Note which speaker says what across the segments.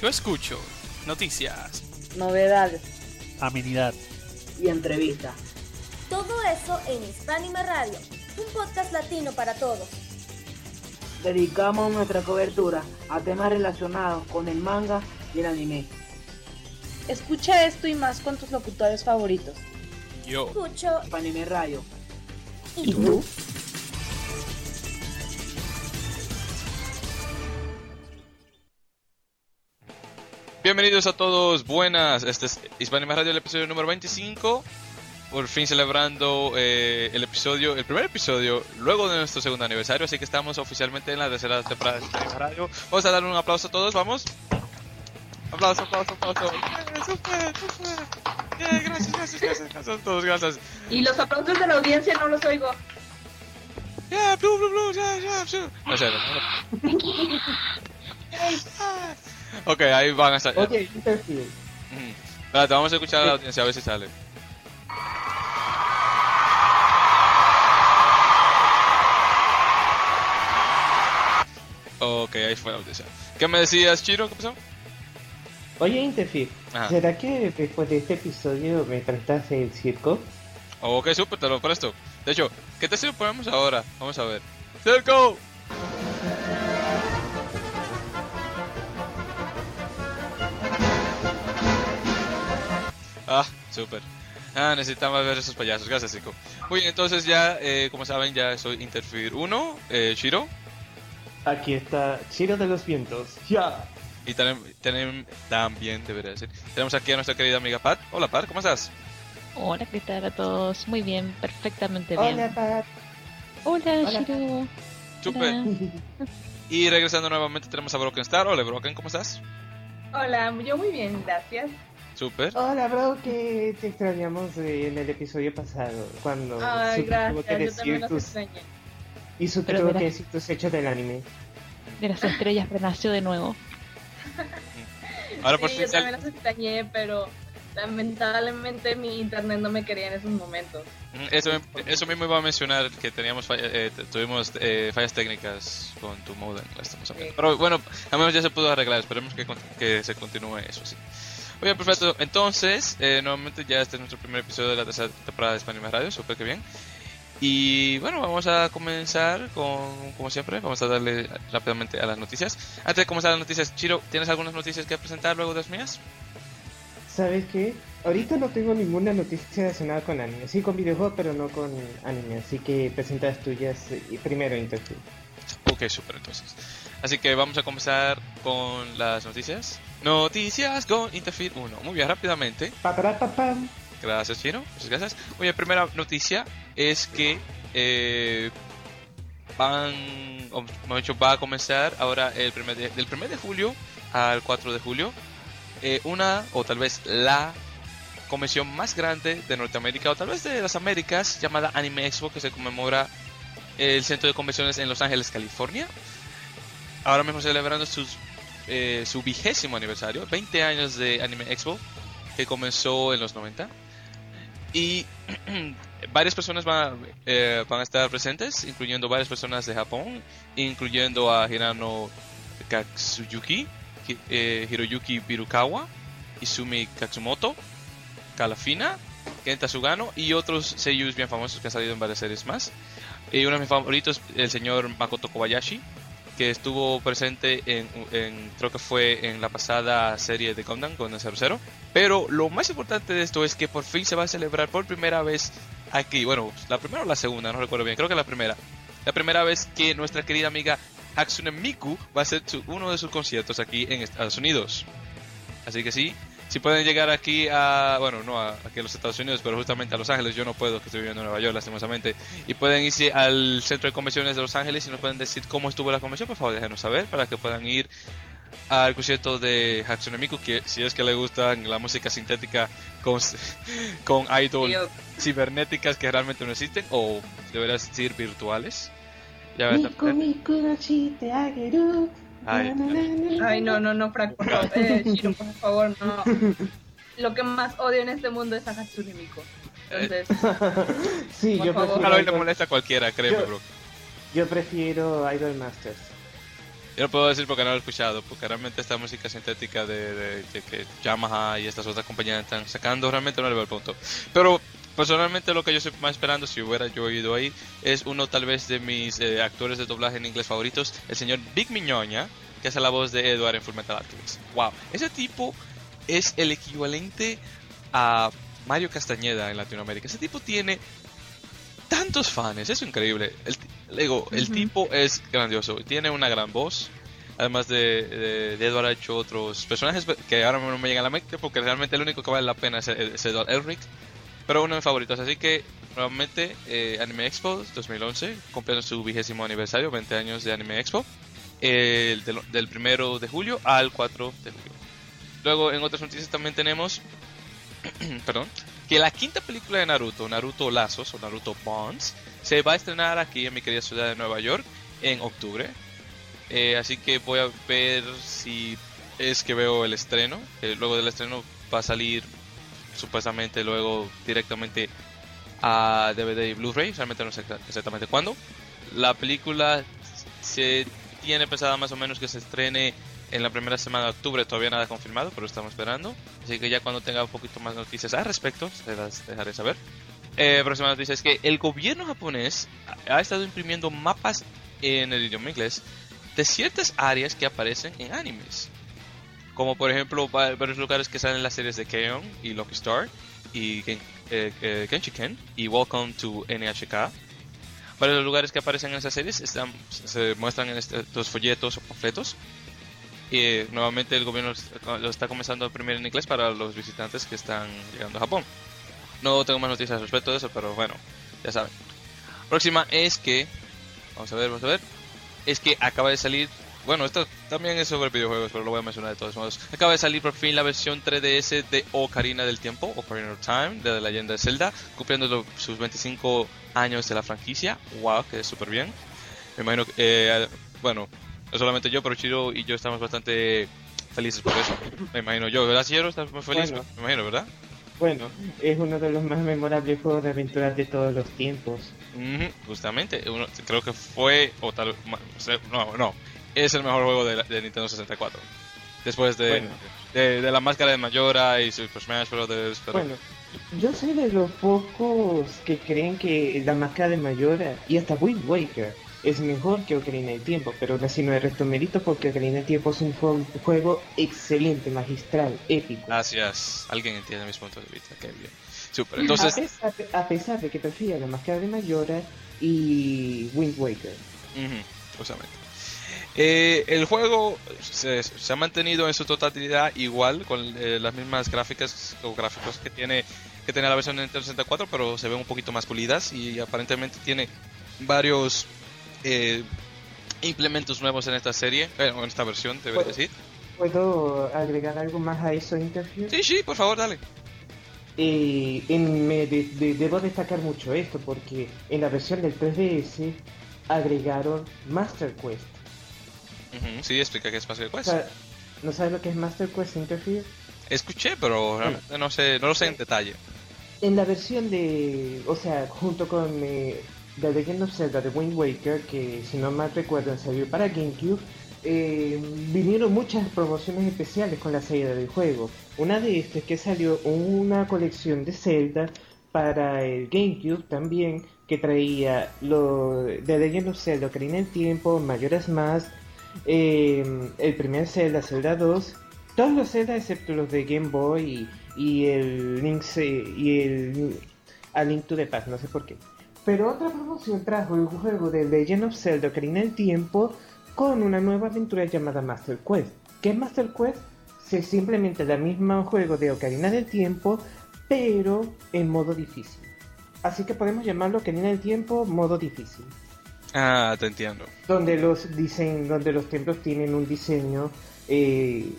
Speaker 1: Yo escucho noticias,
Speaker 2: novedades,
Speaker 3: amenidad
Speaker 4: y entrevistas.
Speaker 5: Todo eso en Hispanime Radio, un podcast latino para todos.
Speaker 4: Dedicamos nuestra cobertura a temas relacionados con el manga y el anime.
Speaker 2: Escucha esto y más con tus locutores favoritos.
Speaker 1: yo.
Speaker 5: Escucho
Speaker 4: Anime Radio.
Speaker 2: ¿Y tú?
Speaker 1: Bienvenidos a todos, buenas. Este es Hispanima Radio, el episodio número 25. Por fin celebrando eh, el episodio, el primer episodio, luego de nuestro segundo aniversario. Así que estamos oficialmente en la tercera temporada de Hispanima Radio. Vamos a darle un aplauso a todos, vamos. Aplauso, aplauso, aplauso. Yeah, super, super. Yeah, gracias, gracias, gracias, gracias a todos, gracias.
Speaker 2: Y los aplausos de la audiencia no los oigo.
Speaker 1: Yeah, blue, blue, blue, yeah, yeah, blue. No sé, no. Ok, ahí van a estar.
Speaker 4: Oye, Interfield.
Speaker 1: Espérate, vamos a escuchar a la audiencia a ver si sale. Ok, ahí fue la audiencia. ¿Qué me decías, Chiro? ¿Qué pasó?
Speaker 6: Oye, Interfit,
Speaker 1: Ajá.
Speaker 6: ¿será que después de este episodio me prestas el circo?
Speaker 1: Ok, súper, te lo presto. De hecho, ¿qué te sirve ponemos ahora? Vamos a ver. ¡Circo! Ah, súper. Ah, necesitamos ver esos payasos. Gracias, Circo. Muy bien, entonces ya, eh, como saben, ya soy Interfir 1, eh, Chiro.
Speaker 6: Aquí está Chiro de los Vientos. ¡Ya!
Speaker 1: Y tenemos, tenemos también, debería decir, tenemos aquí a nuestra querida amiga Pat. Hola, Pat, ¿cómo estás?
Speaker 7: Hola, ¿qué tal a todos? Muy bien, perfectamente bien.
Speaker 6: Hola, Pat.
Speaker 7: Hola,
Speaker 6: Hola.
Speaker 7: Shiro. Hola.
Speaker 1: Y regresando nuevamente tenemos a Broken Star. Hola, Broken, ¿cómo estás?
Speaker 2: Hola, yo muy bien, gracias.
Speaker 1: Súper.
Speaker 6: Hola, bro, que te extrañamos en el episodio pasado. Cuando
Speaker 2: Ay,
Speaker 6: tuvo que
Speaker 2: gracias, yo
Speaker 6: decir
Speaker 2: también los
Speaker 6: tus,
Speaker 2: extrañé.
Speaker 6: y Suki
Speaker 7: Pero
Speaker 6: tuvo que decir tus hechos del anime.
Speaker 7: De las estrellas renació de nuevo.
Speaker 1: Ahora por
Speaker 2: Sí, yo
Speaker 1: sal-
Speaker 2: también los extrañé, pero lamentablemente mi internet no me quería en esos momentos.
Speaker 1: Eso, eso mismo iba a mencionar que teníamos falla- eh, tuvimos eh, fallas técnicas con tu modem, lastimosamente.
Speaker 2: Sí.
Speaker 1: Pero bueno, al menos ya se pudo arreglar. Esperemos que, que se continúe eso, sí. Muy bien, perfecto. Entonces, eh, nuevamente ya este es nuestro primer episodio de la tercera temporada de Español Radio. Súper que bien. Y bueno, vamos a comenzar con, como siempre, vamos a darle rápidamente a las noticias. Antes de comenzar las noticias, Chiro, ¿tienes algunas noticias que presentar luego de las mías?
Speaker 6: ¿Sabes qué? Ahorita no tengo ninguna noticia relacionada con anime. Sí, con videojuegos, pero no con anime. Así que presenta las tuyas eh, primero, Interfit.
Speaker 1: Ok, súper entonces. Así que vamos a comenzar con las noticias. Noticias con Interfit 1. Muy bien, rápidamente. Gracias, Chino. Muchas gracias. Bien, primera noticia es que eh, van, o va a comenzar ahora el primer de, del 1 de julio al 4 de julio eh, una o tal vez la convención más grande de Norteamérica o tal vez de las Américas llamada Anime Expo que se conmemora el centro de convenciones en Los Ángeles, California. Ahora mismo celebrando sus, eh, su vigésimo aniversario, 20 años de Anime Expo que comenzó en los 90. Y varias personas van, a- eh, van a estar presentes, incluyendo varias personas de Japón, incluyendo a Hirano Katsuyuki, eh, Hiroyuki Birukawa, Izumi Katsumoto, Kalafina, Kenta Sugano y otros seiyus bien famosos que han salido en varias series más. Y uno de mis favoritos, el señor Makoto Kobayashi, que estuvo presente en, en- creo que fue en la pasada serie de Gundam, Gundam 00. Pero lo más importante de esto es que por fin se va a celebrar por primera vez aquí. Bueno, la primera o la segunda, no recuerdo bien, creo que la primera. La primera vez que nuestra querida amiga Hatsune Miku va a hacer uno de sus conciertos aquí en Estados Unidos. Así que sí, si pueden llegar aquí a, bueno, no a, aquí a los Estados Unidos, pero justamente a Los Ángeles, yo no puedo, que estoy viviendo en Nueva York, lastimosamente, y pueden irse al centro de convenciones de Los Ángeles y nos pueden decir cómo estuvo la convención, por favor, déjenos saber para que puedan ir al concierto de Hatsune Miku, que si es que le gustan la música sintética con, con idol cibernéticas que realmente no existen, o deberías decir virtuales. Ya ves,
Speaker 6: Miku, Miku no.
Speaker 1: Ay,
Speaker 2: Ay, no, no, no, Frank, por favor. Eh, Shiro, por favor, no. Lo que más odio en este mundo es a Hatsune Miku. Entonces,
Speaker 6: sí,
Speaker 2: Por
Speaker 6: yo
Speaker 2: favor.
Speaker 6: prefiero,
Speaker 1: hoy le
Speaker 6: Idol,
Speaker 1: molesta a cualquiera, créeme,
Speaker 6: Yo-
Speaker 1: bro.
Speaker 6: yo prefiero Idol Masters.
Speaker 1: Yo no puedo decir porque no lo he escuchado, porque realmente esta música sintética de, de- de que Yamaha y estas otras compañías están sacando realmente no le veo el punto. Pero personalmente lo que yo estoy más esperando, si hubiera yo ido ahí, es uno tal vez de mis eh, actores de doblaje en inglés favoritos, el señor Big Miñoña, que hace la voz de Edward en Fullmetal Alchemist. Wow, ese tipo es el equivalente a Mario Castañeda en Latinoamérica. Ese tipo tiene tantos fans, es increíble. El, le digo, el tipo es grandioso, tiene una gran voz. Además de, de, de Edward ha hecho otros personajes que ahora no me llegan a la mente porque realmente el único que vale la pena es, es Edward Elric. Pero uno de mis favoritos, así que nuevamente eh, Anime Expo 2011, cumpliendo su vigésimo aniversario, 20 años de Anime Expo, el del, del primero de julio al 4 de julio. Luego en otras noticias también tenemos, perdón, que la quinta película de Naruto, Naruto Lazos o Naruto Bonds, se va a estrenar aquí en mi querida ciudad de Nueva York en octubre. Eh, así que voy a ver si es que veo el estreno. Luego del estreno va a salir supuestamente luego directamente a DVD y Blu-ray. Realmente no sé exa- exactamente cuándo. La película se tiene pensada más o menos que se estrene en la primera semana de octubre. Todavía nada confirmado, pero estamos esperando. Así que ya cuando tenga un poquito más noticias al respecto, se las dejaré saber. Eh, próxima noticia es que el gobierno japonés ha estado imprimiendo mapas en el idioma inglés de ciertas áreas que aparecen en animes. Como por ejemplo va- varios lugares que salen en las series de Keon y Lucky Star y Gen, eh, eh, Genshiken y Welcome to NHK. Varios lugares que aparecen en esas series están, se muestran en estos folletos o panfletos. Y eh, nuevamente el gobierno lo está comenzando a imprimir en inglés para los visitantes que están llegando a Japón. No tengo más noticias al respecto de eso, pero bueno, ya saben. Próxima es que, vamos a ver, vamos a ver, es que acaba de salir, bueno, esto también es sobre videojuegos, pero lo voy a mencionar de todos modos. Acaba de salir por fin la versión 3DS de Ocarina del Tiempo, Ocarina of Time, de la leyenda de Zelda, cumpliendo sus 25 años de la franquicia. Wow, que es súper bien. Me imagino que, eh, bueno, no solamente yo, pero Chiro y yo estamos bastante felices por eso. Me imagino yo, ¿verdad, Chiro? ¿Estás muy feliz?
Speaker 6: Bueno.
Speaker 1: Me imagino, ¿verdad?
Speaker 6: Bueno, es uno de los más memorables juegos de aventuras de todos los tiempos.
Speaker 1: Ujú, justamente, uno, creo que fue, o tal no, no, es el mejor juego de, la- de Nintendo 64. Después de,
Speaker 6: Bueno.
Speaker 1: de, de la máscara de Majora y Super Smash Bros. Pero,
Speaker 6: Bueno, yo soy de los pocos que creen que la máscara de Mayora y hasta Wind Waker es mejor que Ocarina del Tiempo, pero así no es resto mérito porque Ocarina del Tiempo es un juego, excelente, magistral, épico.
Speaker 1: gracias, alguien entiende mis puntos de vista, qué bien. Super,
Speaker 6: a,
Speaker 1: entonces,
Speaker 6: pesar, a pesar de que prefiero la máscara de Mayora y Wind Waker.
Speaker 1: ujú, justamente. Eh, el juego se, se ha mantenido en su totalidad igual, con eh, las mismas gráficas o gráficos que tiene que tiene la versión de Nintendo 64, pero se ven un poquito más pulidas y aparentemente tiene varios eh, implementos nuevos en esta serie, eh, en esta versión,
Speaker 6: Bueno.
Speaker 1: decir.
Speaker 6: ¿Puedo agregar algo más a eso, Interview?
Speaker 1: Sí, sí, por favor, dale.
Speaker 6: Eh, en- me de- de- debo destacar mucho esto porque en la versión del 3DS agregaron Master Quest.
Speaker 1: Ujú, sí, explica qué es Master
Speaker 6: O
Speaker 1: Quest.
Speaker 6: sea, ¿No sabes lo que es Master Quest Interfere?
Speaker 1: Escuché, pero realmente no sé, no lo sé en detalle.
Speaker 6: En la versión de, o sea, junto con eh, The Legend of Zelda de Wind Waker, que si no mal recuerdo salió para GameCube, eh, vinieron muchas promociones especiales con la salida del juego. Una de estas es que salió una colección de Zelda para el GameCube también, que traía lo The Legend of Zelda, Ocarina del Tiempo, Majora's Mask, eh, el primer Zelda, Zelda 2, todos los Zelda excepto los de Game Boy y, el Link se- y el a Link to the Past, no sé por qué. Pero otra promoción trajo el juego de Legend of Zelda Ocarina del Tiempo con una nueva aventura llamada Master Quest. ¿Qué es Master Quest? Es simplemente el mismo juego de Ocarina del Tiempo, pero en modo difícil. Así que podemos llamarlo Ocarina del Tiempo modo difícil
Speaker 1: Ah, te entiendo.
Speaker 6: donde los dicen, donde los templos tienen un diseño eh,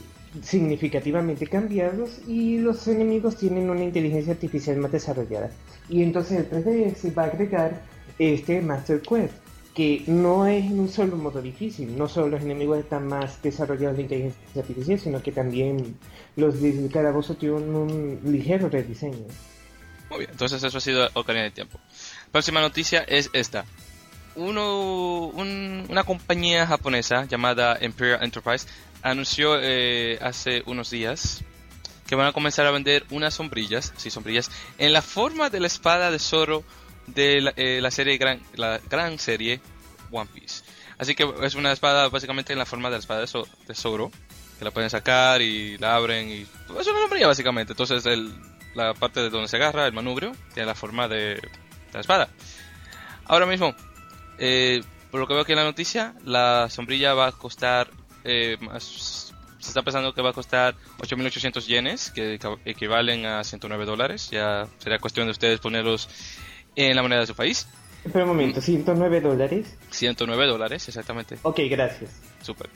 Speaker 6: significativamente cambiados y los enemigos tienen una inteligencia artificial más desarrollada. Y entonces el 3DS va a agregar este Master Quest, que no es en un solo modo difícil, no solo los enemigos están más desarrollados de inteligencia artificial, sino que también los de calabozo tienen un ligero rediseño.
Speaker 1: Muy bien, entonces eso ha sido Ocarina del Tiempo. Próxima noticia es esta. Uno, un- una compañía japonesa llamada Imperial Enterprise anunció eh, hace unos días que van a comenzar a vender unas sombrillas, sí, sombrillas, en la forma de la espada de Zoro de la, eh, la serie gran, la gran serie One Piece. Así que es una espada básicamente en la forma de la espada de, Zo- de Zoro, que la pueden sacar y la abren y es una sombrilla básicamente. Entonces el, la parte de donde se agarra el manubrio tiene la forma de, de la espada. Ahora mismo, eh, por lo que veo aquí en la noticia, la sombrilla va a costar eh, más. Se está pensando que va a costar 8.800 yenes, que equi- equivalen a 109 dólares. Ya sería cuestión de ustedes ponerlos en la moneda de su país.
Speaker 6: Espera un momento, 109 dólares.
Speaker 1: 109 dólares, exactamente.
Speaker 6: Ok, gracias.
Speaker 1: Super.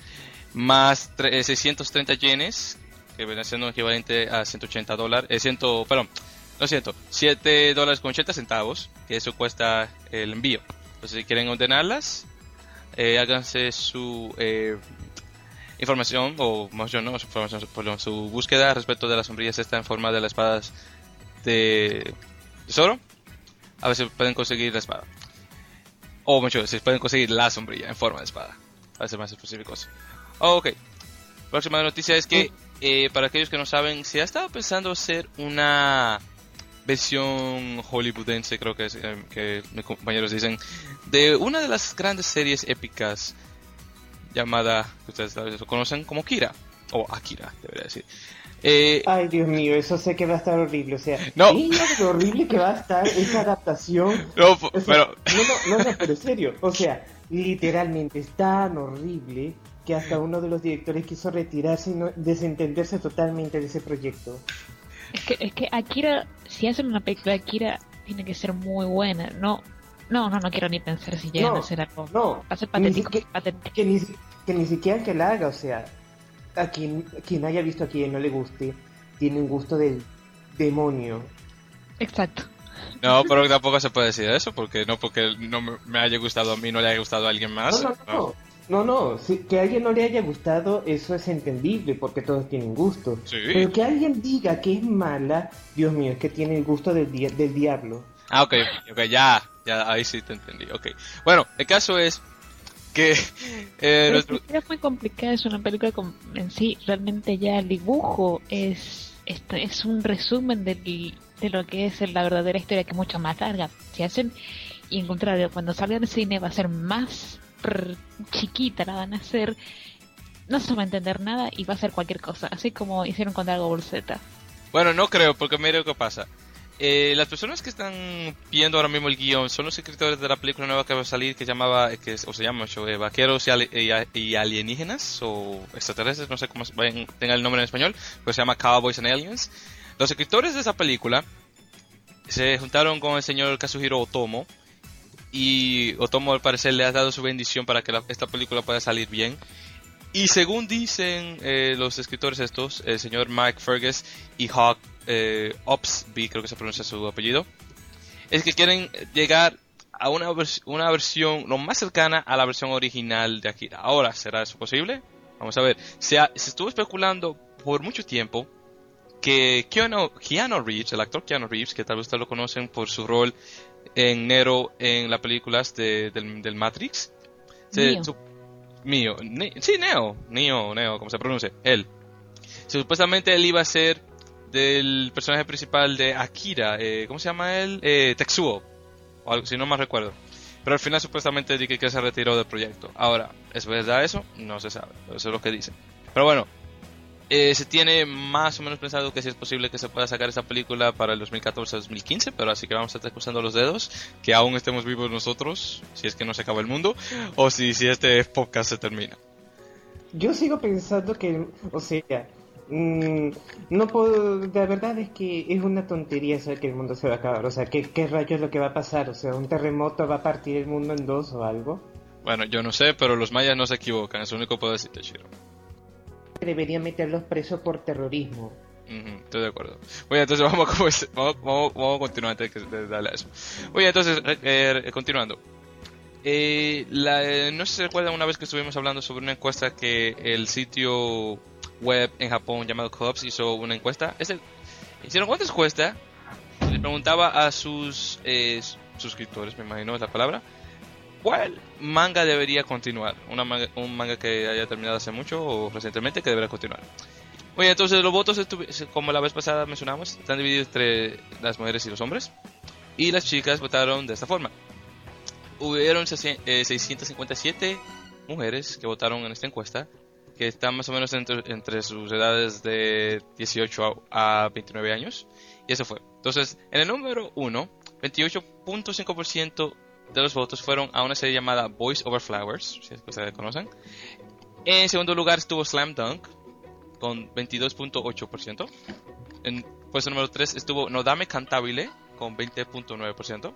Speaker 1: Más tre- eh, 630 yenes, que viene siendo equivalente a 180 dólares. Eh, 100, perdón, lo siento, 7 dólares con 80 centavos, que eso cuesta el envío. Si quieren ordenarlas, eh, háganse su eh, información, o más bien no, su, información, su- perdón, su búsqueda respecto de las sombrillas está en forma de las espadas de tesoro. A ver si pueden conseguir la espada. O mucho, si pueden conseguir la sombrilla en forma de espada. Para ser más específicos. ok. Próxima noticia es que, eh, para aquellos que no saben, se ha estado pensando hacer una versión hollywoodense, creo que es eh, que mis compañeros dicen, de una de las grandes series épicas llamada, que ustedes tal vez lo conocen como Kira, o Akira, debería decir. Eh,
Speaker 6: Ay, Dios mío, eso sé que va a estar horrible. O sea,
Speaker 1: No.
Speaker 6: mira lo horrible que va a estar esa adaptación.
Speaker 1: no, po-
Speaker 6: O sea,
Speaker 1: pero,
Speaker 6: no, no, no, no, pero en serio. O sea, literalmente es tan horrible que hasta uno de los directores quiso retirarse y no- desentenderse totalmente de ese proyecto.
Speaker 7: Es que, es que Akira, si hacen una película de Akira, tiene que ser muy buena. No, no, no, no quiero ni pensar si llegan
Speaker 6: No,
Speaker 7: a hacer algo.
Speaker 6: No,
Speaker 7: Va a ser
Speaker 6: ni
Speaker 7: patético.
Speaker 6: que ni, que ni siquiera que la haga, o sea, a quien, quien haya visto a quien no le guste, tiene un gusto del demonio.
Speaker 7: Exacto.
Speaker 1: no, pero tampoco se puede decir eso, porque no porque no me, me haya gustado a mí, no le haya gustado a alguien más.
Speaker 6: No, no, no. No, no, si- que a alguien no le haya gustado, eso es entendible, porque todos tienen gusto.
Speaker 1: Sí.
Speaker 6: Pero que alguien diga que es mala, Dios mío, es que tiene el gusto del, di- del diablo.
Speaker 1: Ah, ok, ok, ya, ya, ahí sí te entendí, ok. Bueno, el caso es que eh,
Speaker 7: Pero
Speaker 1: nuestro-
Speaker 7: es muy complicada, es una película con, en sí, realmente ya el dibujo es, esto es un resumen del- de lo que es la verdadera historia, que es mucho más larga. Si hacen, y en contrario, cuando salga al cine va a ser más r- chiquita, la van a hacer, no se va a entender nada y va a ser cualquier cosa, así como hicieron con Dragon Ball Z.
Speaker 1: Bueno, no creo, porque mire lo que pasa. Eh, las personas que están viendo ahora mismo el guion son los escritores de la película nueva que va a salir, que llamaba, que o se llama, eh, Vaqueros y, Ali- y Alienígenas, o Extraterrestres, no sé cómo vayan- tenga el nombre en español, pero se llama Cowboys and Aliens. Los escritores de esa película se juntaron con el señor Kazuhiro Otomo, y Otomo al parecer le ha dado su bendición para que la- esta película pueda salir bien. Y según dicen eh, los escritores estos, el señor Mike Fergus y Hawk eh, Opsby, creo que se pronuncia su apellido, es que quieren llegar a una, vers- una versión lo más cercana a la versión original de Akira. Ahora, ¿será eso posible? Vamos a ver. Se, ha- se estuvo especulando por mucho tiempo que Keanu, Keanu Reeves, el actor Keanu Reeves, que tal vez ustedes lo conocen por su rol en Nero en las películas de- del, del Matrix. Se-
Speaker 7: Neo.
Speaker 1: su- mío. Ne- sí, Neo. Neo, Neo, como se pronuncia. Él. Supuestamente él iba a ser del personaje principal de Akira. eh, ¿Cómo se llama él? Eh, Tetsuo. O algo, si no me recuerdo. Pero al final supuestamente dije que se retiró del proyecto. Ahora, ¿es verdad eso? No se sabe. Eso es lo que dicen. Pero bueno, eh, se tiene más o menos pensado que si es posible que se pueda sacar esta película para el 2014-2015, pero así que vamos a estar cruzando los dedos, que aún estemos vivos nosotros, si es que no se acaba el mundo, o si, si este podcast se termina.
Speaker 6: Yo sigo pensando que, o sea, mm, no puedo, la verdad es que es una tontería saber que el mundo se va a acabar, o sea, ¿qué, qué rayos es lo que va a pasar? O sea, un terremoto va a partir el mundo en dos o algo.
Speaker 1: Bueno, yo no sé, pero los mayas no se equivocan, es lo único que puedo decirte, Shiro.
Speaker 6: Deberían meterlos presos por terrorismo.
Speaker 1: Estoy de acuerdo. Oye, entonces vamos a, vamos, vamos- vamos a continuar antes de, de darle a eso. Oye, entonces, eh, continuando. Eh, la- no se recuerdan una vez que estuvimos hablando sobre una encuesta que el sitio web en Japón llamado Clubs hizo una encuesta. Ese- hicieron cuántas encuestas. Le preguntaba a sus eh, suscriptores, me imagino es la palabra, ¿Cuál manga debería continuar? Una manga- un manga que haya terminado hace mucho o recientemente que debería continuar. Oye, entonces los votos, como la vez pasada mencionamos, están divididos entre las mujeres y los hombres. Y las chicas votaron de esta forma. Hubieron sesen- eh, 657 mujeres que votaron en esta encuesta, que están más o menos entre, entre sus edades de 18 a, a 29 años. Y eso fue. Entonces, en el número 1, 28.5% de los votos fueron a una serie llamada Boys Over Flowers, si es que ustedes conocen. En segundo lugar estuvo Slam Dunk, con 22.8%. En puesto número 3 estuvo Nodame Cantabile, con 20.9%.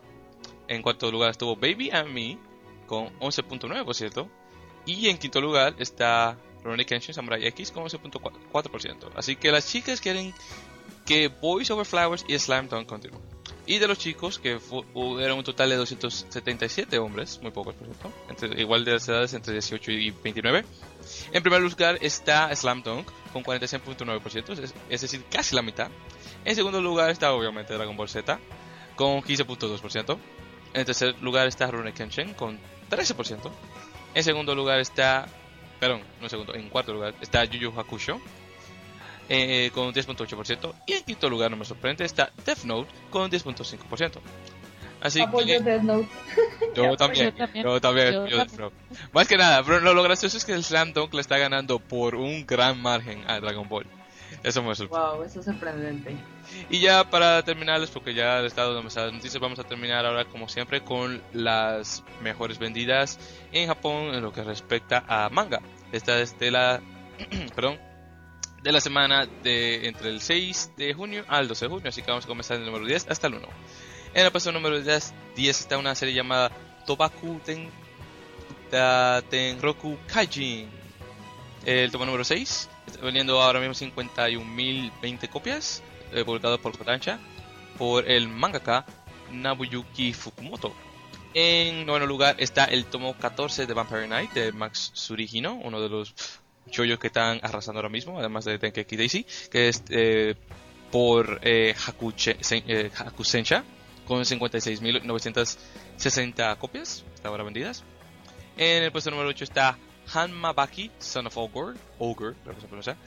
Speaker 1: En cuarto lugar estuvo Baby and Me, con 11.9%. Y en quinto lugar está Ronnie Kenshin Samurai X, con 11.4%. Así que las chicas quieren que Boys Over Flowers y Slam Dunk continúen. Y de los chicos, que hubieron un total de 277 hombres, muy pocos por cierto, entre, igual de las edades entre 18 y 29. En primer lugar está Slam Dunk con 46.9%, es, es decir, casi la mitad. En segundo lugar está obviamente Dragon Ball Z con 15.2%. En tercer lugar está Rune Kenshin con 13%. En segundo lugar está, perdón, no segundo, en cuarto lugar está Yu Yu Hakusho eh, con 10.8%. Y en quinto lugar, no me sorprende, está Death Note con 10.5%. Así
Speaker 2: Apoyo
Speaker 1: que
Speaker 2: Death Note.
Speaker 1: yo también,
Speaker 7: Yo también.
Speaker 1: yo también,
Speaker 7: Yo.
Speaker 1: Death Note. Más que nada, pero lo, lo gracioso es que el Slam Dunk le está ganando por un gran margen a Dragon Ball. Eso me sorprende.
Speaker 2: Wow, eso es sorprendente.
Speaker 1: Y ya para terminarles, porque ya he estado las noticias, vamos a terminar ahora como siempre con las mejores vendidas en Japón en lo que respecta a manga. Esta es de la, perdón, de la semana de entre el 6 de junio al 12 de junio, así que vamos a comenzar en el número 10 hasta el 1. En el puesto número 10, 10 está una serie llamada Tobaku Ten, Ta- Tenroku Kaijin. El tomo número 6 está vendiendo ahora mismo 51.020 copias, eh, publicado por Kodansha, por el mangaka Nabuyuki Fukumoto. En noveno lugar está el tomo 14 de Vampire Knight de Max Surihino, uno de los chollos que están arrasando ahora mismo, además de Tenkeki Daisy, que es eh, por eh, eh, Hakusensha, con 56.960 copias, hasta ahora vendidas. En el puesto número 8 está Hanma Baki, Son of Ogre, Ogre, creo que se pronuncia.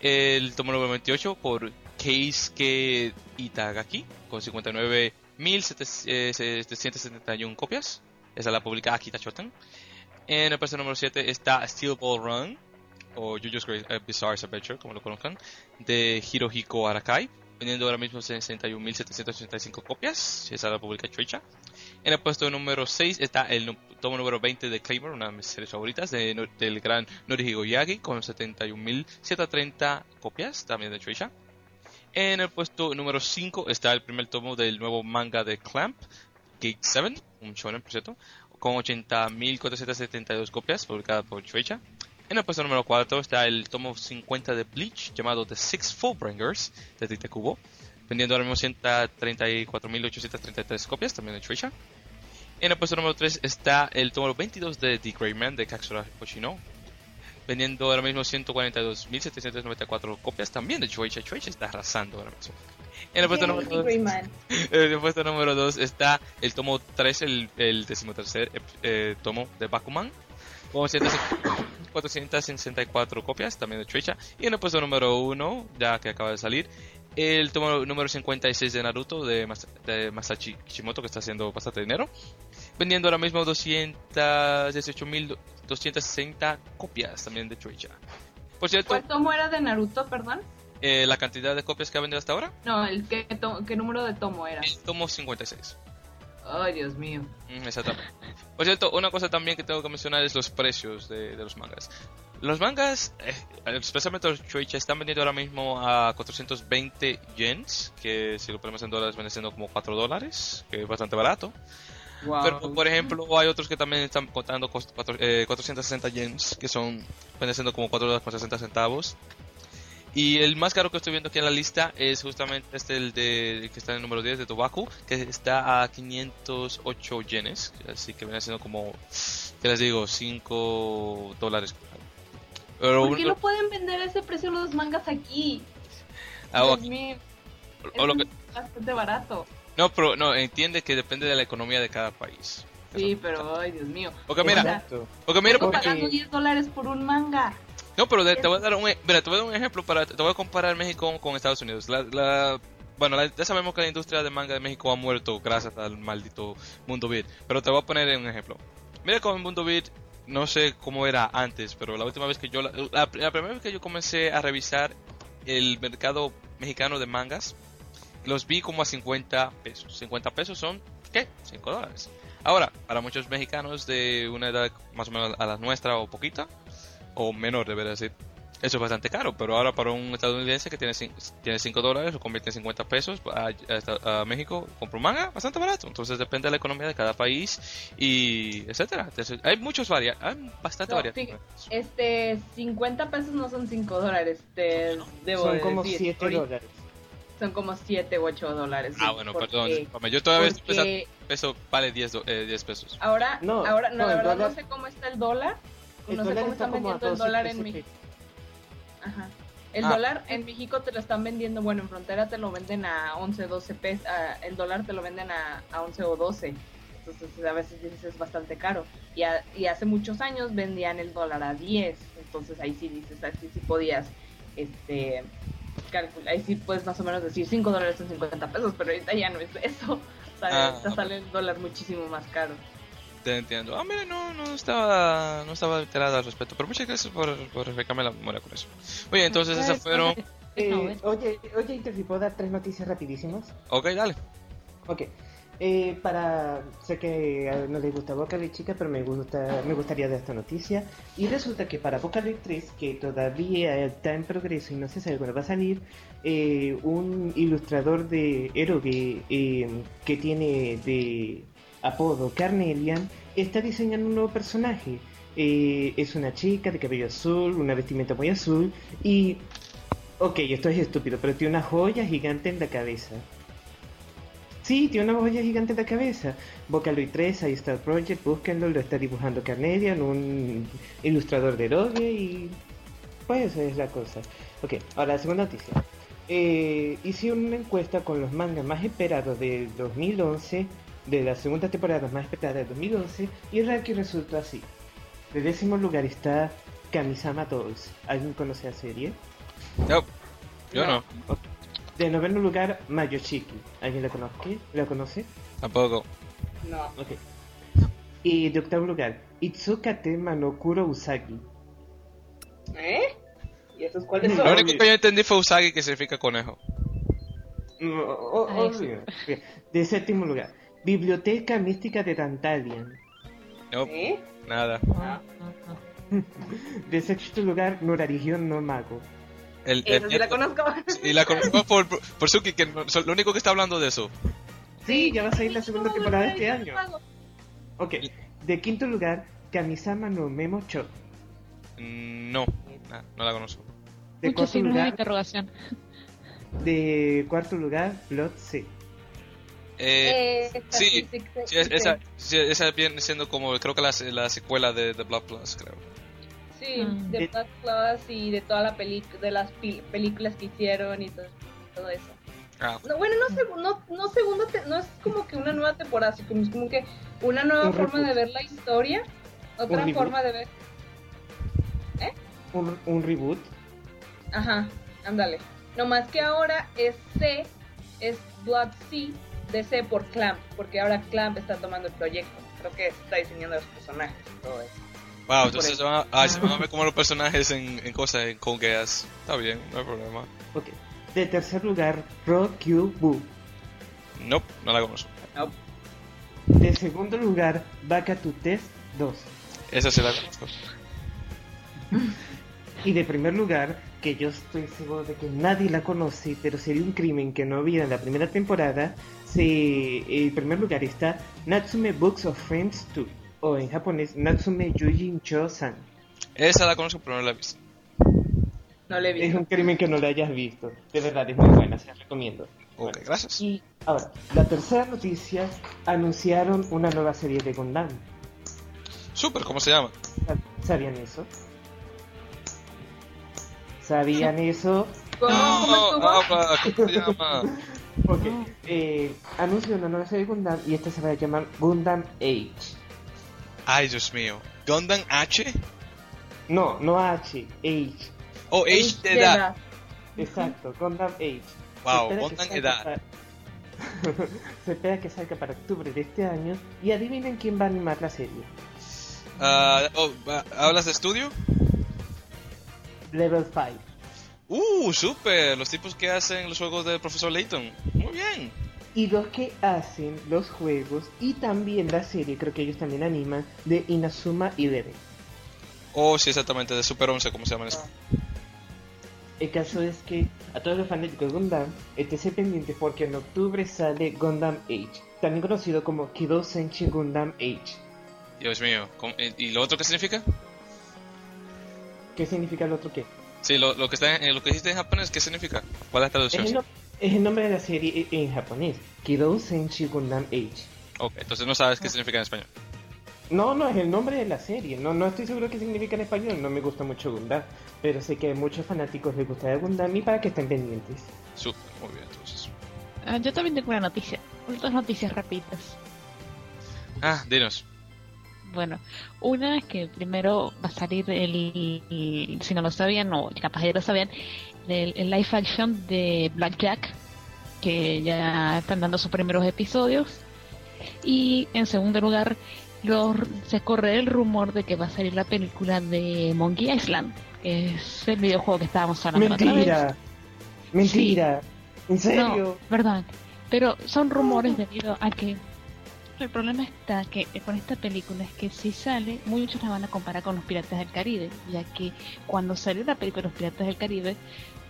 Speaker 1: El tomo número 28 por Keisuke Itagaki, con 59.771 copias. Esa la publica Akita Shoten. En el puesto número 7 está Steel Ball Run, o Jojo's Great eh, Bizarre Adventure, como lo conozcan, de Hirohiko Arakai, vendiendo ahora mismo 61.785 copias. Esa la publica. En el puesto número 6 está el tomo número 20 de Claymore, una de mis series favoritas, de del gran Norihiro Yagi, con 71.130 copias, también de Shueisha. En el puesto número 5 está el primer tomo del nuevo manga de Clamp, Gate 7, un shonen, por cierto, con 80.472 copias, publicada por Shueisha. En el puesto número 4 está el tomo 50 de Bleach, llamado The Six Fullbringers, de Tite Kubo, vendiendo ahora mismo 134.833 copias, también de Shueisha. En el puesto número 3 está el tomo 22 de The Grey Man de Katsura Hoshino, vendiendo ahora mismo 142.794 copias, también de Shueisha. Shueisha está arrasando ahora mismo. En el puesto número 2
Speaker 2: Greyman.
Speaker 1: en el puesto número 2 está el tomo 3, el, el decimotercer eh, tomo de Bakuman, con 464 copias, también de Shueisha. Y en el puesto número 1, ya que acaba de salir, el tomo número 56 de Naruto de, Mas- de Masashi Kishimoto, que está haciendo bastante dinero, vendiendo ahora mismo 218.260 copias, también de Shueisha. Por cierto,
Speaker 2: ¿Cuál tomo era de Naruto, perdón?
Speaker 1: eh, la cantidad de copias que ha vendido hasta ahora,
Speaker 2: No, el ¿qué, to- qué número de tomo era?
Speaker 1: el tomo 56.
Speaker 2: Ay, Dios mío.
Speaker 1: Mm, Exactamente. Por cierto, una cosa también que tengo que mencionar es los precios de, de los mangas. Los mangas, eh, especialmente los Shueisha, están vendiendo ahora mismo a 420 yens, que si lo ponemos en dólares viene siendo como 4 dólares, que es bastante barato.
Speaker 2: Wow.
Speaker 1: Pero, por ejemplo, hay otros que también están contando cost- cuatro- eh, 460 yens, que son, viene siendo como 4 dólares con 60 centavos. Y el más caro que estoy viendo aquí en la lista es justamente este, el de el que está en el número 10 de Tobacco, que está a 508 yenes, así que viene siendo como, ¿qué les digo? 5 dólares. Pero
Speaker 2: ¿Por qué no pueden vender a ese precio los mangas aquí?
Speaker 1: ah,
Speaker 2: mío,
Speaker 1: O lo que-
Speaker 2: es bastante barato.
Speaker 1: no, pero no, entiende que depende de la economía de cada país.
Speaker 2: Sí, pero ay, Dios mío.
Speaker 1: Porque mira, porque mira, porque-
Speaker 2: pagando 10 dólares por un manga.
Speaker 1: No, pero de- te voy a dar un, e- mira, te voy a dar un ejemplo para, te voy a comparar México con, con Estados Unidos. La, la- bueno, la- ya sabemos que la industria de manga de México ha muerto gracias al maldito mundo beat. Pero te voy a poner un ejemplo. Mira con mundo beat, no sé cómo era antes, pero la última vez que yo, la, la- la primera vez que yo comencé a revisar el mercado mexicano de mangas, los vi como a 50 pesos. 50 pesos son, ¿qué? 5 dólares. Ahora, para muchos mexicanos de una edad más o menos a la nuestra o poquita, o menor, debería decir, eso es bastante caro. Pero ahora para un estadounidense que tiene 5 tiene cinco dólares, lo convierte en 50 pesos a, a- a México, compra un manga bastante barato. Entonces depende de la economía de cada país y etcétera. Entonces, hay muchos varias, hay bastante
Speaker 2: No, fí- Este, 50 pesos no son 5 dólares, te debo
Speaker 6: Son
Speaker 2: de
Speaker 6: como
Speaker 2: decir.
Speaker 6: 7
Speaker 2: Ahorita
Speaker 6: dólares.
Speaker 2: Son como 7 u 8 dólares.
Speaker 1: Ah, bueno,
Speaker 2: porque-
Speaker 1: perdón. Yo todavía estoy pensando peso vale 10, do- eh, 10 pesos.
Speaker 2: ahora,
Speaker 6: No,
Speaker 2: ahora, no,
Speaker 6: no,
Speaker 2: la verdad
Speaker 6: dólar-
Speaker 2: no sé cómo está el dólar.
Speaker 6: El
Speaker 2: no sé cómo
Speaker 6: está
Speaker 2: están vendiendo el
Speaker 6: 12,
Speaker 2: dólar en
Speaker 6: 13
Speaker 2: México. Ajá. El
Speaker 1: Ah.
Speaker 2: dólar en México te lo están vendiendo, bueno, en frontera te lo venden a 11, 12 pesos, el dólar te lo venden a, a 11 o 12. Entonces a veces dices es bastante caro. Y, a- y hace muchos años vendían el dólar a 10. Entonces ahí sí dices, así sí podías, este, calcular, ahí sí puedes más o menos decir 5 dólares son 50 pesos, pero ahorita ya no es eso. O sea,
Speaker 1: Ah,
Speaker 2: sale el dólar muchísimo más caro.
Speaker 1: Te entiendo. Ah, mira, no, no estaba, no estaba enterada al respecto. Pero muchas gracias por, por refrescarme la memoria con eso. Oye, entonces esas fueron...
Speaker 6: Eh,
Speaker 7: No,
Speaker 6: oye, oye, ¿puedo dar tres noticias rapidísimas?
Speaker 1: Ok, dale.
Speaker 6: Ok. Eh, para sé que no les gusta Vocaloid chica, pero me gusta me gustaría dar esta noticia. Y resulta que para Vocaloid 3, que todavía está en progreso y no se sabe cuándo va a salir, eh, un ilustrador de Eroge eh, que tiene de apodo Carnelian está diseñando un nuevo personaje. Eh, es una chica de cabello azul, una vestimenta muy azul y... Ok, esto es estúpido, pero tiene una joya gigante en la cabeza. Sí, tiene una joya gigante en la cabeza. Vocaloid 3, ahí está el project, búsquenlo, lo está dibujando Carnelian, un ilustrador de Eroge y... Pues esa es la cosa. Ok, ahora la segunda noticia. Eh, hicieron una encuesta con los mangas más esperados de 2011, de la segunda temporada más esperada de 2011, y el ranking resultó así. De décimo lugar está Kamisama Dolls. ¿Alguien conoce la serie?
Speaker 1: No, yo no.
Speaker 6: De noveno lugar, Mayoshiki. ¿Alguien la conoce? ¿La conoce?
Speaker 1: Tampoco.
Speaker 2: No.
Speaker 6: Ok. Y de octavo lugar, Itsukate Manokuro Usagi.
Speaker 2: ¿Eh? ¿Y esos cuáles
Speaker 1: Lo
Speaker 2: son?
Speaker 1: único que yo entendí fue Usagi, que significa conejo.
Speaker 6: O- o-
Speaker 7: Ay,
Speaker 6: olvídalo. Bien. De séptimo lugar, Biblioteca Mística de Tantalian.
Speaker 1: No,
Speaker 2: ¿Eh?
Speaker 1: nada.
Speaker 7: No, no, no.
Speaker 6: De sexto lugar, Norarigion no Mago.
Speaker 1: El, el-
Speaker 2: Esa sí la conozco.
Speaker 1: y la conozco por, por, por Suki, que no- lo único que está hablando de eso.
Speaker 6: Sí, ya va a salir la segunda temporada de este año. Ok. De quinto lugar, Kamisama no Memo Cho.
Speaker 1: Mm, No, no la conozco.
Speaker 6: De cuarto
Speaker 7: signos de
Speaker 6: lugar,
Speaker 7: interrogación.
Speaker 6: de cuarto lugar, Blood C.
Speaker 1: Eh,
Speaker 2: Eh, esta
Speaker 1: sí,
Speaker 2: sí, sí,
Speaker 1: sí, es-
Speaker 2: sí,
Speaker 1: esa, sí, esa viene siendo como, creo que la, la secuela de The Blood Plus, creo.
Speaker 2: Sí,
Speaker 7: Mm.
Speaker 2: de
Speaker 6: Eh,
Speaker 2: Blood Plus y de toda la peli de las películas que hicieron y todo, todo eso.
Speaker 1: Ah,
Speaker 2: No, bueno, no, segu- no, no segunda, te- no es como que una nueva temporada, sino como, es como que una nueva
Speaker 6: Un
Speaker 2: forma de ver la historia, otra
Speaker 6: reboot.
Speaker 2: forma de ver.
Speaker 6: Un, un reboot.
Speaker 2: Ajá, ándale. No más que ahora es C, es Blood C, de C por Clamp, porque ahora Clamp está tomando el proyecto. Creo que está diseñando los personajes y todo eso.
Speaker 1: wow, entonces se van, a, ah, se van a ver como los personajes en, en cosas, en con Geass. Está bien, no hay problema.
Speaker 6: Ok. De tercer lugar, Pro Q Boo.
Speaker 1: Nope, no la conozco.
Speaker 6: De segundo lugar, Baka to Test 2.
Speaker 1: Esa sí la conozco.
Speaker 6: Y de primer lugar, que yo estoy seguro de que nadie la conoce, pero sería un crimen que no hubiera en la primera temporada, se, en primer lugar está Natsume Books of Friends 2, o en japonés Natsume Yujin Cho-san.
Speaker 1: Esa la conozco, pero no la he visto.
Speaker 2: No le vi.
Speaker 6: Es un crimen que no la hayas visto. De verdad, es muy buena, se la recomiendo.
Speaker 1: Ok, gracias.
Speaker 6: Y ahora, la tercera noticia, anunciaron una nueva serie de Gundam.
Speaker 1: Super, ¿cómo se llama?
Speaker 6: ¿Sabían eso? ¿Sabían eso?
Speaker 2: ¿Cómo, cómo
Speaker 1: No, habla, ¿cómo se llama?
Speaker 6: Ok, eh, anuncia una nueva serie de Gundam y esta se va a llamar Gundam Age.
Speaker 1: Ay, Dios mío. ¿Gundam H?
Speaker 6: No, no H, H.
Speaker 1: Oh, H de edad.
Speaker 6: Exacto, Gundam H.
Speaker 1: Wow, Gundam edad.
Speaker 6: para- Se espera que salga para octubre de este año y adivinen quién va a animar la serie.
Speaker 1: Ah, oh, ¿Hablas de estudio?
Speaker 6: Level 5.
Speaker 1: Uh, super. Los tipos que hacen los juegos del profesor Layton. Muy bien.
Speaker 6: Y los que hacen los juegos y también la serie, creo que ellos también animan, de Inazuma Eleven.
Speaker 1: Oh, sí, exactamente, de Super 11, como se llama en español.
Speaker 6: El caso es que a todos los fanáticos de Gundam, esténse pendientes porque en octubre sale Gundam Age, también conocido como Kido Senshi Gundam Age.
Speaker 1: Dios mío. ¿cómo- eh, ¿Y lo otro qué significa?
Speaker 6: ¿Qué significa el otro qué?
Speaker 1: Sí, lo, lo que está en, lo que dijiste en japonés, ¿qué significa? ¿Cuál es la
Speaker 6: Es
Speaker 1: traducción?
Speaker 6: el, no- es el nombre de la serie en japonés, Kido Senshi Gundam Age.
Speaker 1: Ok, entonces no sabes qué significa en español.
Speaker 6: No, no, es el nombre de la serie. No, no estoy seguro qué significa en español. No me gusta mucho Gundam. Pero sé que a muchos fanáticos les gusta Gundam y para que estén pendientes.
Speaker 1: Super, muy bien, entonces.
Speaker 7: Ah, yo también tengo una noticia. Dos noticias rapidas.
Speaker 1: Ah, dinos.
Speaker 7: Bueno, una es que primero va a salir el, el- si no lo sabían o capaz ya lo sabían, el, el live action de Blackjack, que ya están dando sus primeros episodios. Y en segundo lugar, los- se corre el rumor de que va a salir la película de Monkey Island, que es el videojuego que estábamos hablando la otra vez.
Speaker 6: Mentira. Mentira. ¿En serio?
Speaker 7: No, perdón. Pero son rumores debido a que el problema está que eh, con esta película es que si sale, muchos la van a comparar con los Piratas del Caribe, ya que cuando salió la película Los Piratas del Caribe,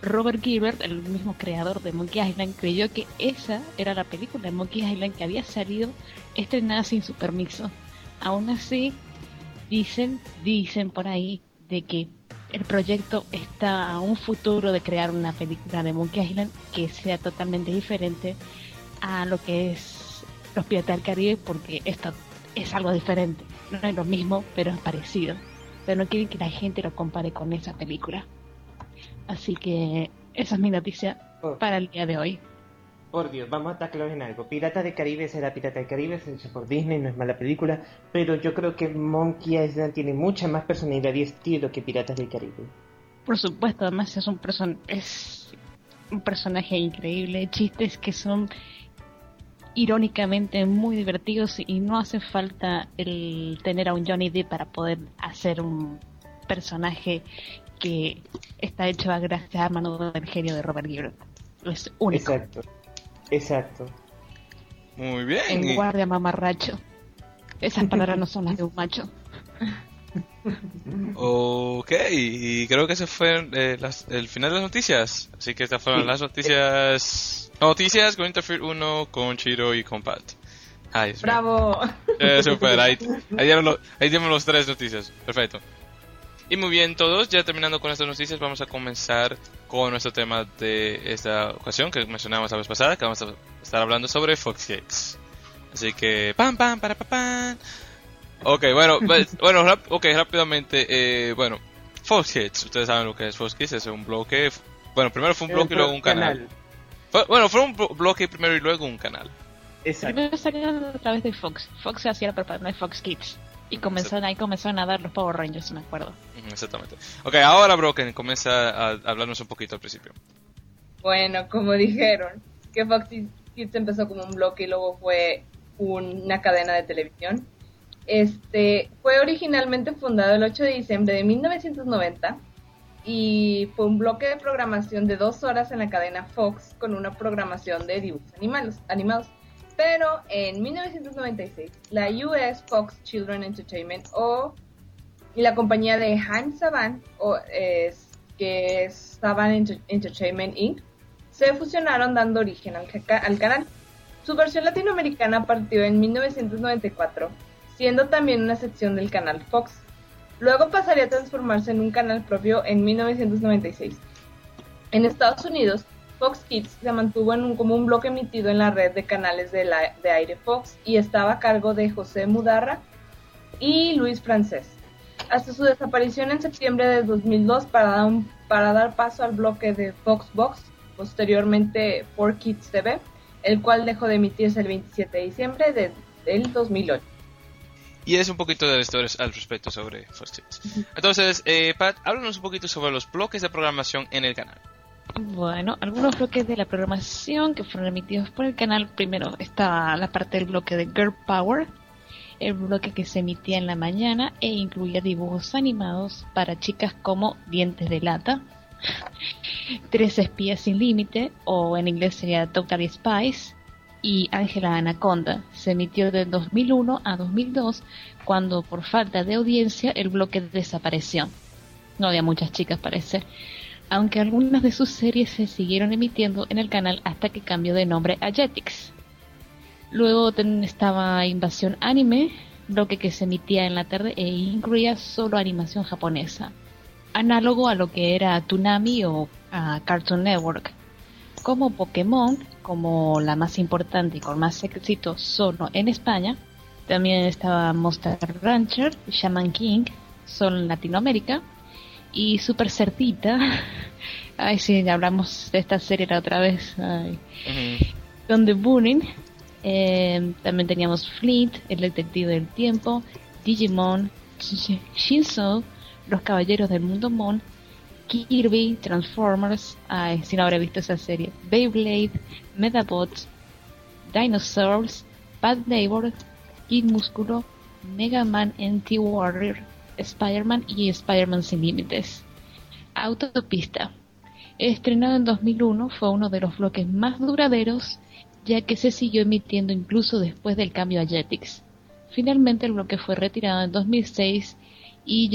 Speaker 7: Robert Gilbert, el mismo creador de Monkey Island, creyó que esa era la película de Monkey Island que había salido estrenada sin su permiso. Aún así, dicen, dicen por ahí de que el proyecto está a un futuro de crear una película de Monkey Island que sea totalmente diferente a lo que es Los Piratas del Caribe porque esto es algo diferente. No es lo mismo, pero es parecido. Pero no quieren que la gente lo compare con esa película. Así que esa es mi noticia
Speaker 6: Oh,
Speaker 7: para el día de hoy.
Speaker 6: por Dios, vamos a estar claros en algo. Pirata del Caribe será Pirata del Caribe, es hecho por Disney, no es mala película. Pero yo creo que Monkey Island tiene mucha más personalidad y estilo que Piratas del Caribe.
Speaker 7: Por supuesto, además es un person es un personaje increíble, chistes que son irónicamente muy divertidos y no hace falta el tener a un Johnny Depp para poder hacer un personaje que está hecho a gracias a mano del genio de Robert Gilbert. Es único.
Speaker 6: Exacto. Exacto.
Speaker 1: Muy bien.
Speaker 7: En
Speaker 1: y-
Speaker 7: guardia mamarracho. Esas palabras no son las de un macho.
Speaker 1: Ok, y creo que ese fue eh, las- el final de las noticias. Así que estas fueron
Speaker 6: Sí.
Speaker 1: las noticias. Noticias con Interfere 1, con Chiro y con Pat. Ay.
Speaker 2: Bravo.
Speaker 1: Eh, super, ahí, ahí, dieron lo- ahí dieron los tres noticias. Perfecto. Y muy bien, todos, ya terminando con estas noticias, vamos a comenzar con nuestro tema de esta ocasión que mencionamos la vez pasada, que vamos a estar hablando sobre Fox. Así que, pam, pam, para, pam, pam. Ok, bueno, pues, bueno, rap- ok, rápidamente, eh, bueno, Fox Kids, ustedes saben lo que es Fox Kids, es un bloque, bueno, primero fue un bloque y luego un canal. Fue- bueno, fue un blo- bloque primero y luego un canal.
Speaker 6: Exacto.
Speaker 7: Primero salieron a través de Fox. Fox hacía la propaganda de Fox Kids. Y comenzaron, ahí comenzaron a dar los Power Rangers, me acuerdo.
Speaker 1: Exactamente. Ok, ahora Broken comienza a hablarnos un poquito al principio.
Speaker 2: Bueno, como dijeron, que Fox Kids empezó como un bloque y luego fue una cadena de televisión. Este fue originalmente fundado el 8 de diciembre de 1990 y fue un bloque de programación de dos horas en la cadena Fox con una programación de dibujos animados. animados. Pero en 1996, la US Fox Children Entertainment o y la compañía de Han Saban, o, es, que es Saban Enter- Entertainment Inc., se fusionaron dando origen al canal. Su versión latinoamericana partió en 1994, siendo también una sección del canal Fox. Luego pasaría a transformarse en un canal propio en 1996. En Estados Unidos, Fox Kids se mantuvo en un, como un bloque emitido en la red de canales de, aire Fox y estaba a cargo de José Mudarra y Luis Francés. Hasta su desaparición en septiembre de 2002 para dar, para dar paso al bloque de Fox Box, posteriormente 4Kids TV, el cual dejó de emitirse el 27 de diciembre de- del 2008.
Speaker 1: Y es un poquito de la historia al respecto sobre Fox Kids. Entonces, eh, Pat, háblanos un poquito sobre los bloques de programación en el canal.
Speaker 7: Bueno, algunos bloques de la programación que fueron emitidos por el canal. Primero está la parte del bloque de Girl Power, el bloque que se emitía en la mañana e incluía dibujos animados para chicas como Dientes de Lata, Tres Espías Sin Límite, o en inglés sería Totally Spies, y Ángela Anaconda. Se emitió de 2001 a 2002, cuando por falta de audiencia el bloque desapareció. No había muchas chicas, parece. Aunque algunas de sus series se siguieron emitiendo en el canal hasta que cambió de nombre a Jetix. Luego estaba Invasión Anime, bloque que se emitía en la tarde e incluía solo animación japonesa, análogo a lo que era Toonami o a Cartoon Network. Como Pokémon, como la más importante y con más éxito solo en España, también estaba Monster Rancher, Shaman King, solo en Latinoamérica, y Super Certita. Ay, sí, hablamos de esta serie la otra vez. Ay. Con The Burning, eh, también teníamos Flint, el detective del tiempo, Digimon, Shinzo, los caballeros del mundo Mon, Kirby, Transformers, ay, si no habré visto esa serie, Beyblade, Medabots, Dinosaurs, Bad Neighbor, Kid Músculo, Mega Man NT Warrior, Spider-Man y Spider-Man Sin Límites. Autopista. Estrenado en 2001, fue uno de los bloques más duraderos ya que se siguió emitiendo incluso después del cambio a Jetix. Finalmente el bloque fue retirado en 2006 y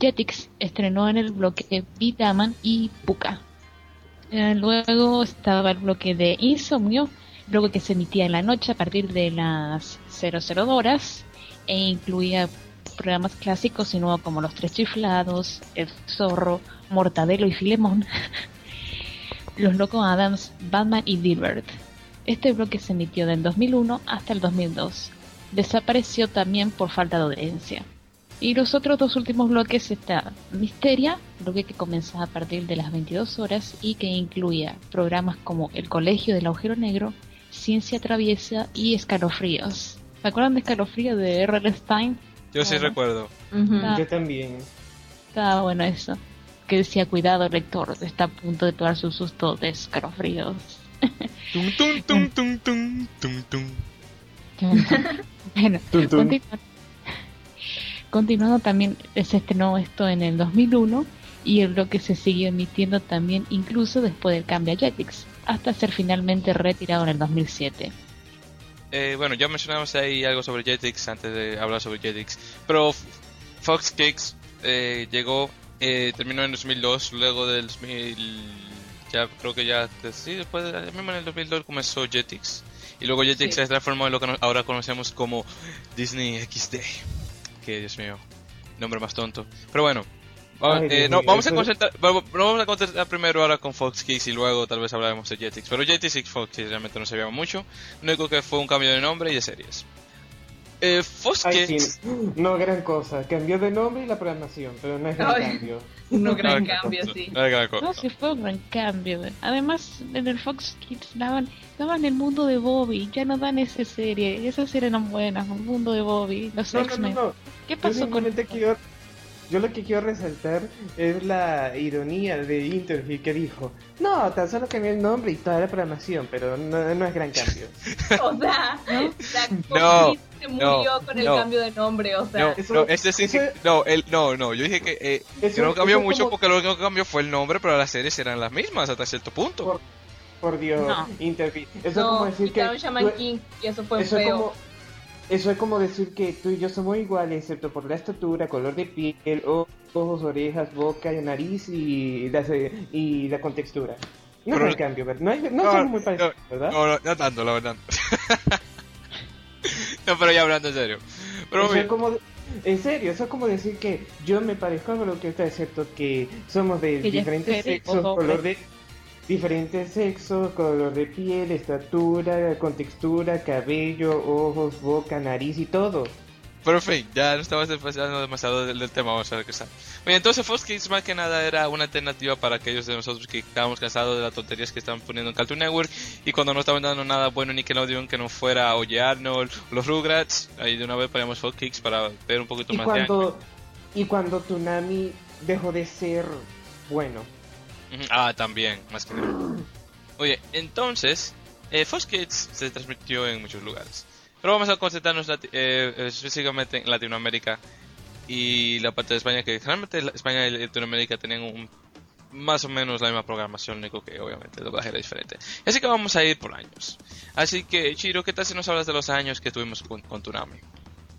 Speaker 7: Jetix estrenó en el bloque Vitaman y Puka. Eh, luego estaba el bloque de Insomnio, luego que se emitía en la noche a partir de las 00 horas e incluía programas clásicos y nuevos como Los Tres Chiflados, El Zorro, Mortadelo y Filemón, Los Locos Adams, Batman y Dilbert. Este bloque se emitió del 2001 hasta el 2002. Desapareció también por falta de audiencia. Y los otros dos últimos bloques está Misteria, bloque que comenzaba a partir de las 22 horas y que incluía programas como El Colegio del Agujero Negro, Ciencia Traviesa y Escalofríos. ¿Se acuerdan de Escalofríos de R.L. Stein?
Speaker 1: Yo sí recuerdo.
Speaker 6: Yo también.
Speaker 7: Estaba bueno eso. Que decía, cuidado lector, está a punto de pegar su susto de escalofríos.
Speaker 1: tum, tum, tum, tum, tum, tum, tum.
Speaker 7: bueno, continuando también se estrenó esto en el 2001 y el bloque se siguió emitiendo también incluso después del cambio a Jetix, hasta ser finalmente retirado en el 2007.
Speaker 1: Eh, bueno, ya mencionamos ahí algo sobre Jetix antes de hablar sobre Jetix, pero Fox Kicks eh, llegó, eh, terminó en 2002, luego del 2000 ya creo que ya sí después de, mismo en el 2002 comenzó Jetix y luego Jetix se transformó en lo que ahora conocemos como Disney XD que Dios mío nombre más tonto pero bueno eh, no, vamos, a concentrar, vamos, a concentrar primero ahora con Fox Kids y luego tal vez hablaremos de Jetix. Pero Jetix y Fox Kids realmente no sabíamos mucho. Lo único que fue un cambio de nombre y de series. Eh, Fox Kids.
Speaker 6: No gran cosa, cambió de nombre y la programación, pero no es gran cambio.
Speaker 2: No gran cambio, sí.
Speaker 7: No, sí fue un gran cambio. Además, en el Fox Kids daban, daban el mundo de Bobby, ya no dan esa serie. Esas series eran buenas, un mundo de Bobby, los X-Men. ¿Qué pasó con
Speaker 6: yo, yo lo que quiero resaltar es la ironía de Interview que dijo, no, tan solo cambió el nombre y toda la programación, pero no, no es gran cambio.
Speaker 2: o sea, ¿no? se murió con el cambio de nombre, o sea. No, no,
Speaker 1: este sí, no, el, no, no, yo dije que, eh, que no cambió mucho porque lo único que cambió fue el nombre, pero las series eran las mismas hasta cierto punto.
Speaker 6: Por, Dios, no. Eso es como decir que.
Speaker 2: Shaman King y eso fue eso feo.
Speaker 6: como, eso es como decir que tú y yo somos iguales, excepto por la estatura, color de piel, ojos, orejas, boca, nariz y la, y la contextura. No pero, el cambio, ¿verdad? No, no, no somos muy parecidos, ¿verdad?
Speaker 1: No, no, no tanto, la verdad. no, pero ya hablando en serio. Pero
Speaker 6: eso es como, en serio, eso es como decir que yo me parezco a lo que está, excepto que somos de diferentes sexos, color de diferentes sexos, color de piel, estatura, contextura, cabello, ojos, boca, nariz y todo.
Speaker 1: Pero ya no estamos pasando demasiado del, del tema, vamos a ver qué sale. Oye, entonces Fox Kids más que nada era una alternativa para aquellos de nosotros que estábamos cansados de las tonterías que estaban poniendo en Cartoon Network y cuando no estaban dando nada bueno ni Nickelodeon que no fuera Oye Arnold, los Rugrats, ahí de una vez poníamos Fox Kids para ver un poquito
Speaker 6: Y
Speaker 1: más de
Speaker 6: cuando, y cuando Tsunami dejó de ser bueno.
Speaker 1: Ah, también, más que nada. Oye, entonces, eh, se transmitió en muchos lugares. Pero vamos a concentrarnos eh, específicamente en Latinoamérica y la parte de España, que generalmente España y Latinoamérica tienen un, más o menos la misma programación, único que obviamente el doblaje era diferente. Así que vamos a ir por años. Así que, Chiro, ¿qué tal si nos hablas de los años que tuvimos con, con Tsunami?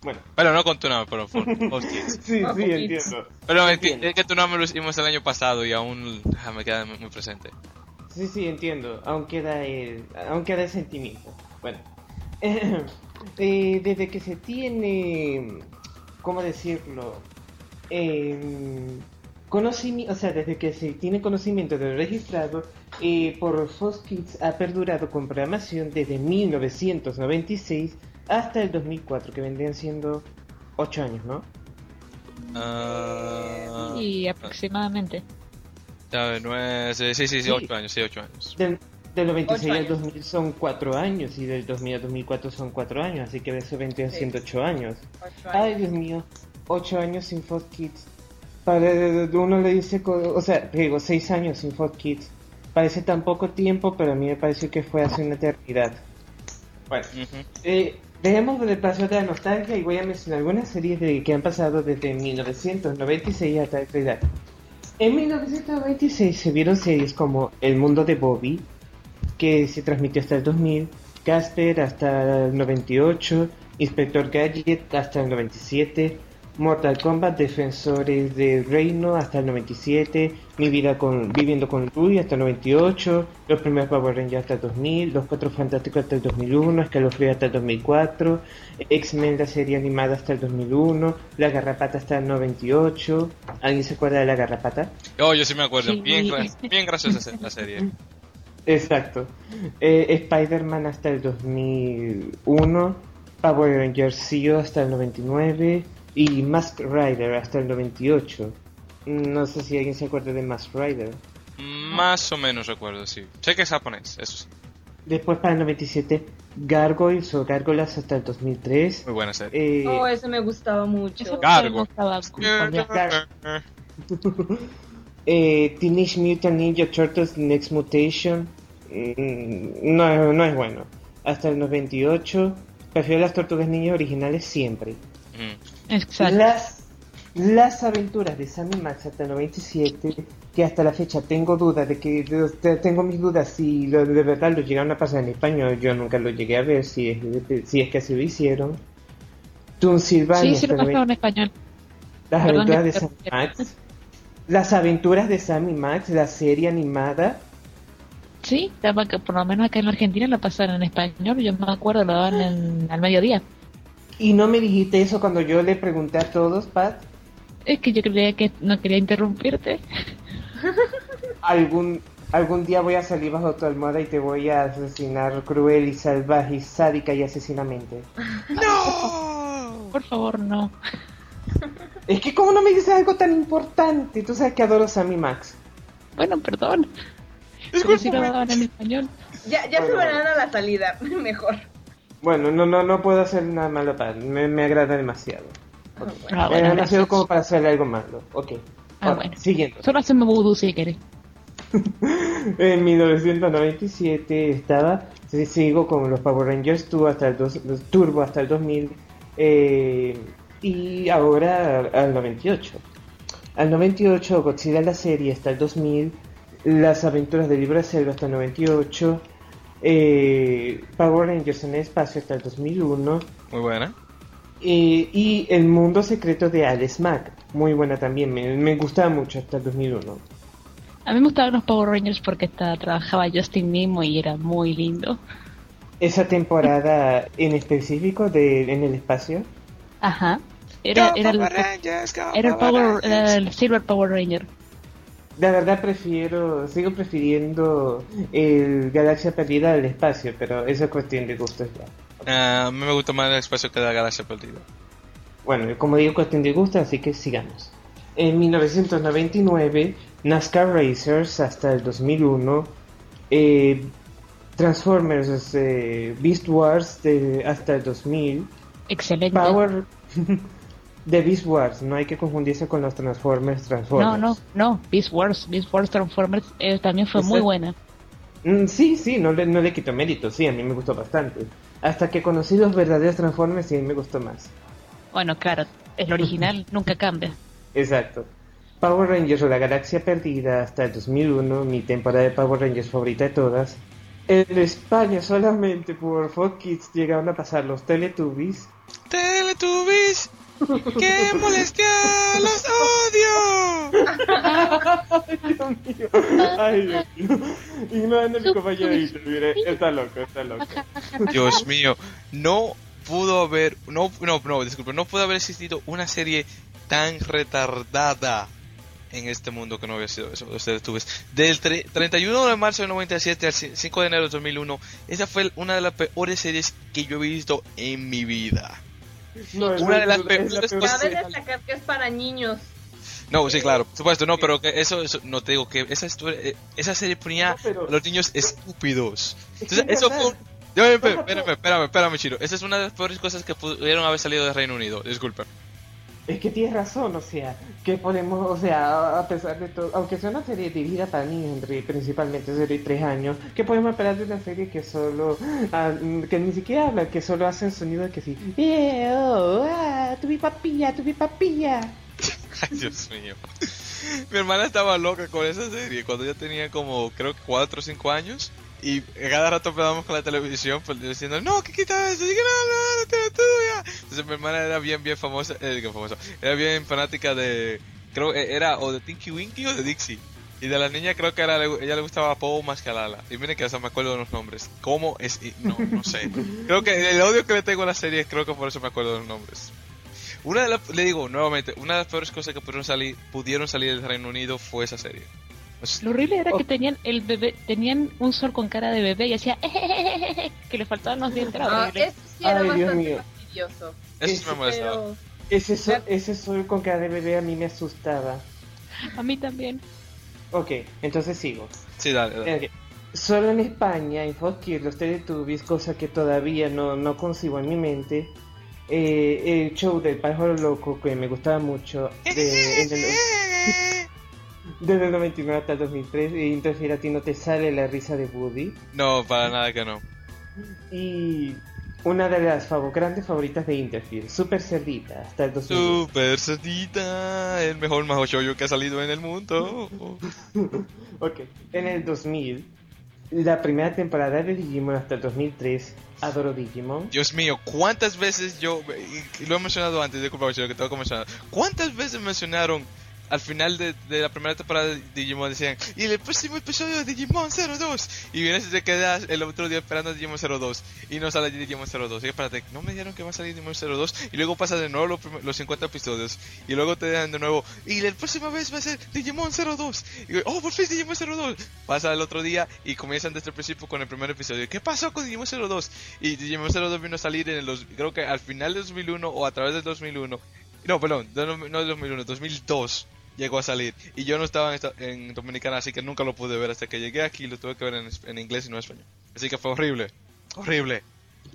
Speaker 6: Bueno,
Speaker 1: Bueno, no con Tsunami, pero con Fox Kids.
Speaker 6: sí, sí, entiendo.
Speaker 1: Pero es que,
Speaker 6: Entiendo.
Speaker 1: es que Tsunami lo hicimos el año pasado y aún ah, me queda muy, presente.
Speaker 6: Sí, sí, entiendo. Aún queda el, aún queda el sentimiento. Bueno, eh, desde que se tiene, ¿cómo decirlo? conocimiento, o sea, desde que se tiene conocimiento de lo registrado, eh, por Fox Kids ha perdurado con programación desde 1996 hasta el 2004, que vendrían siendo 8 años, ¿no?
Speaker 1: Ah,
Speaker 7: Y aproximadamente.
Speaker 1: ya ve, no es- sí, sí, sí,
Speaker 6: Sí.
Speaker 1: 8 años, sí, 8 años.
Speaker 6: Del, del 96
Speaker 2: Ocho
Speaker 6: al
Speaker 2: años.
Speaker 6: 2000 son 4 años y del 2000 al 2004 son 4 años, así que de eso vendrían
Speaker 2: Sí.
Speaker 6: siendo 8 años.
Speaker 2: Ocho
Speaker 6: Ay. Dios mío, 8 años sin Fox Kids. Para, uno le dice, co- o sea, digo, 6 años sin Fox Kids. Parece tan poco tiempo, pero a mí me pareció que fue hace una eternidad. Bueno,
Speaker 1: Ujú.
Speaker 6: eh, dejemos de paso de la nostalgia y voy a mencionar algunas series de, que han pasado desde 1996 hasta la actualidad. En 1996 se vieron series como El mundo de Bobby, que se transmitió hasta el 2000, Casper hasta el 98, Inspector Gadget hasta el 97, Mortal Kombat Defensores del Reino hasta el 97, Mi vida con Viviendo con Rui hasta el 98, Los primeros Power Rangers hasta el 2000, Los Cuatro Fantásticos hasta el 2001, Escalofrío hasta el 2004, X-Men la serie animada hasta el 2001, La Garrapata hasta el 98. ¿Alguien se acuerda de La Garrapata?
Speaker 1: Oh, yo sí me acuerdo.
Speaker 7: Sí.
Speaker 1: Bien, bien graciosa la serie.
Speaker 6: Exacto. Eh, Spider-Man hasta el 2001, Power Rangers Zeo hasta el 99 y Mask Rider hasta el 98. No sé si alguien se acuerda de Mask Rider.
Speaker 1: Más o menos recuerdo, sí. Sé que es japonés, eso sí.
Speaker 6: Después para el 97, Gargoyles o Gárgolas hasta el 2003.
Speaker 1: Muy buena serie.
Speaker 6: Eh,
Speaker 2: Oh, ese me gustaba mucho.
Speaker 7: Eso
Speaker 1: Gargo.
Speaker 7: me gustaba.
Speaker 6: Gar- eh, Teenage Mutant Ninja Turtles Next Mutation. mm, no, no es bueno. Hasta el 98. Prefiero las tortugas ninjas originales siempre.
Speaker 1: Mm.
Speaker 7: Exacto.
Speaker 6: Las, las aventuras de Sammy Max hasta el 97, que hasta la fecha tengo dudas de que de- tengo mis dudas si lo, de verdad lo llegaron a pasar en español, yo nunca lo llegué a ver si es, si es que así lo hicieron.
Speaker 7: Sí, sí lo pasaba en español.
Speaker 6: las
Speaker 7: Perdón
Speaker 6: aventuras de Sammy. Max. Las aventuras de Sammy Max, la serie animada.
Speaker 7: Sí, por lo menos acá en la Argentina lo pasaron en español. Yo me acuerdo, lo daban en- al mediodía.
Speaker 6: Y no me dijiste eso cuando yo le pregunté a todos, Pat.
Speaker 7: Es que yo creía que no quería interrumpirte.
Speaker 6: Algún, algún día voy a salir bajo tu almohada y te voy a asesinar cruel y salvaje y sádica y asesinamente.
Speaker 7: Por favor, no.
Speaker 6: Es que como no me dices algo tan importante, tú sabes que adoro a Sammy Max.
Speaker 7: Bueno, perdón. Sí lo daban en español.
Speaker 2: Ya, ya se verán a la salida, mejor.
Speaker 6: Bueno, no, no, no puedo hacer nada malo para me, me agrada demasiado.
Speaker 2: Ah, bueno.
Speaker 7: Ah,
Speaker 6: demasiado
Speaker 7: gracias.
Speaker 6: como para hacerle algo malo. Ok.
Speaker 7: Ah,
Speaker 6: Ahora,
Speaker 7: bueno.
Speaker 6: Siguiendo.
Speaker 7: Solo hacemos vudú si querés.
Speaker 6: En 1997 estaba, sigo con los Power Rangers Turbo hasta el, dos- los Turbo hasta el 2000 eh, y ahora al 98. Al 98 Godzilla la serie hasta el 2000, las aventuras del libro de Selva hasta el 98, eh, Power Rangers en el espacio hasta el 2001
Speaker 1: Muy buena.
Speaker 6: eh, y El mundo secreto de Alex Mack, muy buena también, me, me gustaba mucho hasta el 2001.
Speaker 7: A mí me gustaban los Power Rangers porque estaba, trabajaba Justin Nemo y era muy lindo.
Speaker 6: Esa temporada en específico de en el espacio.
Speaker 7: Ajá. Era, era, el,
Speaker 1: Rangers,
Speaker 7: era el,
Speaker 1: Power
Speaker 7: Power,
Speaker 1: Rangers.
Speaker 7: era el Silver Power Ranger.
Speaker 6: La verdad prefiero, sigo prefiriendo el Galaxia Perdida al espacio, pero eso es cuestión de gustos ya.
Speaker 1: Ah, a mí me gusta más el espacio que la galaxia perdida.
Speaker 6: Bueno, como digo, cuestión de gusto, así que sigamos. En 1999, NASCAR Racers hasta el 2001, eh, Transformers eh, Beast Wars de- hasta el 2000,
Speaker 7: Excelente.
Speaker 6: Power de Beast Wars, no hay que confundirse con los Transformers Transformers.
Speaker 7: No, no, no. Beast Wars, Beast Wars Transformers eh, también fue muy buena.
Speaker 6: Mm, sí, sí, no le, no le quito mérito, sí, a mí me gustó bastante. Hasta que conocí los verdaderos Transformers y a mí me gustó más.
Speaker 7: Bueno, claro, el original nunca cambia.
Speaker 6: Exacto. Power Rangers o la Galaxia Perdida hasta el 2001, mi temporada de Power Rangers favorita de todas. En España solamente por Fox Kids llegaron a pasar los Teletubbies.
Speaker 1: Teletubbies, qué molestia, los odio.
Speaker 6: Dios mío. Ay, Dios mío. Ignorando a mi compañerito, mire, está loco, está loco.
Speaker 1: Dios mío, no pudo haber, no, no, no, disculpe, no pudo haber existido una serie tan retardada en este mundo que no había sido eso. Ustedes tuves del tre- 31 de marzo del 97 al 5 de enero del 2001. Esa fue una de las peores series que yo he visto en mi vida.
Speaker 6: No, es
Speaker 1: Una de
Speaker 6: la-
Speaker 1: las
Speaker 6: es la
Speaker 1: peores
Speaker 6: peor
Speaker 1: cosas-
Speaker 2: Cabe destacar que es para niños.
Speaker 1: No, sí, claro, por supuesto, no, pero que eso, eso no te digo que esa historia, eh, esa serie ponía
Speaker 6: No, pero-
Speaker 1: a los niños estúpidos. Entonces,
Speaker 6: es
Speaker 1: eso fue un... Espérame, espérame, espérame, espérame, Chiro. Esa es una de las peores cosas que pudieron haber salido de Reino Unido. Disculpa.
Speaker 6: Es que tienes razón, o sea, que podemos, o sea, a pesar de todo, aunque sea una serie dirigida para niños, principalmente de 3 años, ¿qué podemos esperar de una serie que solo, ah, que ni siquiera habla, que solo hacen sonidos que sí, "Eh, oh, ah, papilla, tuve papilla.
Speaker 1: Ay, Dios mío. Mi hermana estaba loca con esa serie cuando yo tenía como, creo que 4 o 5 años. Y cada rato pegábamos con la televisión pues, diciendo, no, que quita eso, y que no, no, tuya. Entonces mi hermana era bien, bien famosa, eh, famosa, era bien fanática de, creo que era o de Tinky Winky o de Dixie. Y de la niña creo que era, ella le gustaba Poe más que a Lala. Y miren que hasta me acuerdo de los nombres. ¿Cómo es? No, no sé. Creo que el odio que le tengo a la serie, creo que por eso me acuerdo de los nombres. Una de las, le digo nuevamente, una de las peores cosas que pudieron salir, pudieron salir del Reino Unido fue esa serie. Pues,
Speaker 7: Lo horrible era
Speaker 6: Oh.
Speaker 7: que tenían el bebé, tenían un sol con cara de bebé y hacía que le faltaban los dientes.
Speaker 2: Ah,
Speaker 7: horrible.
Speaker 2: eso sí era
Speaker 6: Ay, Dios
Speaker 2: bastante
Speaker 6: mío.
Speaker 2: fastidioso.
Speaker 1: eso sí me molestaba.
Speaker 2: Pero
Speaker 6: Ese sol, ese sol con cara de bebé a mí me asustaba.
Speaker 7: A mí también.
Speaker 6: Ok, entonces sigo.
Speaker 1: Sí, dale, dale.
Speaker 6: Solo en España, en Fox Kids, los Teletubbies, cosa que todavía no, no concibo en mi mente, eh, el show del pájaro loco que me gustaba mucho de, en el- desde el 99 hasta el 2003 y entonces a ti no te sale la risa de Woody
Speaker 1: No, para nada que no.
Speaker 6: y una de las grandes favoritas de Interfield, Super Cerdita, hasta el 2000.
Speaker 1: Super Cerdita, el mejor majo shoujo que ha salido en el mundo.
Speaker 6: Ok, en el 2000, la primera temporada de Digimon hasta el 2003, adoro Digimon.
Speaker 1: Dios mío, ¿cuántas veces yo, y lo he mencionado antes, disculpa, que tengo que mencionar, ¿cuántas veces mencionaron al final de, de la primera temporada de Digimon, decían, y el próximo episodio de Digimon 02, y vienes y te quedas el otro día esperando Digimon 02, y no sale Digimon 02, y espérate, no me dijeron que va a salir Digimon 02, y luego pasa de nuevo los, los 50 episodios, y luego te dan de nuevo, y la próxima vez va a ser Digimon 02, y oh, por fin Digimon 02, pasa el otro día, y comienzan desde el principio con el primer episodio, ¿qué pasó con Digimon 02? Y Digimon 02 vino a salir en los, creo que al final de 2001 o a través del 2001. No, perdón, no no de 2001, 2002 llegó a salir. Y yo no estaba en, esta- en Dominicana, así que nunca lo pude ver hasta que llegué aquí y lo tuve que ver en, en inglés y no en español. Así que fue horrible. Horrible.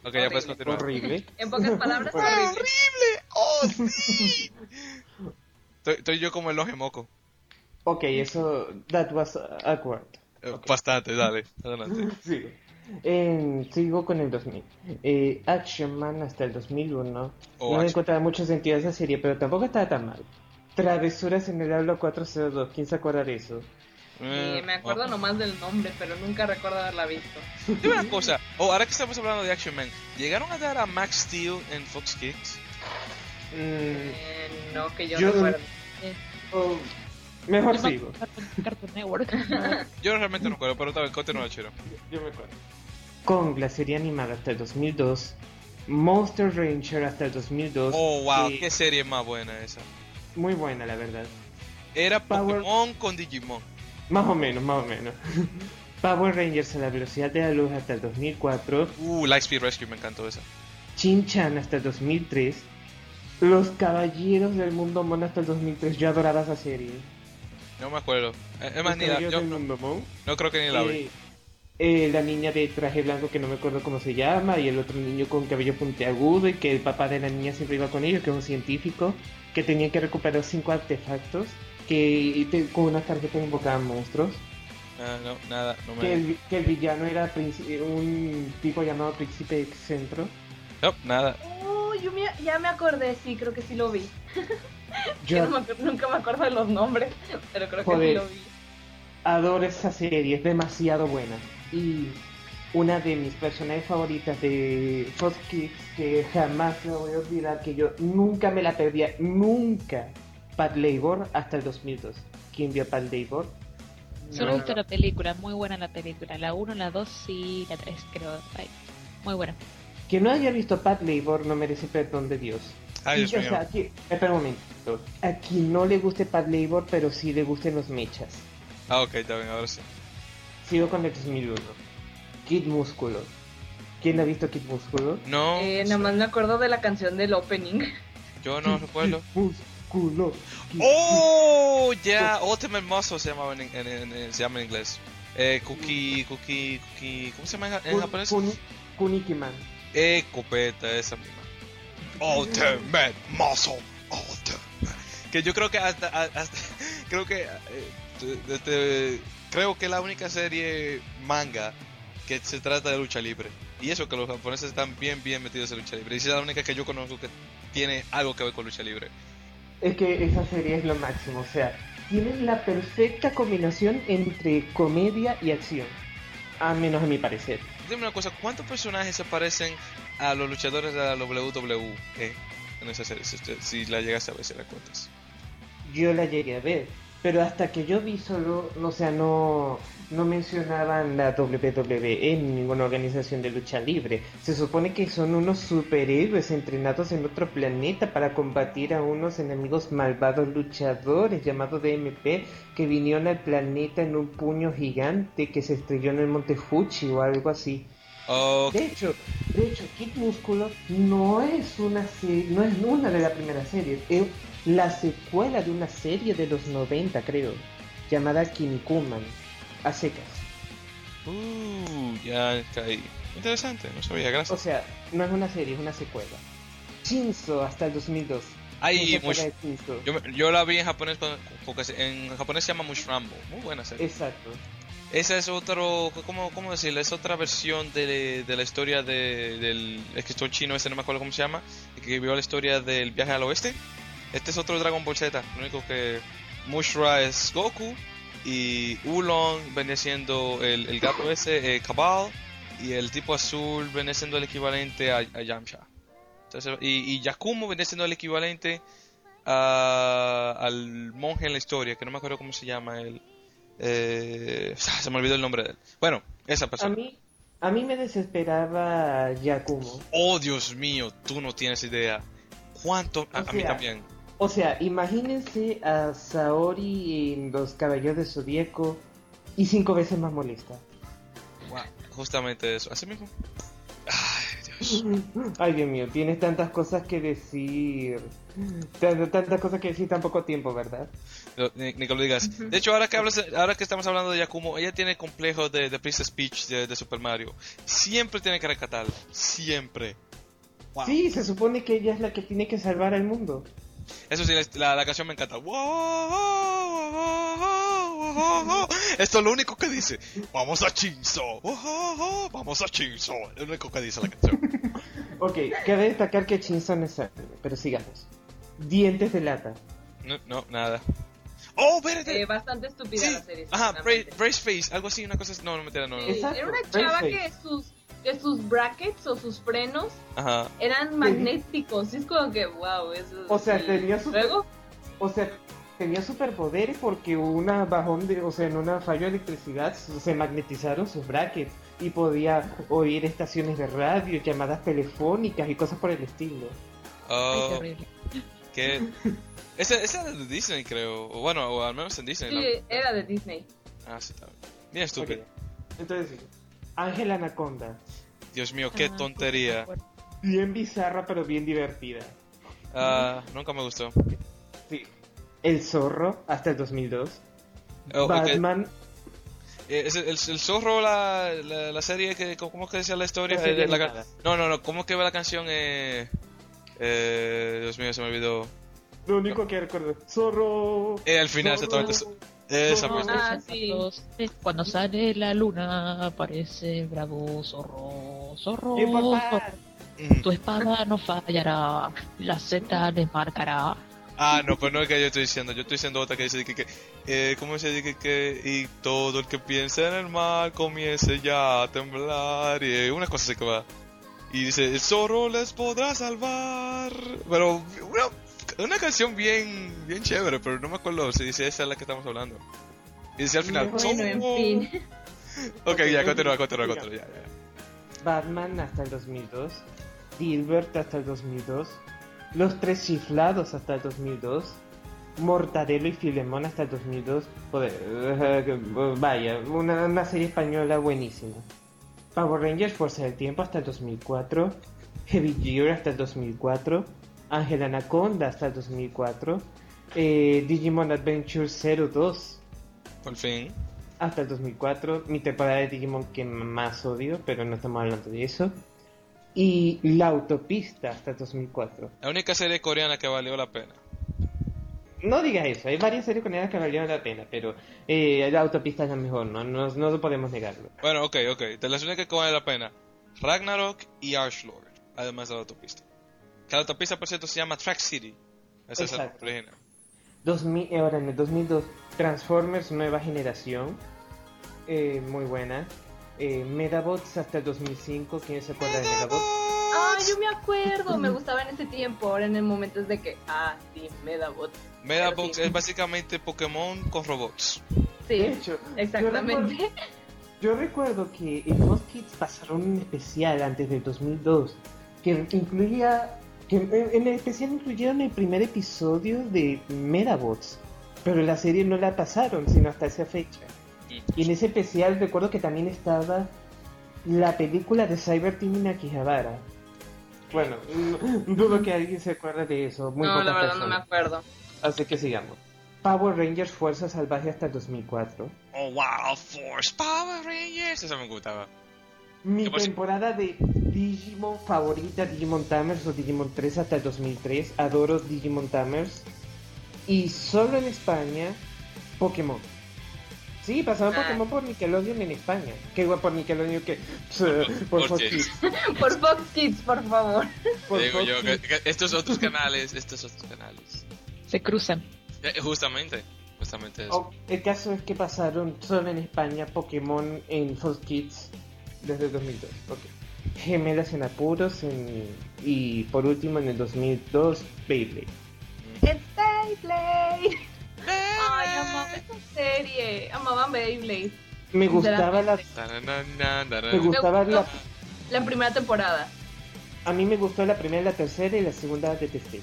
Speaker 1: Ok, ya puedes
Speaker 2: Horrible.
Speaker 1: continuar.
Speaker 6: Horrible.
Speaker 2: en pocas palabras,
Speaker 1: ¡Fue
Speaker 2: horrible.
Speaker 1: horrible! ¡Oh, sí! estoy, estoy yo como el oje moco.
Speaker 6: Ok, eso, that was awkward.
Speaker 1: Eh, Bastante, dale, adelante.
Speaker 6: Sigo. En- sigo con el 2000. Eh, Action Man hasta el 2001.
Speaker 1: Oh,
Speaker 6: no le encontraba mucho sentido a esa serie, pero tampoco estaba tan mal. Travesuras en el aula 402. ¿Quién se acuerda de eso?
Speaker 1: Eh,
Speaker 2: Y me acuerdo
Speaker 1: oh.
Speaker 2: nomás del nombre, pero nunca recuerdo haberla visto.
Speaker 1: Dime una cosa, oh, ahora que estamos hablando de Action Man, ¿llegaron a dar a Max Steel en Fox Kids?
Speaker 6: Mm,
Speaker 2: Eh, no, que yo,
Speaker 6: Yo-
Speaker 2: recuerdo.
Speaker 6: oh, mejor
Speaker 7: Yo
Speaker 6: sigo.
Speaker 7: Cartoon Network.
Speaker 1: Yo realmente no recuerdo, pero tal vez continúa, Chiro.
Speaker 6: Yo me acuerdo. Con la serie animada hasta el 2002. Monster Ranger hasta el 2002.
Speaker 1: Oh, wow,
Speaker 6: que-
Speaker 1: qué serie más buena esa.
Speaker 6: Muy buena, la verdad.
Speaker 1: Era
Speaker 6: Power-
Speaker 1: Pokémon con Digimon.
Speaker 6: Más o menos, más o menos. Power Rangers a la velocidad de la luz hasta el 2004.
Speaker 1: Uh, Lightspeed Rescue, me encantó esa.
Speaker 6: Chin Chan hasta el 2003. Los Caballeros del Mundo Mon hasta el 2003. Yo adoraba esa serie.
Speaker 1: No me acuerdo. Es más, ni la, yo no, creo que ni la vi.
Speaker 6: Eh, eh, la niña de traje blanco que no me acuerdo cómo se llama y el otro niño con cabello puntiagudo y que el papá de la niña siempre iba con ellos, que es un científico, que tenía que recuperar cinco artefactos que te- con unas tarjetas invocaban monstruos.
Speaker 1: Ah, no, nada, no
Speaker 6: Que
Speaker 1: me...
Speaker 6: el, que el villano era un tipo llamado Príncipe Excentro.
Speaker 1: No, nada.
Speaker 2: Oh, yo me- ya me acordé, sí, creo que sí lo vi.
Speaker 6: Yo
Speaker 2: Yo no me acuerdo- nunca me acuerdo de los nombres, pero creo que sí lo vi.
Speaker 6: adoro esa serie, es demasiado buena. Y una de mis personajes favoritas de Fox Kids, que jamás la voy a olvidar, que yo nunca me la perdía, nunca. Pat Labor hasta el 2002. ¿Quién vio Pat Labor?
Speaker 7: Solo
Speaker 1: No.
Speaker 7: he visto la película, muy buena la película. La 1, la 2 y la 3, creo. Ay, muy buena.
Speaker 6: Quien no haya visto Pat Labor no merece perdón de Dios.
Speaker 1: Ay,
Speaker 6: Y,
Speaker 1: Dios
Speaker 6: o
Speaker 1: mío.
Speaker 6: sea, aquí- espera un momento. A quien no le guste Pat Labor, pero sí le gusten los mechas.
Speaker 1: Ah, ok, está bien, ahora sí.
Speaker 6: Sigo con el 2001. Kid Músculo. ¿Quién ha visto Kid Músculo?
Speaker 1: No,
Speaker 2: Eh, nada más me acuerdo de la canción del opening.
Speaker 1: yo no recuerdo.
Speaker 6: Músculo.
Speaker 1: ¡Oh! Ya, Ultimate Muscle se llamaba en, en- en- en- se llama en inglés. Eh, cookie, cookie, cookie. ¿Cómo se llama en, en japonés?
Speaker 6: Kun- Kunikiman.
Speaker 1: Eh, copeta, esa misma. Ultimate Muscle. Ultimate. Que yo creo que hasta, hasta creo que eh, creo que la única serie manga que se trata de lucha libre. Y eso que los japoneses están bien bien metidos en lucha libre. Y esa es la única que yo conozco que tiene algo que ver con lucha libre.
Speaker 6: Es que esa serie es lo máximo, o sea, tienen la perfecta combinación entre comedia y acción. A menos a mi parecer.
Speaker 1: Dime una cosa, ¿cuántos personajes se parecen a los luchadores de la WWE en esa serie? Si, si la llegaste a ver, si la cuentas.
Speaker 6: Yo la llegué a ver, pero hasta que yo vi solo, o sea, no, no mencionaban la WWE ni ninguna organización de lucha libre. Se supone que son unos superhéroes entrenados en otro planeta para combatir a unos enemigos malvados luchadores llamados DMP que vinieron al planeta en un puño gigante que se estrelló en el monte Fuji o algo así. De hecho, de hecho, Kid Músculo no es una serie, no es una de las primeras series, es la secuela de una serie de los 90, creo, llamada Kinnikuman, a secas.
Speaker 1: Uh, ya caí. Interesante, no sabía,
Speaker 6: O
Speaker 1: gracias.
Speaker 6: sea, no es una serie, es una secuela. Shinzo hasta el 2002.
Speaker 1: Ay,
Speaker 6: ¿Quién se
Speaker 1: mush- yo, la vi en japonés porque en japonés se llama Mushrambo. Muy buena serie.
Speaker 6: Exacto.
Speaker 1: Esa es otro, ¿cómo, cómo decirlo? Es otra versión de, de la historia de, del escritor chino, ese no me acuerdo cómo se llama, que vio la historia del viaje al oeste. Este es otro Dragon Ball Z, lo único que Mushra es Goku y Oolong viene siendo el, el gato ese, eh, Cabal, y el tipo azul viene siendo el equivalente a, a Yamcha. Entonces, y, y Yakumo viene siendo el equivalente a- al monje en la historia, que no me acuerdo cómo se llama él. Eh, se me olvidó el nombre de él. Bueno, esa
Speaker 6: A
Speaker 1: persona.
Speaker 6: mí, a mí me desesperaba Yakumo.
Speaker 1: Oh, Dios mío, tú no tienes idea. ¿Cuánto? A,
Speaker 6: O
Speaker 1: a mí también.
Speaker 6: O sea, imagínense a Saori en Los Caballeros de Zodíaco y cinco veces más molesta.
Speaker 1: Wow, justamente eso. Así mismo. Ay, Dios.
Speaker 6: Ay, Dios mío, tienes tantas cosas que decir. Tan- Tantas cosas que decir tan poco tiempo, ¿verdad?
Speaker 1: No, Ni, ni que lo digas. De hecho, ahora que hablas, ahora que estamos hablando de Yakumo, ella tiene complejo de, de Princess Peach de, de Super Mario. Siempre tiene que rescatarla. Siempre. Wow.
Speaker 6: Sí, se supone que ella es la que tiene que salvar al mundo.
Speaker 1: Eso sí, la, la canción me encanta. Esto es lo único que dice. Vamos a Chinzo. Vamos a Chinzo. Es lo único que dice la canción.
Speaker 6: Ok, cabe destacar que Shinson es anime, pero sigamos. Dientes de lata.
Speaker 1: No, no nada. Oh, espérate.
Speaker 2: Eh, bastante estúpida
Speaker 1: Sí.
Speaker 2: la serie.
Speaker 1: Ajá. Brace Face, algo así, una cosa así. No, no, mentira, no, no.
Speaker 2: Sí,
Speaker 6: Exacto,
Speaker 2: Era una chava
Speaker 6: Braceface.
Speaker 2: que sus, que sus brackets o sus frenos
Speaker 1: Ajá.
Speaker 2: eran magnéticos. Y es como que, wow, eso
Speaker 6: O sea, tenía su-
Speaker 2: Luego,
Speaker 6: O sea, tenía superpoderes porque una bajón de, o sea, en una falla de electricidad se magnetizaron sus brackets y podía oír estaciones de radio, llamadas telefónicas y cosas por el estilo.
Speaker 7: Ay,
Speaker 1: Oh,
Speaker 7: qué horrible.
Speaker 1: que. Esa, esa era de Disney, creo. O bueno, o al menos en Disney.
Speaker 2: era de Disney.
Speaker 1: Ah, sí, está bien. Bien estúpido.
Speaker 6: Entonces, sí. Ángel Anaconda.
Speaker 1: Dios mío, qué
Speaker 7: Ah,
Speaker 1: tontería.
Speaker 6: Bien bizarra pero bien divertida.
Speaker 1: Ah, nunca me gustó.
Speaker 6: Sí. El Zorro hasta el 2002.
Speaker 1: Oh, ok.
Speaker 6: Batman.
Speaker 1: Eh, es el, el- el zorro, la, la, la serie, que, ¿cómo es que decía la historia?
Speaker 6: La
Speaker 1: Eh, la no, no, no, ¿cómo que va la canción? Eh, eh, Dios mío, se me olvidó.
Speaker 6: Lo único que recuerdo. Zorro.
Speaker 1: Eh, al final,
Speaker 6: Zorro.
Speaker 1: exactamente. Esa
Speaker 6: Zorro.
Speaker 2: Ah, sí.
Speaker 7: Cuando sale la luna aparece bravo zorro, zorro.
Speaker 1: Mm.
Speaker 7: Tu espada no fallará, la Z les marcará.
Speaker 1: Ah, no, pues no es que yo estoy diciendo, yo estoy diciendo otra que dice que, que eh, ¿cómo se dice que, y todo el que piensa en el mal comience ya a temblar y eh, una cosa así que va. Y dice, el zorro les podrá salvar. Pero una, una canción bien, bien chévere, pero no me acuerdo si dice esa es la que estamos hablando. Y dice al final,
Speaker 2: Bueno, en fin.
Speaker 1: Ok, ya, continúa, continúa, continúa, ya, ya.
Speaker 6: Batman hasta el 2002. Dilbert hasta el 2002. Los Tres Chiflados hasta el 2002. Mortadelo y Filemón hasta el 2002. Joder, vaya, una, una serie española buenísima. Power Rangers Fuerza del Tiempo hasta el 2004. Heavy Gear hasta el 2004. Ángel Anaconda hasta el 2004. eh, Digimon Adventure 02
Speaker 1: Por fin.
Speaker 6: hasta el 2004. Mi temporada de Digimon que más odio, pero no estamos hablando de eso. Y La Autopista hasta el 2004.
Speaker 1: La única serie coreana que valió la pena.
Speaker 6: No digas eso, hay varias series coreanas que valieron la pena, pero eh, La Autopista es la mejor, no, no, no podemos negarlo.
Speaker 1: Bueno, ok, ok. De las únicas que vale la pena, Ragnarok y Archlord, además de la autopista. Que la autopista, por cierto, se llama Track City. Esa es la
Speaker 6: Exacto.
Speaker 1: original.
Speaker 6: 2000, eh, ahora en el 2002, Transformers Nueva Generación, eh, muy buena. Eh, Medabots hasta el 2005, ¿quién se acuerda de Medabots?
Speaker 2: Ah, yo me acuerdo, me gustaba en ese tiempo. Ahora en el momento es de que, ah, sí, Medabot.
Speaker 1: Medabox
Speaker 2: Pero sí.
Speaker 1: es básicamente Pokémon con robots.
Speaker 6: De
Speaker 2: Sí,
Speaker 6: hecho,
Speaker 2: exactamente.
Speaker 6: Yo recuerdo que en Kids pasaron un especial antes del 2002 que incluía. Que en en el especial incluyeron el primer episodio de Medabots, pero la serie no la pasaron sino hasta esa fecha. Y en ese especial recuerdo que también estaba la película de Cyber Team en Akihabara. Bueno, dudo que alguien se acuerde de eso. Muy
Speaker 2: no, la verdad no me acuerdo.
Speaker 6: Así que sigamos. Power Rangers Fuerza Salvaje hasta el 2004.
Speaker 1: Oh, wow, Force Power Rangers. Esa me gustaba.
Speaker 6: Mi temporada de Digimon favorita, Digimon Tamers o Digimon 3 hasta el 2003. Adoro Digimon Tamers. Y solo en España, Pokémon. Sí, pasaban
Speaker 2: Ah.
Speaker 6: Pokémon por Nickelodeon en España. Que igual por Nickelodeon que... por
Speaker 1: Por
Speaker 6: Fox
Speaker 1: Kids.
Speaker 2: Por Fox Kids, por favor.
Speaker 6: Por
Speaker 1: Digo
Speaker 6: Fox
Speaker 1: yo, que,
Speaker 6: Kids.
Speaker 1: que estos otros canales, estos otros canales.
Speaker 7: Se cruzan.
Speaker 1: Eh, justamente, justamente eso.
Speaker 6: Oh, el caso es que pasaron solo en España Pokémon en Fox Kids desde el 2002. ok. Gemelas en apuros en- y por último en el 2002 Beyblade.
Speaker 2: It's Beyblade. Ay, amaba esa serie. Amaban Beyblade.
Speaker 6: Me gustaba la me gustaba la
Speaker 2: La primera temporada.
Speaker 6: a mí me gustó la primera, la tercera y la segunda detesté.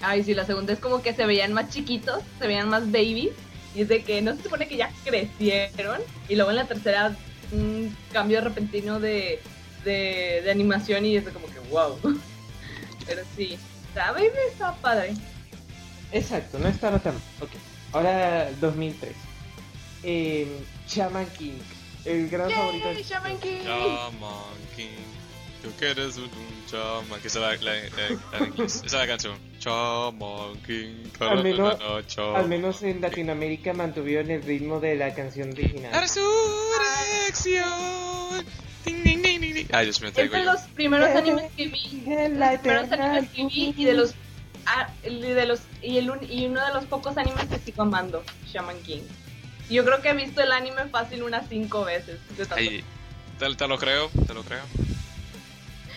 Speaker 2: Ay, sí, la segunda es como que se veían más chiquitos, se veían más babies. Y es de que no se supone que ya crecieron. Y luego en la tercera, un cambio repentino de, de, de animación y es como que wow. Pero sí, baby está padre.
Speaker 6: Exacto, no estaba tan ok. Ahora 2003. Eh, Shaman King, el gran favorito de
Speaker 2: ¡Yay, Shaman King!
Speaker 1: Shaman King. Tú que eres un, un shaman. Que esa es la, la, la- la inglés. Esa es la canción. Shaman King.
Speaker 6: Al menos-
Speaker 1: Carolina, Shaman
Speaker 6: Al menos en Latinoamérica mantuvieron el ritmo de la canción original.
Speaker 1: Resurrección. Ding, ding, ding, ding, ding. Ay, Dios mío,
Speaker 2: Es de los primeros animes que vi. Los primeros animes que vi y de los. ah, y de los y, el, un- y uno de los pocos animes que sigo amando, Shaman King. Yo creo que he visto el anime fácil unas cinco veces.
Speaker 1: Ay, te, te lo creo, te lo creo.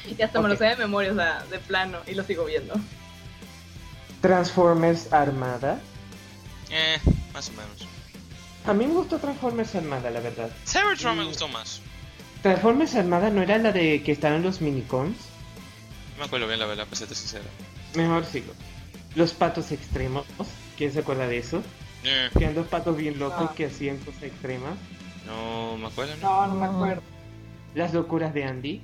Speaker 2: y hasta me lo sé de memoria, o sea, de plano, y lo sigo viendo.
Speaker 6: Transformers Armada.
Speaker 1: Eh, más o menos.
Speaker 6: A mí me gustó Transformers Armada, la verdad.
Speaker 1: Cybertron me gustó más.
Speaker 6: Transformers Armada no era la de que estaban los minicons.
Speaker 1: No me acuerdo bien, la verdad, para serte sincero.
Speaker 6: Mejor sigo. Los patos extremos. ¿Quién se acuerda de eso?
Speaker 1: Eh,
Speaker 6: Que eran dos patos bien locos
Speaker 2: Ah.
Speaker 6: que hacían cosas extremas.
Speaker 1: no me acuerdo, ¿no?
Speaker 2: No, no me acuerdo.
Speaker 6: Las locuras de Andy.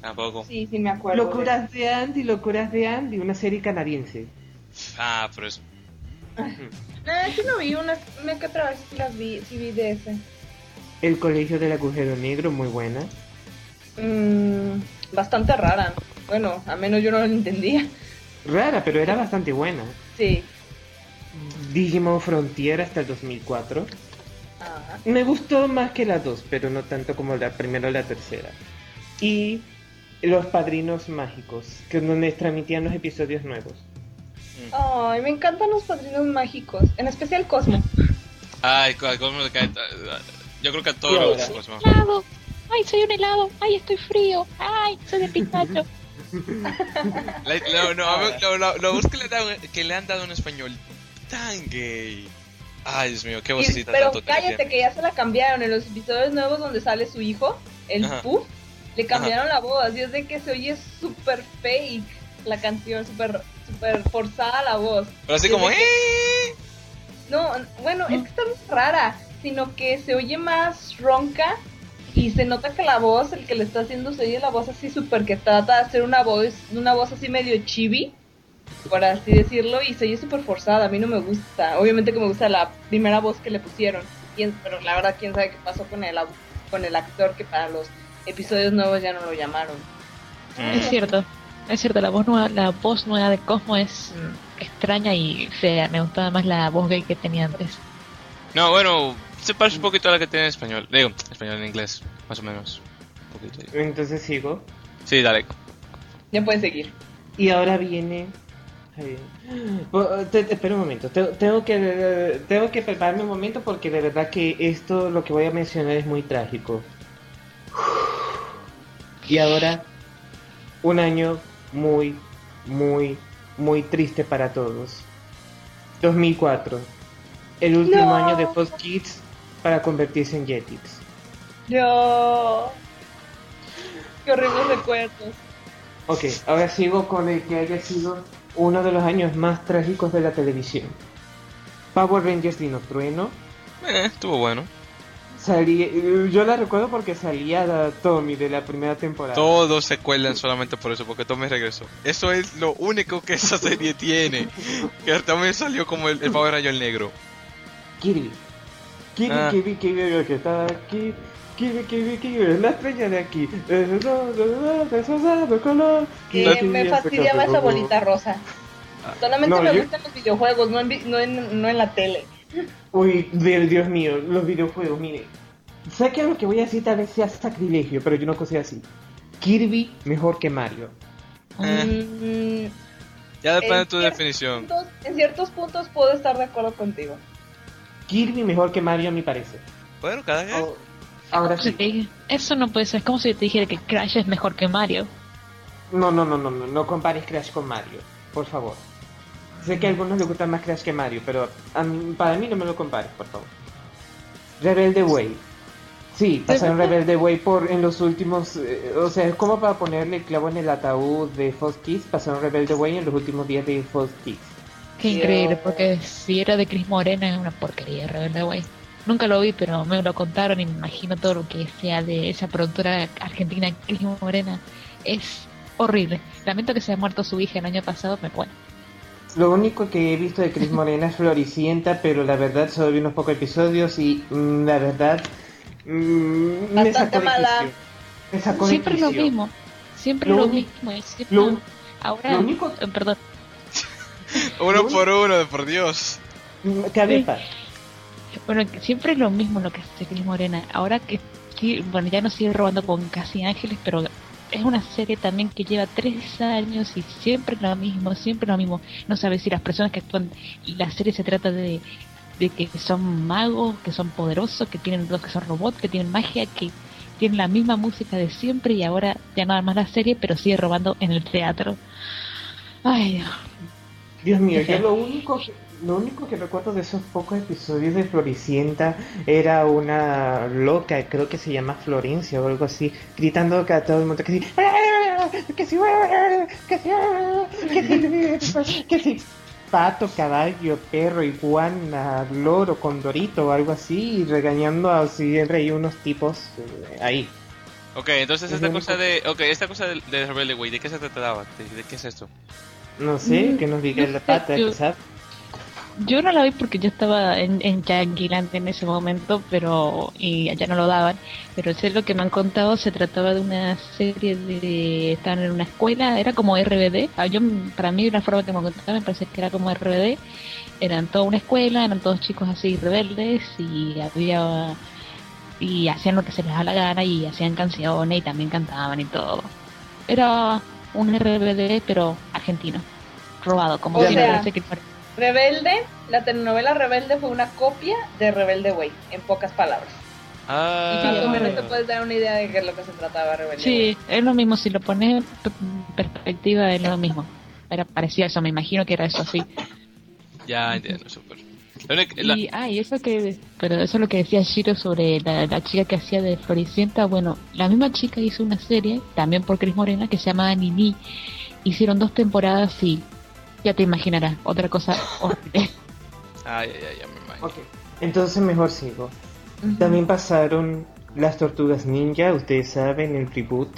Speaker 1: Tampoco.
Speaker 2: Sí, sí me acuerdo.
Speaker 6: Locuras de Andy, Locuras de Andy, una serie canadiense.
Speaker 1: Ah, pero es.
Speaker 2: Ah, sí no vi una, una que otra vez las vi, sí vi de ese.
Speaker 6: El Colegio del Agujero Negro, muy buena.
Speaker 2: Mm, bastante rara. Bueno, a menos yo no lo entendía.
Speaker 6: Rara, pero era bastante buena.
Speaker 2: Sí.
Speaker 6: Digimon Frontier hasta el 2004.
Speaker 2: Ah,
Speaker 6: Me gustó más que la 2, pero no tanto como la primera o la tercera. Y Los Padrinos Mágicos, que es donde transmitían los episodios nuevos.
Speaker 2: Ay, me encantan los padrinos mágicos. En especial Cosmo.
Speaker 1: Ay, co- Cosmo. Yo creo que a todos Cosmo.
Speaker 7: helado. Ay, soy un helado. Ay, estoy frío. Ay, soy de pistacho.
Speaker 1: No, a ver, lo, lo- que le, dan- que le han dado en español tan gay. Ay, Dios mío, qué vocecita
Speaker 2: pero
Speaker 1: tanto
Speaker 2: cállate que ya se la cambiaron en los episodios nuevos donde sale su hijo, el
Speaker 1: Ajá.
Speaker 2: Puff. Le cambiaron la voz y es de que se oye súper fake la canción, súper super forzada la voz.
Speaker 1: Pero así como,
Speaker 2: de
Speaker 1: ¡eh!
Speaker 2: que- No, bueno, es que está muy rara, sino que se oye más ronca y se nota que la voz, el que le está haciendo, se oye la voz así súper que trata de hacer una voz, una voz así medio chibi, por así decirlo, y se oye súper forzada, a mí no me gusta. Obviamente que me gusta la primera voz que le pusieron, pero la verdad quién sabe qué pasó con el, con el actor que para los episodios nuevos ya no lo llamaron.
Speaker 7: Es cierto. Es cierto, la voz nueva, la voz nueva de Cosmo es mm, extraña y fea. Me gustaba más la voz gay que tenía antes.
Speaker 1: No, bueno, se parece un poquito a la que tiene en español. Digo, español en inglés, más o menos. Un poquito.
Speaker 6: Entonces sigo.
Speaker 1: Sí, dale.
Speaker 2: Ya pueden seguir.
Speaker 6: Y ahora viene... ay, oh, te- te- espera un momento, te- tengo que tengo que prepararme un momento porque de verdad que esto, lo que voy a mencionar es muy trágico. Y ahora, un año muy, muy, muy triste para todos. 2004, el último
Speaker 2: No.
Speaker 6: año de Fox Kids para convertirse en Jetix.
Speaker 2: Yo. Qué horribles recuerdos.
Speaker 6: Ok, ahora sigo con el que haya sido uno de los años más trágicos de la televisión. Power Rangers Dino Trueno.
Speaker 1: Eh, estuvo bueno.
Speaker 6: Salía, yo la recuerdo porque salía la Tommy de la primera temporada.
Speaker 1: Todos se cuelan solamente por eso, porque Tommy regresó. Eso es lo único que esa serie tiene. Que Tommy salió como el, el Power Ranger negro.
Speaker 6: Kirby. Kirby,
Speaker 1: Ah.
Speaker 6: Kirby, Kirby, que está aquí. Kirby, Kirby, Kirby, la estrella de aquí. No, no, no, de color.
Speaker 2: Que me fastidiaba esa bolita rosa. Solamente
Speaker 6: No,
Speaker 2: me
Speaker 6: yo-
Speaker 2: gustan los videojuegos, no en, no en, no en la tele.
Speaker 6: Uy, Dios mío, los videojuegos, mire. Sé que lo que voy a decir tal vez sea sacrilegio, pero yo no considero así. Kirby mejor que Mario.
Speaker 1: Eh.
Speaker 2: Mm,
Speaker 1: Ya depende de tu
Speaker 2: ciertos
Speaker 1: definición.
Speaker 2: puntos- en ciertos puntos puedo estar de acuerdo contigo.
Speaker 6: Kirby mejor que Mario a mi parecer.
Speaker 1: Bueno, cada vez.
Speaker 6: Oh, ahora sí.
Speaker 7: Eso no puede ser. Es como si te dijera que Crash es mejor que Mario.
Speaker 6: No, no, no, no, no, no compares Crash con Mario, por favor. Sé que a algunos les gusta más Crash que Mario, pero a mí- para mí no me lo compares, por favor. Rebelde Way. Sí, pasaron Rebelde Way por en los últimos, eh, o sea, es como para ponerle el clavo en el ataúd de Fox Kids, pasaron Rebelde Way en los últimos días de Fox Kids.
Speaker 7: Qué
Speaker 2: Dios.
Speaker 7: increíble, porque si era de Chris Morena es una porquería, Rebelde Way. Nunca lo vi, pero me lo contaron y me imagino todo lo que sea de esa productora argentina, Chris Morena. Es horrible. Lamento que se haya muerto su hija el año pasado, pero bueno.
Speaker 6: Lo único que he visto de Chris Morena es Floricienta, pero la verdad solo vi unos pocos episodios y mm, la verdad mm, me sacó
Speaker 2: mala.
Speaker 6: Me sacó
Speaker 7: Siempre lo mismo. Siempre
Speaker 6: Lo
Speaker 7: lo, mismo. y siempre-
Speaker 6: lo
Speaker 7: Ahora,
Speaker 6: lo único-
Speaker 7: eh, perdón.
Speaker 1: Uno por uno, por Dios.
Speaker 6: Cabe
Speaker 7: Sí.
Speaker 6: paz.
Speaker 7: Bueno, siempre es lo mismo lo que hace Cris Morena. Ahora que sí, bueno, ya no sigue robando con Casi Ángeles, pero es una serie también que lleva tres años y siempre lo mismo, siempre lo mismo. No sabes si las personas que actúan y la serie se trata de, de que son magos, que son poderosos, que tienen los que son robots, que tienen magia, que tienen la misma música de siempre y ahora ya nada más la serie, pero sigue robando en el teatro. Ay, Dios.
Speaker 6: Dios mío, yo lo único que, lo único que recuerdo de esos pocos episodios de Floricienta era una loca, creo que se llama Florencia o algo así, gritando a todo el mundo que sí, "Ah, que sí, ah, que sí, ah, que sí, que sí, pato, caballo, perro, iguana, loro, condorito o algo así, y regañando a siempre hay unos tipos eh, ahí.
Speaker 1: Ok, entonces
Speaker 6: Es
Speaker 1: esta cosa de... Ok, esta cosa de, de Way, ¿de qué se trataba? ¿De, de qué es esto?
Speaker 6: No sé, que nos diga la pata,
Speaker 7: yo-
Speaker 6: ¿sabes?
Speaker 7: Yo no la vi porque yo estaba en, en Yanquiland en ese momento, pero y allá no lo daban. Pero sé lo que me han contado, se trataba de una serie de... Estaban en una escuela, era como RBD. Ah, Yo, para mí, la forma que me contaban me parece que era como RBD. Eran toda una escuela, eran todos chicos así rebeldes y había... Y hacían lo que se les daba la gana y hacían canciones y también cantaban y todo. Era un RBD, pero argentino. Robado, como
Speaker 2: O sea,
Speaker 7: que.
Speaker 2: Rebelde, la telenovela Rebelde fue una copia de Rebelde Way, en pocas palabras. y
Speaker 1: Ah,
Speaker 2: menos te puedes dar una idea de qué es lo que se trataba Rebelde
Speaker 7: Sí, es lo mismo, si lo pones en perspectiva es lo mismo. Era parecido a eso, me imagino que era eso así.
Speaker 1: ya entiendo, súper. La
Speaker 7: Y, ah, y eso que, pero eso es lo que decía Shiro sobre la, la chica que hacía de Floricienta, bueno, la misma chica hizo una serie, también por Cris Morena, que se llamaba Nini. Hicieron dos temporadas y ya te imaginarás, otra cosa horrible.
Speaker 1: Ay, ay, ay, ya me imagino.
Speaker 6: Ok, entonces mejor sigo. También pasaron las tortugas ninja, ustedes saben, el reboot.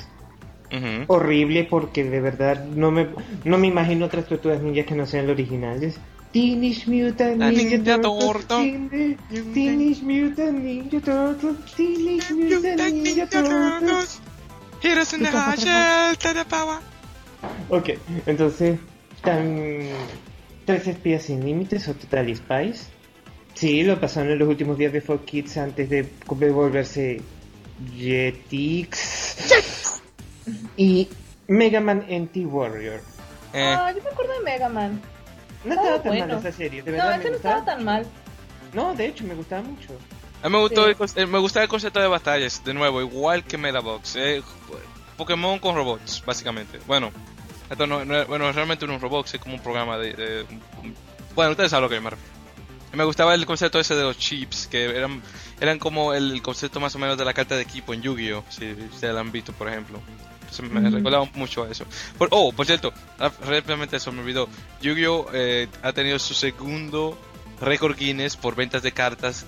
Speaker 1: Ujú.
Speaker 6: Horrible porque de verdad no me, no me imagino otras tortugas ninjas que no sean las originales. Teenage Mutant Ninja,
Speaker 1: Ninja
Speaker 6: Turtles,
Speaker 1: Turtle.
Speaker 6: Teenage, Mutant Ninja Turtles, Teenage Mutant Ninja Turtles.
Speaker 1: Heroes in the power.
Speaker 6: Ok, entonces, tan... Tres espías sin límites o Total Spies. Sí, lo pasaron en los últimos días de Fox Kids antes de volverse Jetix. y Mega Man NT Warrior.
Speaker 1: Eh,
Speaker 2: Ah, yo me acuerdo de Mega Man.
Speaker 6: No
Speaker 2: Estaba
Speaker 6: estaba tan
Speaker 2: bueno.
Speaker 6: mal esa serie, de
Speaker 2: No,
Speaker 6: verdad
Speaker 2: ese
Speaker 6: me
Speaker 2: no estaba tan mal.
Speaker 6: No, de hecho me gustaba mucho.
Speaker 1: a mí me gustó,
Speaker 2: Sí.
Speaker 1: el, eh, me gustaba el concepto de batallas, de nuevo, igual que Medabox. Eh, Pokémon con robots, básicamente. Bueno, esto no, no- bueno, realmente no es un robot, es como un programa de... de- bueno, ustedes saben lo que me refiero. Me gustaba el concepto ese de los chips, que eran, eran como el concepto más o menos de la carta de equipo en Yu-Gi-Oh! Si ustedes lo han visto, por ejemplo. Entonces me
Speaker 7: Ujú.
Speaker 1: recordaba mucho a eso. Por- oh, por cierto, ah, rápidamente eso me olvidó. Yu-Gi-Oh! eh, ha tenido su segundo récord Guinness por ventas de cartas.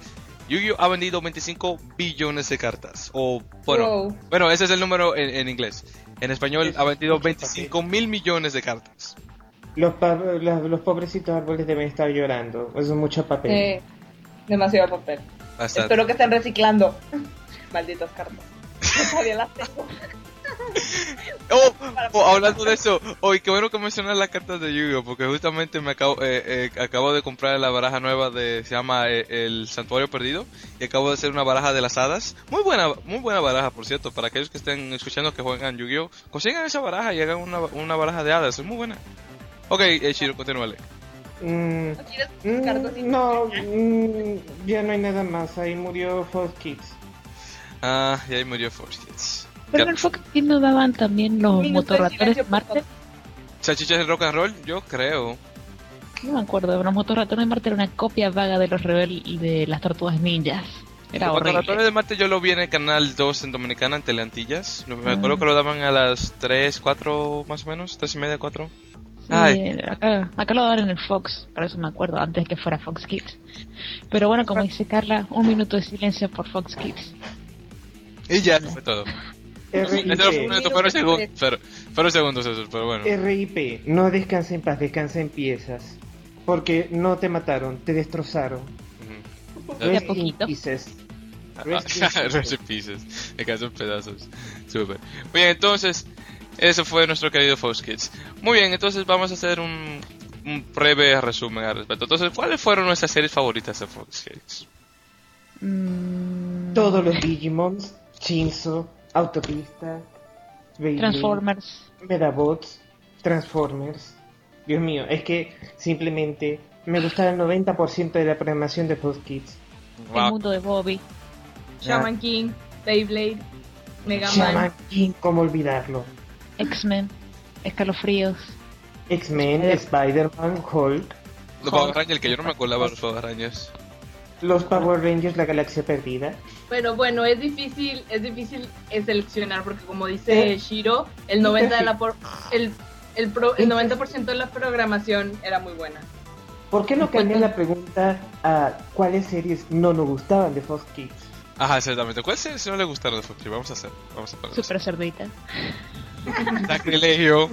Speaker 1: Yu-Gi-Oh! ha vendido 25 billones de cartas. O, bueno,
Speaker 2: Wow.
Speaker 1: bueno ese es el número en, en inglés. En español
Speaker 6: Es
Speaker 1: ha vendido
Speaker 6: mucho
Speaker 1: 25 mil millones de cartas.
Speaker 6: Los, pa- la- los pobrecitos árboles deben estar llorando. Eso es mucho papel.
Speaker 2: Eh, demasiado papel.
Speaker 1: Bastante.
Speaker 2: Espero que estén reciclando. Malditas cartas. Todavía las tengo.
Speaker 1: Oh, oh, hablando de eso, hoy qué bueno que mencionas las cartas de Yu-Gi-Oh! Porque justamente me acabo, eh, eh, acabo de comprar la baraja nueva de, se llama eh, El Santuario Perdido, y acabo de hacer una baraja de las hadas. Muy buena, muy buena baraja, por cierto, para aquellos que estén escuchando que juegan Yu-Gi-Oh! Consigan esa baraja y hagan una, una baraja de hadas, es muy buena. Ok, eh, Shiro, continúale.
Speaker 6: Mm,
Speaker 2: ¿No
Speaker 6: mm, no, mm, ya no hay nada más. Ahí murió Fox Kids.
Speaker 1: Ah, y ahí murió Force Kids.
Speaker 7: Pero en el Fox Kids no daban también los
Speaker 2: minuto de
Speaker 7: Marte.
Speaker 1: ¿Salchichas de rock and roll? Yo creo.
Speaker 7: No me acuerdo, los motorratones de Marte era una copia vaga de los rebel de las tortugas ninjas. Era
Speaker 1: Los
Speaker 7: horrible.
Speaker 1: De Marte yo lo vi en el canal 2 en Dominicana, en Teleantillas. Me
Speaker 7: Ah.
Speaker 1: acuerdo que lo daban a las 3, 4 más o menos, 3 y media, 4.
Speaker 7: Sí,
Speaker 1: Ay.
Speaker 7: acá, acá lo daban en el Fox, por eso me acuerdo, antes que fuera Fox Kids. Pero bueno, como dice Carla, un minuto de silencio por Fox Kids.
Speaker 1: Y ya, fue todo. Minuto, fueron segundos, pero, fueron segundos esos, pero bueno.
Speaker 6: RIP. No descansa en paz, descansa en piezas. Porque no te mataron, te destrozaron. Rest in pieces.
Speaker 1: Ah,
Speaker 6: Rest in
Speaker 1: Rest
Speaker 6: pieces.
Speaker 1: quedan en pedazos. Súper. Muy bien, entonces, eso fue nuestro querido Fox Kids. Muy bien, entonces vamos a hacer un, un breve resumen al respecto. Entonces, ¿cuáles fueron nuestras series favoritas de Fox Kids?
Speaker 7: Mm,
Speaker 6: Todos los Digimons, Shinzo, Autopista,
Speaker 7: Transformers.
Speaker 6: Medabots, Transformers. Dios mío, es que simplemente me gustaba el 90% de la programación de Fox Kids.
Speaker 7: El mundo de Bobby.
Speaker 2: Shaman King, Beyblade, Mega
Speaker 6: Shaman
Speaker 2: Man.
Speaker 6: King, ¿cómo olvidarlo?
Speaker 7: X-Men. Escalofríos.
Speaker 6: X-Men,
Speaker 7: Eh.
Speaker 6: Spider-Man, Hulk,
Speaker 1: Los Power Rangers, que yo no me acordaba de los Power Rangers.
Speaker 6: Los Power Rangers, la galaxia perdida.
Speaker 2: Pero bueno, es difícil, es difícil eh, seleccionar porque como dice
Speaker 6: Eh.
Speaker 2: Shiro, el 90 de la por- el, el, pro- el 90% de la programación era muy buena.
Speaker 6: ¿Por qué no cambiar la pregunta a cuáles series no nos gustaban de Fox Kids?
Speaker 1: Ajá, exactamente. ¿Cuál serie si no le gustaron de Fox Kids? Vamos a hacer. Vamos a poner
Speaker 7: Super cerdita.
Speaker 1: Sacrilegio.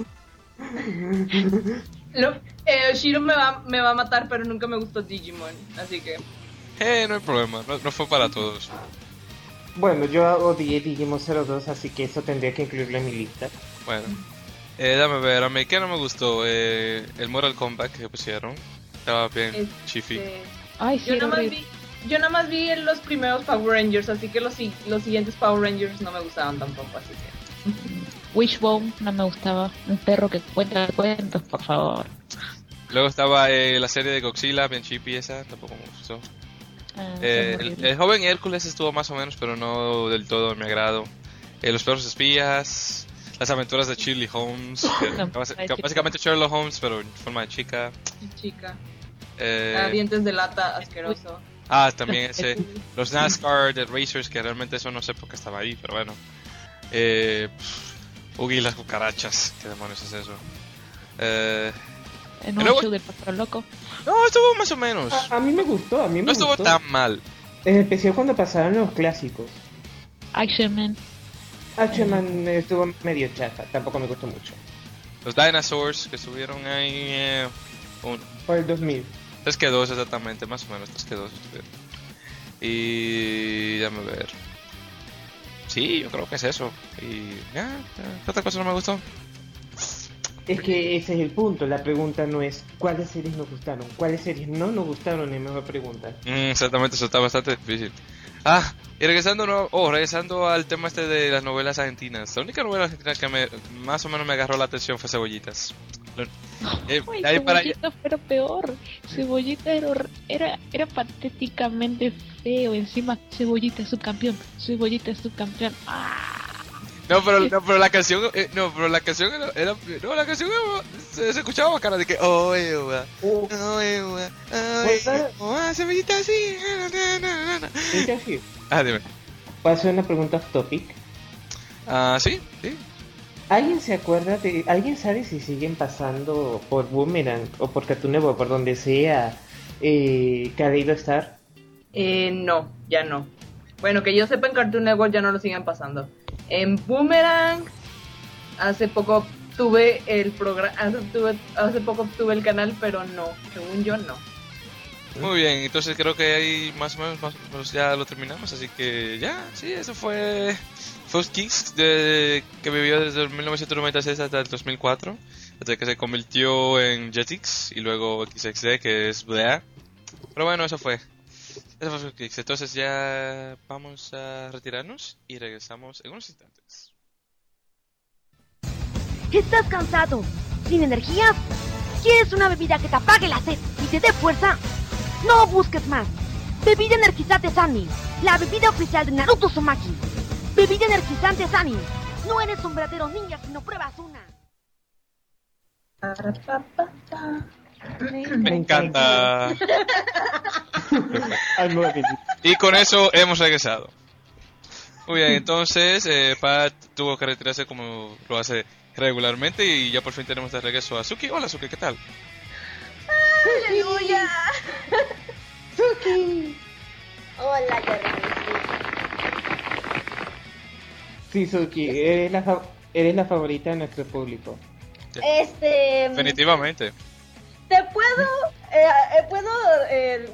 Speaker 2: Lo- eh, Shiro me va, me va a matar, pero nunca me gustó Digimon. Así que.
Speaker 1: Eh, no hay problema. No, no fue para todos.
Speaker 6: Bueno, yo odié Digimon 02, así que eso tendría que incluirlo en mi lista.
Speaker 1: Bueno. Eh, dame ver, a mí que no me gustó eh, el Mortal Kombat que pusieron. Estaba bien
Speaker 2: Este,
Speaker 1: chifi.
Speaker 7: Ay, sí,
Speaker 2: Yo
Speaker 7: era
Speaker 2: nada más
Speaker 7: horrible.
Speaker 2: vi, yo nada más vi en los primeros Power Rangers, así que los, si- los siguientes Power Rangers no me gustaban tampoco, así que.
Speaker 7: Wishbone no me gustaba. Un perro que cuenta cuentos, por favor.
Speaker 1: Luego estaba eh, la serie de Godzilla, bien chippy esa, tampoco me gustó.
Speaker 7: Ah,
Speaker 1: Eh, el, joven Hércules estuvo más o menos, pero no del todo de mi agrado. Eh, los perros espías, las aventuras de Shirley Holmes, que-
Speaker 7: No,
Speaker 1: que basi-
Speaker 7: ay,
Speaker 1: que
Speaker 7: chica.
Speaker 1: básicamente Sherlock Holmes, pero en forma de chica.
Speaker 2: Chica.
Speaker 1: Eh,
Speaker 2: Ah, dientes de lata, asqueroso.
Speaker 1: ah, también ese, los NASCAR de Racers, que realmente eso no sé por qué estaba ahí, pero bueno. Eh, pff, Oogie y las cucarachas, ¿qué demonios es eso? Eh,
Speaker 7: En
Speaker 1: y
Speaker 7: un
Speaker 1: luego-
Speaker 7: show del pájaro loco.
Speaker 1: no, estuvo más o menos.
Speaker 6: A, a mí me gustó, a mí me
Speaker 1: No estuvo
Speaker 6: gustó.
Speaker 1: tan mal.
Speaker 6: En especial cuando pasaron los clásicos.
Speaker 7: Action Man.
Speaker 6: Action Man estuvo medio chafa, tampoco me gustó mucho.
Speaker 1: Los Dinosaurs que estuvieron ahí. Eh, un,
Speaker 6: Por el 2000.
Speaker 1: 3 que 2 exactamente, más o menos 3 que 2 estuvieron. Y. Déjame ver. Sí, yo creo que es eso. Y. Ya, ya, ¿qué otra cosa no me gustó?
Speaker 6: Es que ese es el punto, la pregunta no es cuáles series nos gustaron, cuáles series no nos gustaron, es mejor pregunta.
Speaker 1: Mm, exactamente, eso está bastante difícil. Ah, y regresando, no, oh, regresando al tema este de las novelas argentinas. La única novela argentina que me, más o menos me agarró la atención fue Cebollitas. Eh,
Speaker 7: Ay,
Speaker 1: ahí para allá-
Speaker 7: Cebollita fue lo peor. Cebollita era, era, era patéticamente feo. Encima, Cebollita es subcampeón. Cebollita es subcampeón. ¡Ah!
Speaker 1: No, pero, no, pero la canción, eh, no, pero la canción era, era- no, la canción era- se, se escuchaba bacana de que, oh, Eva,
Speaker 6: Oh,
Speaker 1: oh, Eva, oh, Eva, oh, cebollita así, na, na, na, na.
Speaker 6: ¿sí, así?
Speaker 1: Ah, dime.
Speaker 6: ¿Puedo hacer una pregunta off topic?
Speaker 1: Ah, sí, sí.
Speaker 6: ¿Alguien se acuerda de, alguien sabe si siguen pasando por Boomerang o por Cartoon Network, por donde sea, eh, Cadeido Star?
Speaker 2: Eh, no, ya no. Bueno, que yo sepa en Cartoon Network ya no lo siguen pasando. En Boomerang, hace poco tuve el programa, hace, poco tuve el canal, pero no, según yo no.
Speaker 1: Muy bien, entonces creo que ahí más o menos, más ya lo terminamos, así que ya, sí, eso fue Fox Kids de, que vivió desde el 1996 hasta el 2004, hasta que se convirtió en Jetix y luego XXD, que es Blea. Pero bueno, eso fue. Entonces ya vamos a retirarnos y regresamos en unos instantes.
Speaker 5: ¿Estás cansado? ¿Sin energía? ¿Quieres una bebida que te apague la sed y te dé fuerza? No busques más. Bebida energizante Sani, la bebida oficial de Naruto Uzumaki. Bebida energizante Sani. No eres un verdadero ninja si no pruebas una.
Speaker 1: Me encanta. Y con eso hemos regresado. Muy bien, entonces eh, Pat tuvo que retirarse como lo hace regularmente y ya por fin tenemos de regreso a Suki. Hola Suki, ¿qué tal?
Speaker 5: ¡Aleluya! Hola, ya
Speaker 6: Sí, Suki, eres la, fa- eres la favorita de nuestro público.
Speaker 5: Este.
Speaker 1: Definitivamente.
Speaker 5: Te puedo. eh, eh, puedo eh,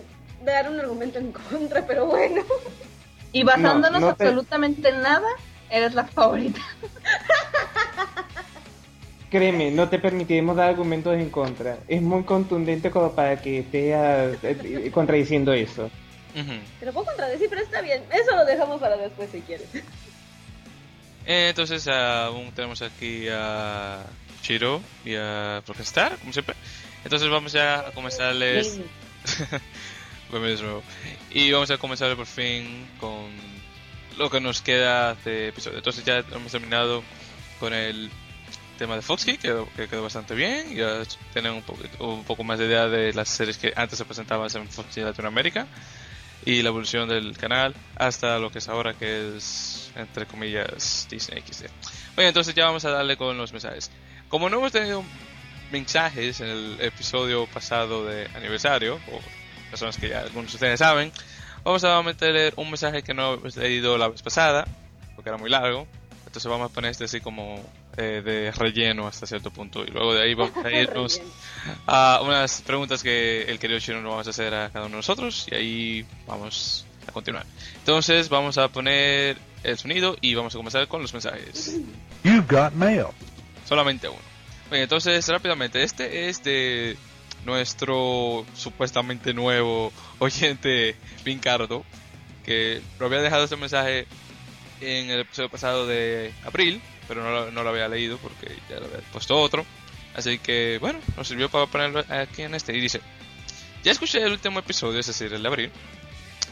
Speaker 5: dar un argumento en contra, pero bueno.
Speaker 2: Y basándonos
Speaker 6: No, no te-
Speaker 2: absolutamente en nada, eres la favorita.
Speaker 6: Créeme, no te permitiremos dar argumentos en contra. Es muy contundente como para que estés ah, eh, contradiciendo eso.
Speaker 5: Te lo puedo contradecir, pero está bien. Eso lo dejamos para después si quieres.
Speaker 1: Eh, entonces aún tenemos aquí a Chiro y a Protestar, como siempre. Entonces vamos ya a comenzarles... Y vamos a comenzar por fin con lo que nos queda de episodio. Entonces ya hemos terminado con el tema de Foxy, que quedó, que quedó bastante bien. Ya tienen un, poco- un poco más de idea de las series que antes se presentaban en Foxy Latinoamérica y la evolución del canal hasta lo que es ahora, que es, entre comillas, Disney XD. Bueno, entonces ya vamos a darle con los mensajes. Como no hemos tenido mensajes en el episodio pasado de aniversario, o personas que ya algunos de ustedes saben, Vamos a meter un mensaje que no he leído la vez pasada, porque era muy largo. Entonces vamos a poner este así como eh, de relleno hasta cierto punto. Y luego de ahí vamos a irnos a unas preguntas que el querido Chino nos vamos a hacer a cada uno de nosotros. Y ahí vamos a continuar. Entonces vamos a poner el sonido y vamos a comenzar con los mensajes.
Speaker 3: You've got mail.
Speaker 1: Solamente uno. Entonces rápidamente, este es de nuestro supuestamente nuevo oyente Pincardo, que lo había dejado este mensaje en el episodio pasado de abril, pero no no lo había leído porque ya lo había puesto otro. Así que bueno, nos sirvió para ponerlo aquí en este. Y dice, ya escuché el último episodio, es decir, el de abril.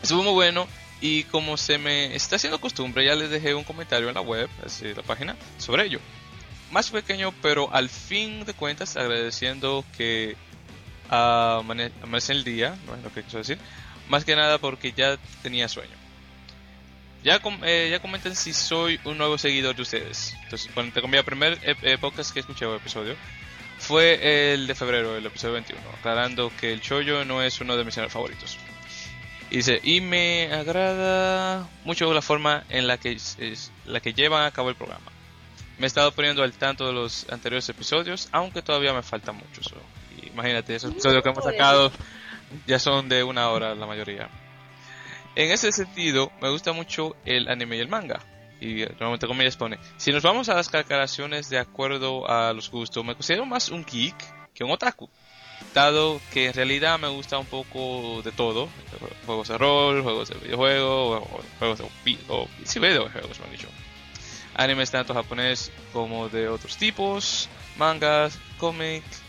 Speaker 1: Estuvo muy bueno y como se me está haciendo costumbre, ya les dejé un comentario en la web, decir, la página, sobre ello. Más pequeño, pero al fin de cuentas agradeciendo que uh, amanece el día, no es lo que quiero decir, más que nada porque ya tenía sueño. Ya, com eh, ya comenten si soy un nuevo seguidor de ustedes. Entonces, bueno, te el primer eh, podcast que escuché o episodio fue el de febrero, el episodio 21, aclarando que el chollo no es uno de mis favoritos. Y dice, y me agrada mucho la forma en la que, es, la que llevan a cabo el programa. Me he estado poniendo al tanto de los anteriores episodios, aunque todavía me falta mucho. So. Imagínate, esos episodios que hemos sacado ya son de una hora la mayoría. En ese sentido, me gusta mucho el anime y el manga. Y normalmente comillas pone, si nos vamos a las calculaciones de acuerdo a los gustos, me considero más un geek que un otaku. Dado que en realidad me gusta un poco de todo, juegos de rol, juegos de videojuegos, juegos de o, sí, videojuegos, me han dicho. Animes tanto japonés como de otros tipos, mangas, cómics,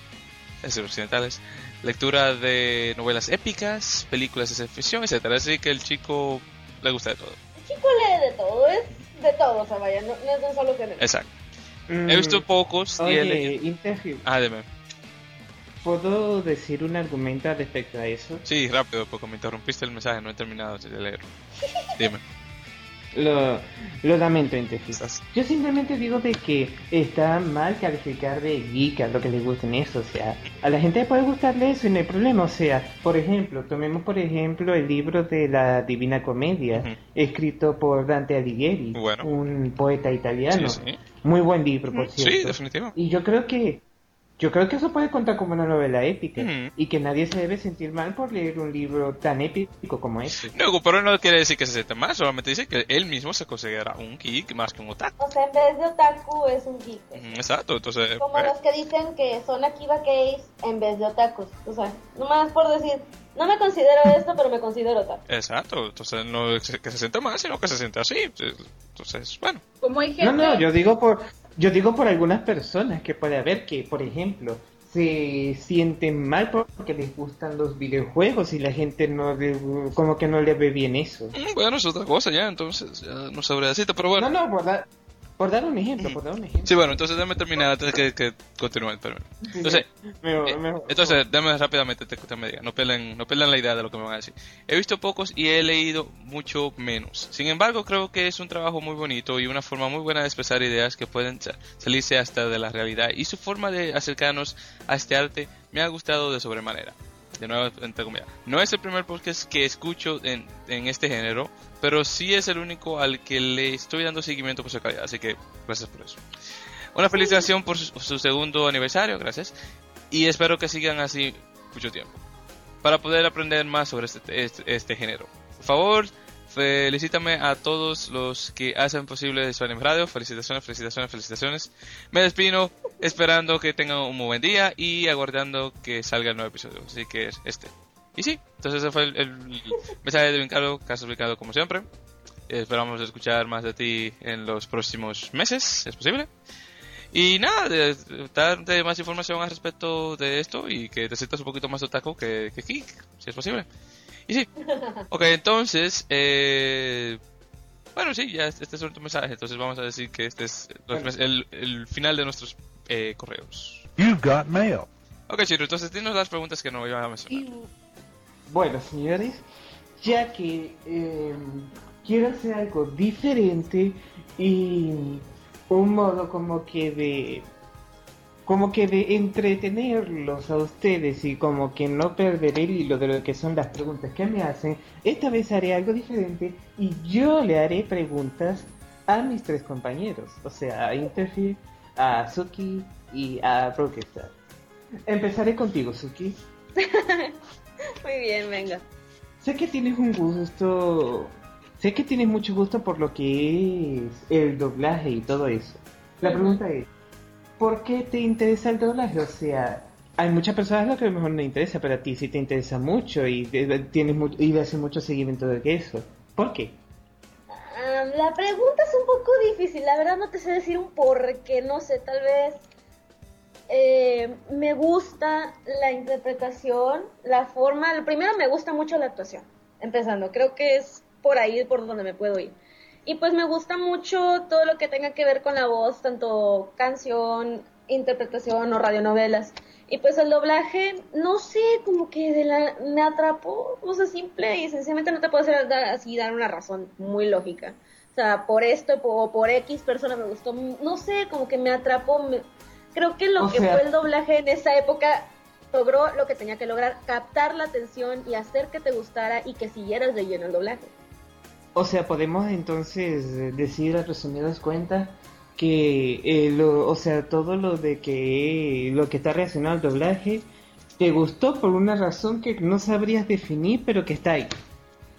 Speaker 1: occidentales, lectura de novelas épicas, películas de ciencia ficción, etcétera. Así que el chico le gusta de todo.
Speaker 2: El chico lee de todo, es de todo, o sea, vaya, no, es un solo género.
Speaker 1: Exacto. Mm, he visto pocos
Speaker 6: oye, y he leído...
Speaker 1: Ah, dime.
Speaker 6: ¿Puedo decir un argumento respecto a eso?
Speaker 1: Sí, rápido, porque me interrumpiste el mensaje, no he terminado de leer. Dime.
Speaker 6: Lo, lo lamento, Intefis. Yo simplemente digo de que está mal calificar de geek a lo que le gusten eso. O sea, a la gente puede gustarle eso y no hay problema. O sea, por ejemplo, tomemos por ejemplo el libro de la Divina Comedia, escrito por Dante Alighieri, un poeta italiano. Muy buen libro, por cierto.
Speaker 1: Sí, definitivo.
Speaker 6: Y yo creo que yo creo que eso puede contar como una novela épica y que nadie se debe sentir mal por leer un libro tan épico como este.
Speaker 1: No, pero no quiere decir que se siente mal, solamente dice que él mismo se considera un geek más que un otaku.
Speaker 2: O sea, en vez de otaku es un geek.
Speaker 1: exacto, entonces...
Speaker 2: Como los que dicen que son Akiba Case en vez de otakus. O sea, nomás por decir, no me considero esto, pero me considero otaku.
Speaker 1: Exacto, entonces no es que se siente mal, sino que se siente así. Entonces, bueno.
Speaker 2: Como hay gente...
Speaker 6: No, no, yo digo por yo digo por algunas personas que puede haber que, por ejemplo, se sienten mal porque les gustan los videojuegos y la gente no como que no le ve bien eso.
Speaker 1: Mm, bueno, es otra cosa ya, entonces ya no sabría decirte, pero bueno.
Speaker 6: No, no, por, por dar un ejemplo, por dar un ejemplo.
Speaker 1: Sí, bueno, entonces déjame terminar antes de que, que continúe. Entonces, eh, entonces déjame rápidamente te, te me diga, no peleen, no peleen la idea de lo que me van a decir. He visto pocos y he leído mucho menos. Sin embargo, creo que es un trabajo muy bonito y una forma muy buena de expresar ideas que pueden salirse hasta de la realidad. Y su forma de acercarnos a este arte me ha gustado de sobremanera de nuevo, entre comillas. No es el primer podcast que escucho en, en, este género, pero sí es el único al que le estoy dando seguimiento por su calidad, así que gracias por eso. Una felicitación por su, segundo aniversario, gracias, y espero que sigan así mucho tiempo, para poder aprender más sobre este, este, este género. Por favor, Felicítame a todos los que hacen posible Sonic Radio. Felicitaciones, felicitaciones, felicitaciones. Me despido esperando que tengan un muy buen día y aguardando que salga el nuevo episodio. Así que es este. Y sí, entonces ese fue el, mensaje de Vincado, caso explicado como siempre. Esperamos escuchar más de ti en los próximos meses, es posible. Y nada, darte más información al respecto de esto y que te sientas un poquito más otaku que, que geek, si es posible. Y sí. Ok, entonces, eh, bueno, sí, ya este es nuestro mensaje. Entonces vamos a decir que este es el, el final de nuestros eh, correos.
Speaker 3: You've got mail.
Speaker 1: Ok, Chiro, entonces dinos las preguntas que no iba a mencionar.
Speaker 6: Bueno, señores, ya que eh, quiero hacer algo diferente y un modo como que de como que de entretenerlos a ustedes y como que no perder el hilo de lo que son las preguntas que me hacen, esta vez haré algo diferente y yo le haré preguntas a mis tres compañeros, o sea, a Interfere, a Suki y a Brokestar. Empezaré contigo, Suki.
Speaker 8: Muy bien, venga.
Speaker 6: Sé que tienes un gusto, sé que tienes mucho gusto por lo que es el doblaje y todo eso. La pregunta es, ¿por qué te interesa el doblaje? O sea, hay muchas personas a las que a lo mejor no interesa, pero a ti sí te interesa mucho y de- tienes mu- y haces mucho seguimiento de eso. ¿Por qué?
Speaker 8: Ah, la pregunta es un poco difícil, la verdad no te sé decir un por qué, no sé, tal vez eh, me gusta la interpretación, la forma, lo primero me gusta mucho la actuación, empezando, creo que es por ahí por donde me puedo ir. Y pues me gusta mucho todo lo que tenga que ver con la voz, tanto canción, interpretación o radionovelas. Y pues el doblaje, no sé, como que de la, me atrapó, o sea, simple y sencillamente no te puedo hacer así dar una razón muy lógica. O sea, por esto o por X persona me gustó, no sé, como que me atrapó. me- creo que lo
Speaker 6: O
Speaker 8: que
Speaker 6: sea-
Speaker 8: fue el doblaje en esa época logró lo que tenía que lograr, captar la atención y hacer que te gustara y que siguieras leyendo el doblaje.
Speaker 6: O sea, podemos entonces eh, decir a resumidas cuentas que, eh, lo, o sea, todo lo de que lo que está relacionado al doblaje te gustó por una razón que no sabrías definir, pero que está ahí.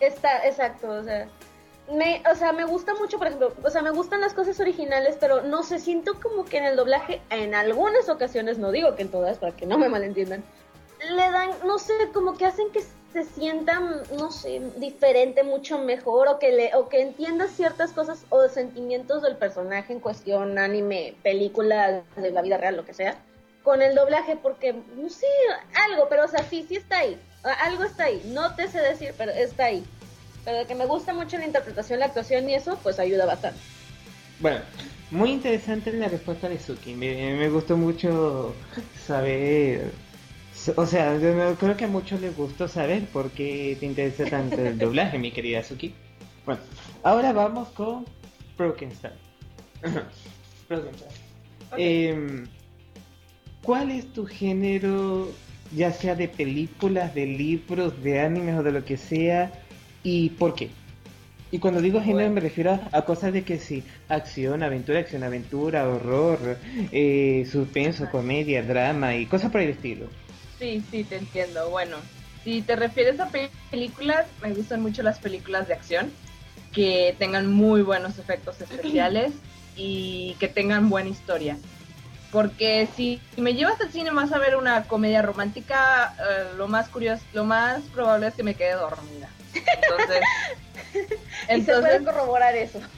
Speaker 8: Está, exacto, o sea, me, o sea, me gusta mucho, por ejemplo, o sea, me gustan las cosas originales, pero no sé, siento como que en el doblaje, en algunas ocasiones, no digo que en todas, para que no me malentiendan, le dan, no sé, como que hacen que se sientan, no sé, diferente, mucho mejor, o que le, o que entiendas ciertas cosas o sentimientos del personaje en cuestión, anime, película, de la vida real, lo que sea, con el doblaje, porque, no sé, algo, pero o sea, sí, sí está ahí, algo está ahí, no te sé decir, pero está ahí. Pero que me gusta mucho la interpretación, la actuación y eso, pues ayuda bastante.
Speaker 6: Bueno, muy interesante la respuesta de Suki. Me, me gustó mucho saber. O sea, yo creo que a muchos les gustó saber por qué te interesa tanto el doblaje, mi querida Suki. Bueno, ahora vamos con Broken Star. Broken Star. Em, ¿Cuál es tu género, ya sea de películas, de libros, de animes o de lo que sea, y por qué? Y cuando digo género
Speaker 2: Bueno.
Speaker 6: me refiero a, a cosas de que sí, acción, aventura, acción, aventura, horror, eh, suspenso, comedia, drama y cosas por el estilo.
Speaker 2: Sí, sí, te entiendo. Bueno, si te refieres a pe- películas, me gustan mucho las películas de acción, que tengan muy buenos efectos especiales y que tengan buena historia. Porque si me llevas al cine vas a ver una comedia romántica, eh, lo más curioso, lo más probable es que me quede dormida. Entonces,
Speaker 8: y se puede
Speaker 2: entonces
Speaker 8: corroborar eso.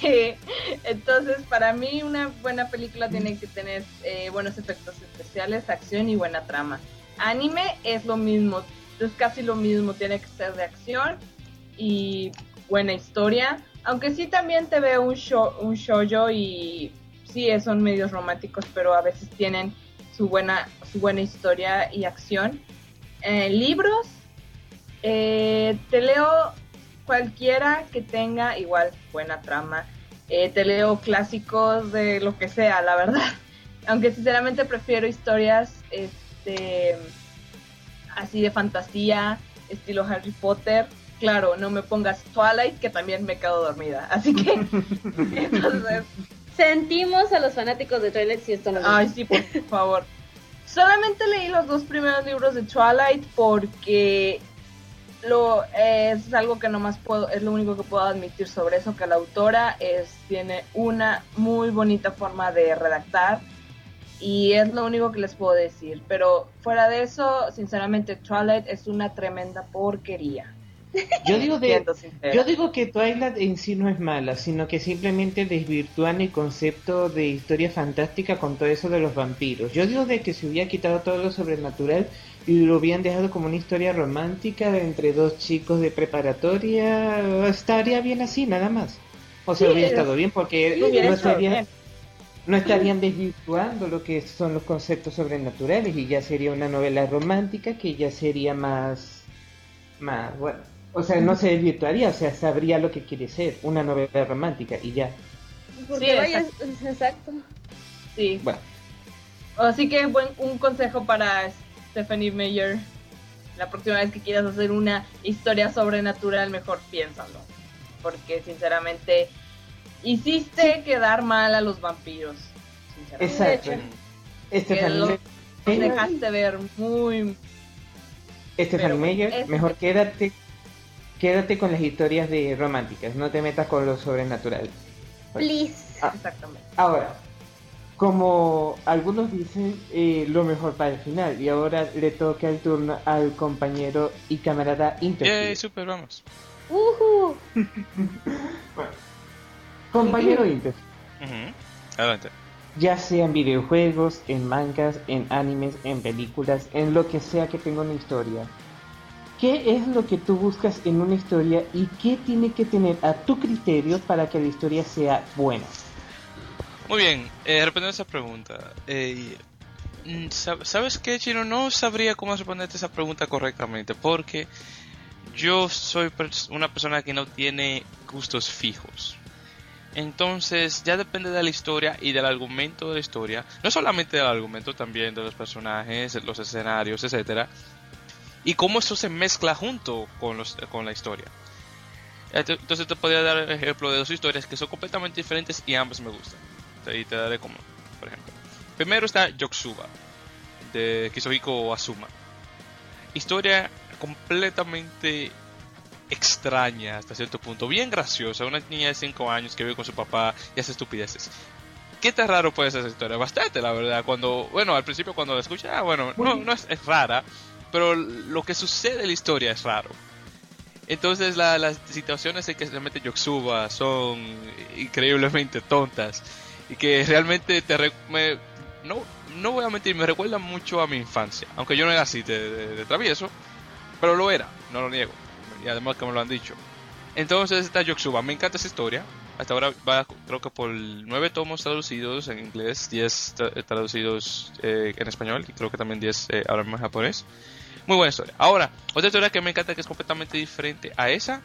Speaker 2: Sí, entonces para mí una buena película tiene que tener eh, buenos efectos especiales, acción y buena trama. Anime es lo mismo, es casi lo mismo, tiene que ser de acción y buena historia, aunque sí también te veo un show, un shoujo y sí son medios románticos, pero a veces tienen su buena su buena historia y acción. Eh, libros, eh, te leo cualquiera que tenga igual buena trama. Eh, te leo clásicos de lo que sea, la verdad. Aunque sinceramente prefiero historias este así de fantasía, estilo Harry Potter. Claro, no me pongas Twilight, que también me quedo dormida. Así que, entonces,
Speaker 8: Sentimos a los fanáticos de Twilight si esto nos
Speaker 2: Ay, sí, por favor. Solamente leí los dos primeros libros de Twilight porque lo es algo que nomás puedo, es lo único que puedo admitir sobre eso, que la autora es, tiene una muy bonita forma de redactar y es lo único que les puedo decir. Pero fuera de eso, sinceramente, Twilight es una tremenda porquería.
Speaker 6: Yo digo de. Yo digo que Twilight en sí no es mala, sino que simplemente desvirtúan el concepto de historia fantástica con todo eso de los vampiros. Yo digo de que se hubiera quitado todo lo sobrenatural y lo hubieran dejado como una historia romántica entre dos chicos de preparatoria, estaría bien así, nada más. O sea,
Speaker 2: Sí,
Speaker 6: hubiera
Speaker 2: es-
Speaker 6: estado bien porque
Speaker 2: Sí,
Speaker 6: no, estaría-
Speaker 2: bien.
Speaker 6: no estarían desvirtuando lo que son los conceptos sobrenaturales y ya sería una novela romántica que ya sería más, más, bueno, o sea, no se desvirtuaría, o sea, sabría lo que quiere ser, una novela romántica y ya.
Speaker 8: Porque
Speaker 2: Sí,
Speaker 8: vaya, exacto.
Speaker 2: Sí,
Speaker 6: Bueno,
Speaker 2: Así que buen, un consejo para Stephanie Meyer. La próxima vez que quieras hacer una historia sobrenatural, mejor piénsalo. Porque sinceramente hiciste quedar mal a los vampiros. sinceramente.
Speaker 6: Exacto. Stephanie Meyer,
Speaker 2: dejaste ver muy...
Speaker 6: Stephanie Meyer,
Speaker 2: es-
Speaker 6: mejor quédate, quédate con las historias de románticas, no te metas con lo sobrenatural.
Speaker 8: Please.
Speaker 6: Ah.
Speaker 2: Exactamente.
Speaker 6: Ahora, como algunos dicen, eh, lo mejor para el final, y ahora le toca el turno al compañero y camarada Interfield.
Speaker 1: super, vamos.
Speaker 8: Ujú.
Speaker 6: Compañero Interfield,
Speaker 1: Ujú. Adelante.
Speaker 6: ya sea en videojuegos, en mangas, en animes, en películas, en lo que sea que tenga una historia. ¿Qué es lo que tú buscas en una historia y qué tiene que tener a tu criterio para que la historia sea buena?
Speaker 1: Muy bien, eh, respondiendo a esa pregunta. eh, mm, sab- ¿Sabes qué, Chino? No sabría cómo responderte esa pregunta correctamente porque yo soy una persona que no tiene gustos fijos. Entonces, ya depende de la historia y del argumento de la historia. No solamente del argumento, también de los personajes, los escenarios, etcétera. Y cómo eso se mezcla junto con, los, con la historia. Ent- Entonces te podría dar el ejemplo de dos historias que son completamente diferentes y ambas me gustan. Y te daré como, por ejemplo. Primero está Yoksuba, de Kisohiko Asuma. Historia completamente extraña hasta cierto punto, bien graciosa. Una niña de 5 años que vive con su papá y hace estupideces. ¿Qué tan raro puede ser esa historia? Bastante, la verdad. Cuando, bueno, al principio cuando la escucha, ah, bueno, no, no es, es rara, pero lo que sucede en la historia es raro. Entonces la- las situaciones en que se mete Yoksuba son increíblemente tontas y que realmente te me- no, no voy a mentir, me recuerdan mucho a mi infancia, aunque yo no era así de, de- travieso, pero lo era, no lo niego, y además que me lo han dicho. Entonces está Yoksuba, me encanta esa historia, hasta ahora va creo que por nueve tomos traducidos en inglés, 10 tra- traducidos eh, en español y creo que también 10 eh, ahora en japonés. Muy buena historia. Ahora, otra historia que me encanta que es completamente diferente a esa,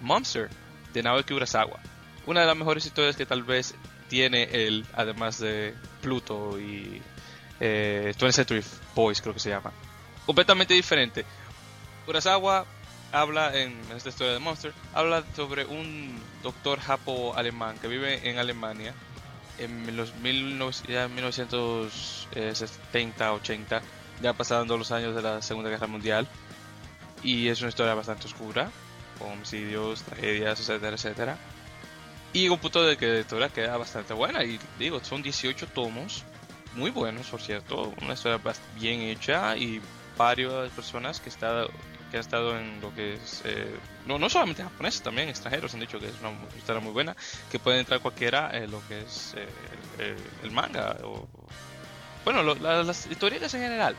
Speaker 1: Monster, de Naoki Urasawa. Una de las mejores historias que tal vez tiene él, además de Pluto y eh, 20th Century Boys, creo que se llama. Completamente diferente. Urasawa habla en esta historia de Monster, habla sobre un doctor japo-alemán que vive en Alemania en los 19- ya 1970, 80, ya pasando los años de la Segunda Guerra Mundial. Y es una historia bastante oscura, con homicidios, tragedias, etcétera, etcétera. Y llega un punto de que la historia queda bastante buena. Y digo, son 18 tomos, muy buenos, por cierto. Una historia bien hecha y varias personas que, está, que han estado en lo que es. eh, no, no solamente japoneses, también extranjeros han dicho que es una historia muy buena. Que puede entrar cualquiera en lo que es eh, el, el manga. O, bueno, lo- la- las historietas en general.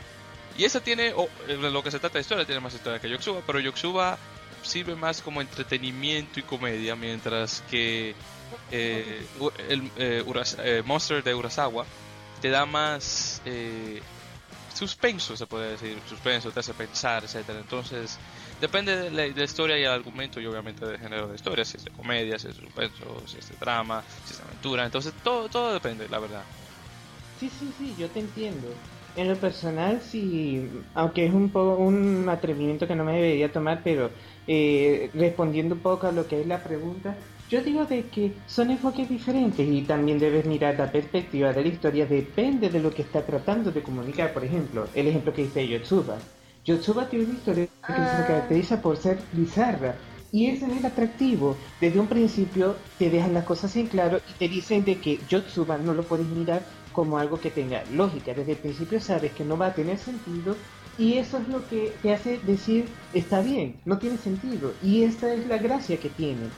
Speaker 1: Y esa tiene, o, eh, lo que se trata de historia, tiene más historia que Yoksuba, pero Yoksuba sirve más como entretenimiento y comedia, mientras que eh, el eh, Uras- eh, Monster de Urasawa te da más eh, suspenso, se puede decir, suspenso, te hace pensar, etcétera. Entonces, depende de la, de la historia y el argumento, y obviamente del género de historia, si es de comedia, si es de suspenso, si es de drama, si es de aventura. Entonces, todo, todo depende, la verdad.
Speaker 6: Sí, sí, sí, yo te entiendo. En lo personal, sí, aunque es un poco un atrevimiento que no me debería tomar, pero eh, respondiendo un poco a lo que es la pregunta, yo digo de que son enfoques diferentes y también debes mirar la perspectiva de la historia, depende de lo que está tratando de comunicar. Por ejemplo, el ejemplo que dice Yotsuba. Yotsuba tiene una historia que se
Speaker 8: Ah.
Speaker 6: caracteriza por ser bizarra. Y ese es el atractivo. Desde un principio te dejan las cosas en claro y te dicen de que Yotsuba no lo puedes mirar como algo que tenga lógica. Desde el principio sabes que no va a tener sentido y eso es lo que te hace decir está bien, no tiene sentido. Y esta es la gracia que tiene.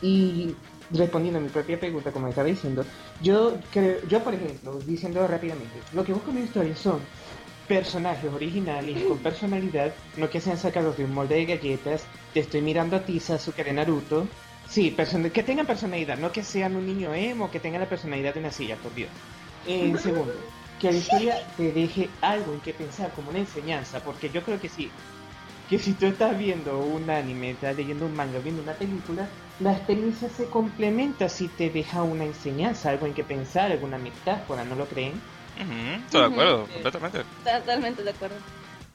Speaker 6: Y respondiendo a mi propia pregunta, como estaba diciendo, yo creo, yo por ejemplo, diciendo rápidamente, lo que busco en una historia son personajes originales con personalidad, no que sean sacados de un molde de galletas, te estoy mirando a ti, Sasuke de Naruto. Sí, que tengan personalidad, no que sean un niño emo, que tengan la personalidad de una silla, por Dios. En segundo, que la historia te deje algo en que pensar, como una enseñanza, porque yo creo que sí, que si tú estás viendo un anime, estás leyendo un manga, viendo una película, la experiencia se complementa si te deja una enseñanza, algo en que pensar, alguna metáfora, ¿no lo creen?
Speaker 1: Ujú, Estoy de acuerdo,
Speaker 2: Sí.
Speaker 1: completamente.
Speaker 8: Totalmente de acuerdo.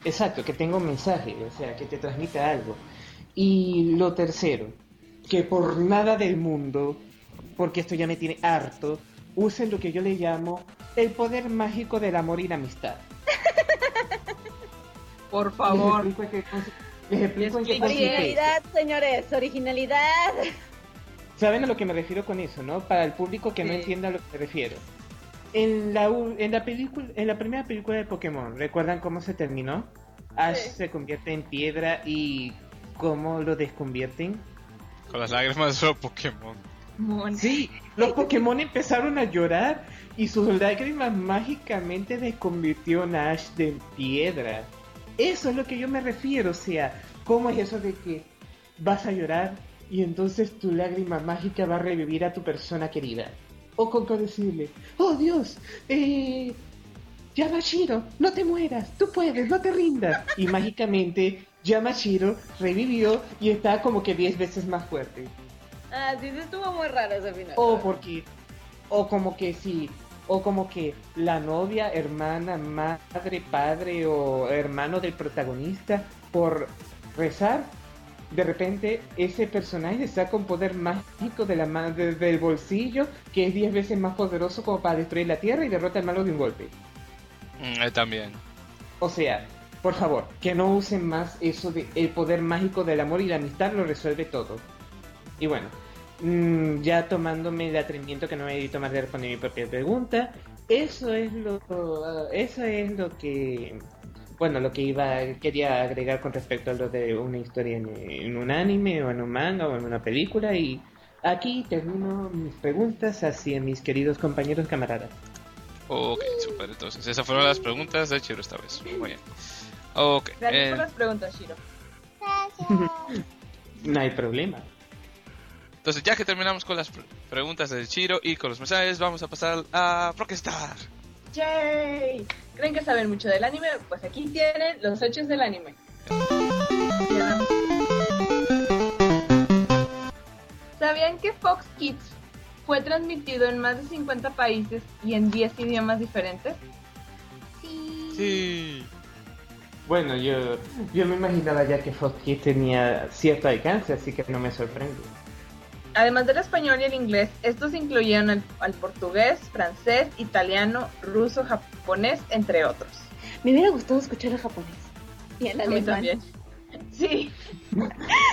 Speaker 6: Exacto, que tenga un mensaje, o sea, que te transmita algo. Y lo tercero, que por nada del mundo, porque esto ya me tiene harto, usen lo que yo le llamo el poder mágico del amor y la amistad.
Speaker 2: Por
Speaker 6: Les
Speaker 2: favor.
Speaker 6: explico les explico.
Speaker 8: Originalidad, señores, originalidad.
Speaker 6: ¿Saben a lo que me refiero con eso, no? Para el público que no entienda a lo que me refiero. En la, en la película, en la primera película de Pokémon, ¿recuerdan cómo se terminó? Ash
Speaker 8: Sí.
Speaker 6: se convierte en piedra y cómo lo desconvierten.
Speaker 1: Con las lágrimas de los Pokémon.
Speaker 6: Sí, los Pokémon empezaron a llorar y sus lágrimas mágicamente desconvirtió a Ash de piedra. Eso es lo que yo me refiero, o sea, ¿cómo es eso de que vas a llorar y entonces tu lágrima mágica va a revivir a tu persona querida? O con decirle, oh Dios, eh, Yamashiro, no te mueras, tú puedes, no te rindas. Y mágicamente Yamashiro revivió y está como que 10 veces más fuerte.
Speaker 8: Ah, sí, sí estuvo muy raro ese final.
Speaker 6: O porque, o como que sí, o como que la novia, hermana, madre, padre o hermano del protagonista, por rezar, de repente ese personaje saca un poder mágico de la ma- de- del bolsillo que es 10 veces más poderoso como para destruir la tierra y derrota al malo de un golpe.
Speaker 1: Mm, también.
Speaker 6: O sea, por favor, que no usen más eso de el poder mágico del amor y la amistad lo resuelve todo. Y bueno, mm, ya tomándome el atrevimiento que no me di tomar de responder mi propia pregunta, eso es lo eso es lo que bueno, lo que iba quería agregar con respecto a lo de una historia en, en un anime o en un manga o en una película y aquí termino mis preguntas hacia mis queridos compañeros camaradas.
Speaker 1: Ok, super. Entonces, esas fueron las preguntas de Chiro esta vez. Muy bien. Ok.
Speaker 2: Gracias
Speaker 1: eh,
Speaker 2: por las preguntas, Shiro.
Speaker 6: No hay problema.
Speaker 1: Entonces, ya que terminamos con las pre- preguntas de Chiro y con los mensajes, vamos a pasar a Rockstar.
Speaker 2: ¡Yay! ¿Creen que saben mucho del anime? Pues aquí tienen los hechos del anime. ¿Sabían que Fox Kids fue transmitido en más de 50 países y en 10 idiomas diferentes?
Speaker 1: Sí.
Speaker 6: Bueno, yo, yo me imaginaba ya que Fox Kids tenía cierto alcance, así que no me sorprende.
Speaker 2: Además del español y el inglés, estos incluían al, al portugués, francés, italiano, ruso, japonés, entre otros.
Speaker 8: Me hubiera gustado escuchar el japonés. Y el
Speaker 2: A mí
Speaker 8: alemán.
Speaker 2: también. Sí,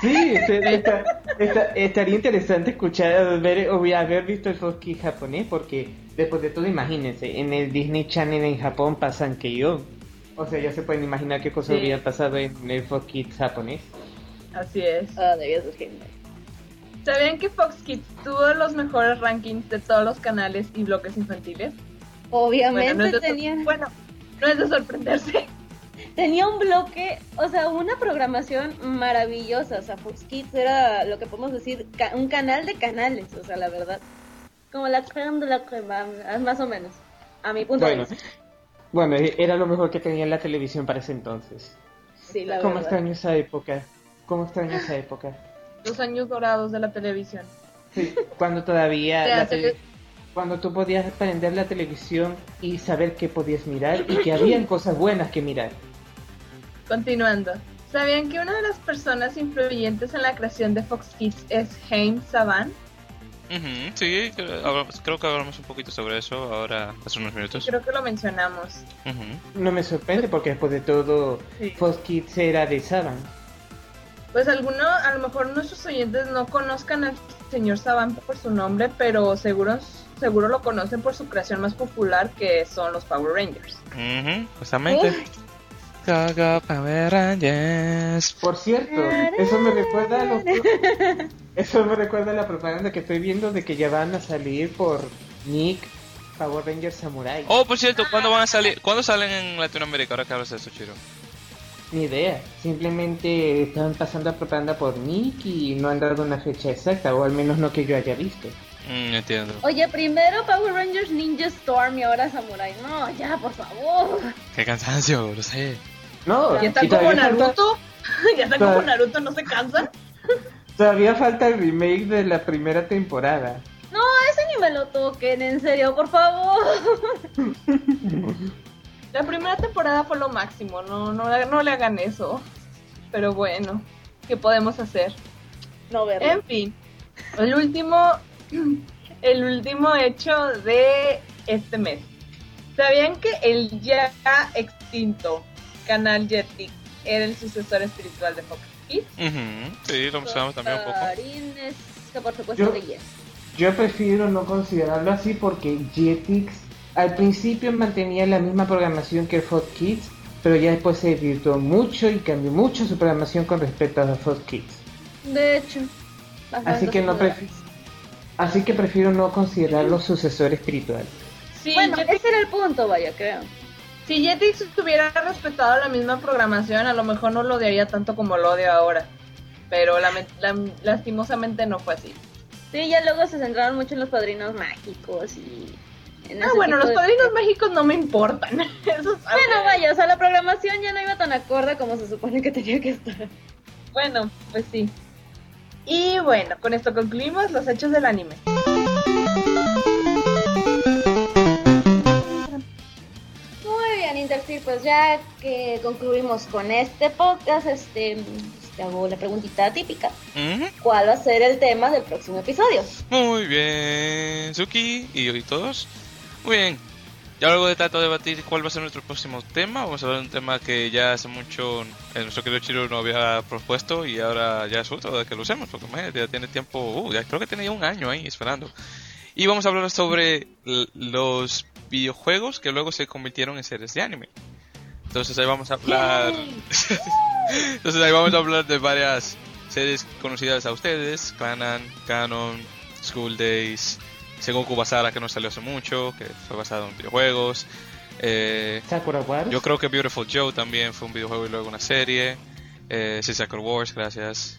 Speaker 6: Sí, este- esta- esta- estaría interesante escuchar, ver o haber visto el Fox Kids japonés, porque después de todo, imagínense, en el Disney Channel en Japón pasan que yo. O sea, ya se pueden imaginar qué cosas
Speaker 2: Sí.
Speaker 6: hubiera pasado en el Fox Kids japonés.
Speaker 2: así es.
Speaker 8: Ah, debía ser genial.
Speaker 2: ¿Sabían que Fox Kids tuvo los mejores rankings de todos los canales y bloques infantiles?
Speaker 8: Obviamente
Speaker 2: no es de,
Speaker 8: tenía,
Speaker 2: bueno, no es de sorprenderse.
Speaker 8: tenía un bloque, o sea, una programación maravillosa. O sea, Fox Kids era lo que podemos decir, ca- un canal de canales, o sea, la verdad. Como la crema de la crema, más o menos. A mi punto
Speaker 6: Bueno,
Speaker 8: de vista.
Speaker 6: bueno, e- era lo mejor que tenía la televisión para ese entonces.
Speaker 8: Sí, la
Speaker 6: ¿Cómo
Speaker 8: verdad.
Speaker 6: extraño esa época? ¿Cómo extraño esa época?
Speaker 2: Los años dorados de la televisión.
Speaker 6: Sí, cuando todavía la tele- cuando tú podías prender la televisión y saber qué podías mirar y que habían cosas buenas que mirar.
Speaker 2: Continuando. ¿Sabían que una de las personas influyentes en la creación de Fox Kids es James Saban?
Speaker 1: Ujú, sí, creo, creo que hablamos un poquito sobre eso ahora, hace unos minutos.
Speaker 2: Creo que lo mencionamos.
Speaker 1: Ujú.
Speaker 6: No me sorprende porque después de todo
Speaker 2: Sí.
Speaker 6: Fox Kids era de Saban.
Speaker 2: Pues alguno, a lo mejor nuestros oyentes no conozcan al señor Saban por su nombre, pero seguro, seguro lo conocen por su creación más popular que son los Power Rangers.
Speaker 1: Justamente. Gaga Power Rangers.
Speaker 6: Por cierto, eso me recuerda a los eso me recuerda a la propaganda que estoy viendo de que ya van a salir por Nick Power Rangers Samurai.
Speaker 1: Oh, por cierto, ¿cuándo van a salir? ¿Cuándo salen en Latinoamérica? Ahora que hablas de eso, Chiro.
Speaker 6: Ni idea, simplemente estaban pasando propaganda por Nick y no han dado una fecha exacta, o al menos no que yo haya visto.
Speaker 1: Mm, entiendo.
Speaker 8: Oye, primero Power Rangers Ninja Storm y ahora Samurai. No, ya, por favor.
Speaker 1: Qué cansancio, lo sé.
Speaker 6: No,
Speaker 2: Ya está como
Speaker 6: todavía falta-
Speaker 2: Naruto. ya está como Naruto, ¿no se cansan?
Speaker 6: Todavía falta el remake de la primera temporada.
Speaker 8: No, ese ni me lo toquen, en serio, por favor.
Speaker 2: La primera temporada fue lo máximo, no, no, no le hagan eso. Pero bueno, ¿qué podemos hacer?
Speaker 8: No verlo.
Speaker 2: En fin, el último, el último hecho de este mes. ¿Sabían que el ya extinto canal Jetix era el sucesor espiritual de Fox Kids?
Speaker 1: Sí, lo mencionamos también un poco.
Speaker 8: Que por supuesto
Speaker 6: Yo-
Speaker 8: de Yes.
Speaker 6: Yo prefiero no considerarlo así porque Jetix al principio mantenía la misma programación que Fox Kids, pero ya después se desvirtuó mucho y cambió mucho su programación con respecto a Fox Kids.
Speaker 8: De hecho.
Speaker 6: Así que no prefiero, así que prefiero no considerarlo sucesor espiritual.
Speaker 2: Sí,
Speaker 8: Bueno,
Speaker 2: Jetix-
Speaker 8: ese era el punto, vaya, creo.
Speaker 2: si Jetix hubiera respetado la misma programación, a lo mejor no lo odiaría tanto como lo odio ahora. Pero lament- lam- lastimosamente no fue así.
Speaker 8: Sí, ya luego se centraron mucho en los padrinos mágicos y... En
Speaker 2: Ah, bueno, los
Speaker 8: de-
Speaker 2: padrinos mágicos no me importan. Eso
Speaker 8: Bueno, vaya, o sea, la programación ya no iba tan acorde como se supone que tenía que estar.
Speaker 2: Bueno, pues sí. Y bueno, con esto concluimos los hechos del anime.
Speaker 8: Muy bien, Intercir, pues ya que concluimos con este podcast, este, te hago la preguntita típica. ¿Cuál va a ser el tema del próximo episodio?
Speaker 1: Muy bien, Suki y hoy todos. Muy bien. Ya luego de tanto debatir cuál va a ser nuestro próximo tema, vamos a hablar de un tema que ya hace mucho eh, nuestro querido Chiro no había propuesto y ahora ya es otro de que lo usemos, porque imagínate, ya tiene tiempo, uh, ya creo que tenía un año ahí esperando. Y vamos a hablar sobre los videojuegos que luego se convirtieron en series de anime. Entonces ahí vamos a hablar... Entonces ahí vamos a hablar de varias series conocidas a ustedes, Canon, Canon, School Days, Sengoku Basara que no salió hace mucho, que fue basado en videojuegos. Eh,
Speaker 6: Sakura Wars.
Speaker 1: yo creo que Beautiful Joe también fue un videojuego y luego una serie. Eh, sí, Sakura Wars, gracias.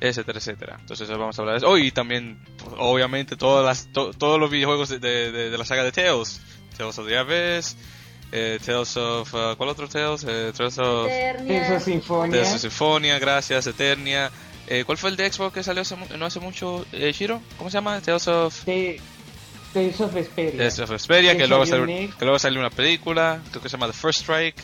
Speaker 1: Etcétera, etcétera. Entonces vamos a hablar de eso. Oh, y también, obviamente, todas las, to- todos los videojuegos de, de, de- de la saga de Tales. Tales of the Abyss, eh, Tales of... uh, ¿Cuál otro Tales? Eh, Tales of...
Speaker 8: Eternia.
Speaker 6: Sinfonia.
Speaker 1: Tales of Symphonia, gracias, Eternia. Eh, ¿Cuál fue el de Xbox que salió hace no hace mucho, eh, Shiro? ¿Cómo se llama? Tales of...
Speaker 6: Te- Tales of Vesperia.
Speaker 1: Tales of Vesperia, que
Speaker 6: Que
Speaker 1: luego,
Speaker 6: Next.
Speaker 1: que luego una película, creo que se llama The First Strike.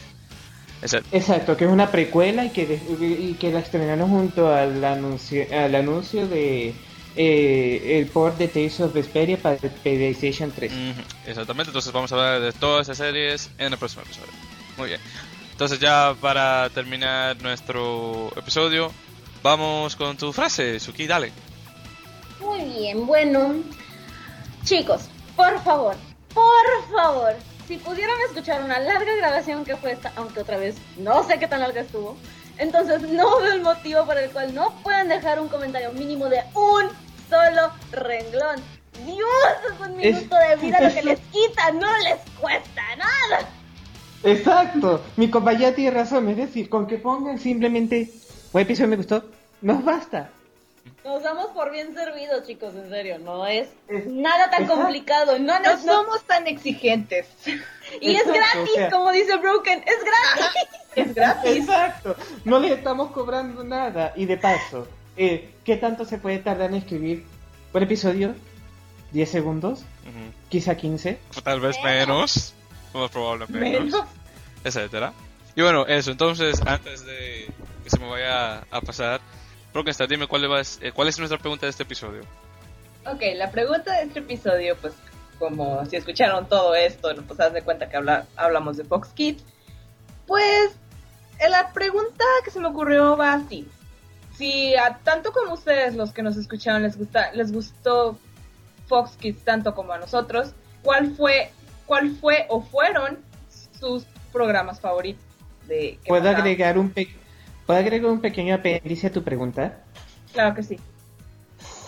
Speaker 6: Exacto, que es una precuela y que, de- y que la estrenaron junto al anuncio, al anuncio de eh, el port de Tales of Vesperia para el PlayStation 3.
Speaker 1: Ujú, exactamente, entonces vamos a hablar de todas esas series en el próximo episodio. Muy bien. Entonces ya para terminar nuestro episodio, vamos con tu frase, Suki, dale.
Speaker 8: Muy bien, bueno. Chicos, por favor, por favor, si pudieran escuchar una larga grabación que fue esta, aunque otra vez no sé qué tan larga estuvo, entonces no veo el motivo por el cual no puedan dejar un comentario mínimo de un solo renglón. Dios, es un
Speaker 6: Es-
Speaker 8: minuto de vida lo que les quita, no les cuesta nada.
Speaker 6: Exacto, mi compañía tiene razón, es decir, con que pongan simplemente un episodio me gustó, nos basta.
Speaker 8: Nos damos por bien servidos, chicos, en serio, no es
Speaker 6: Es-
Speaker 8: nada tan
Speaker 6: exacto.
Speaker 8: complicado, no,
Speaker 2: No somos tan exigentes.
Speaker 8: y es gratis,
Speaker 6: o sea-
Speaker 8: como dice Broken, es gratis.
Speaker 2: Es gratis.
Speaker 6: Exacto, no le estamos cobrando nada. Y de paso, eh, ¿qué tanto se puede tardar en escribir un episodio? ¿10 segundos? ¿Quizá 15?
Speaker 1: Tal vez menos, más probable menos,
Speaker 2: Menos.
Speaker 1: etcétera. Y bueno, eso, entonces, antes de que se me vaya a pasar, Rockstar, dime cuál, es, eh, cuál es nuestra pregunta de este episodio.
Speaker 2: Ok, la pregunta de este episodio, pues como si escucharon todo esto, no pues haz de cuenta que habla- hablamos de Fox Kids, pues eh, la pregunta que se me ocurrió va así. Si a tanto como ustedes, los que nos escucharon, les gusta, les gustó Fox Kids tanto como a nosotros, ¿cuál fue, cuál fue o fueron sus programas favoritos de que
Speaker 6: ¿Puedo
Speaker 2: pasaban?
Speaker 6: agregar, un pe- ¿Puedo agregar un pequeño apéndice a tu pregunta?
Speaker 2: Claro que sí.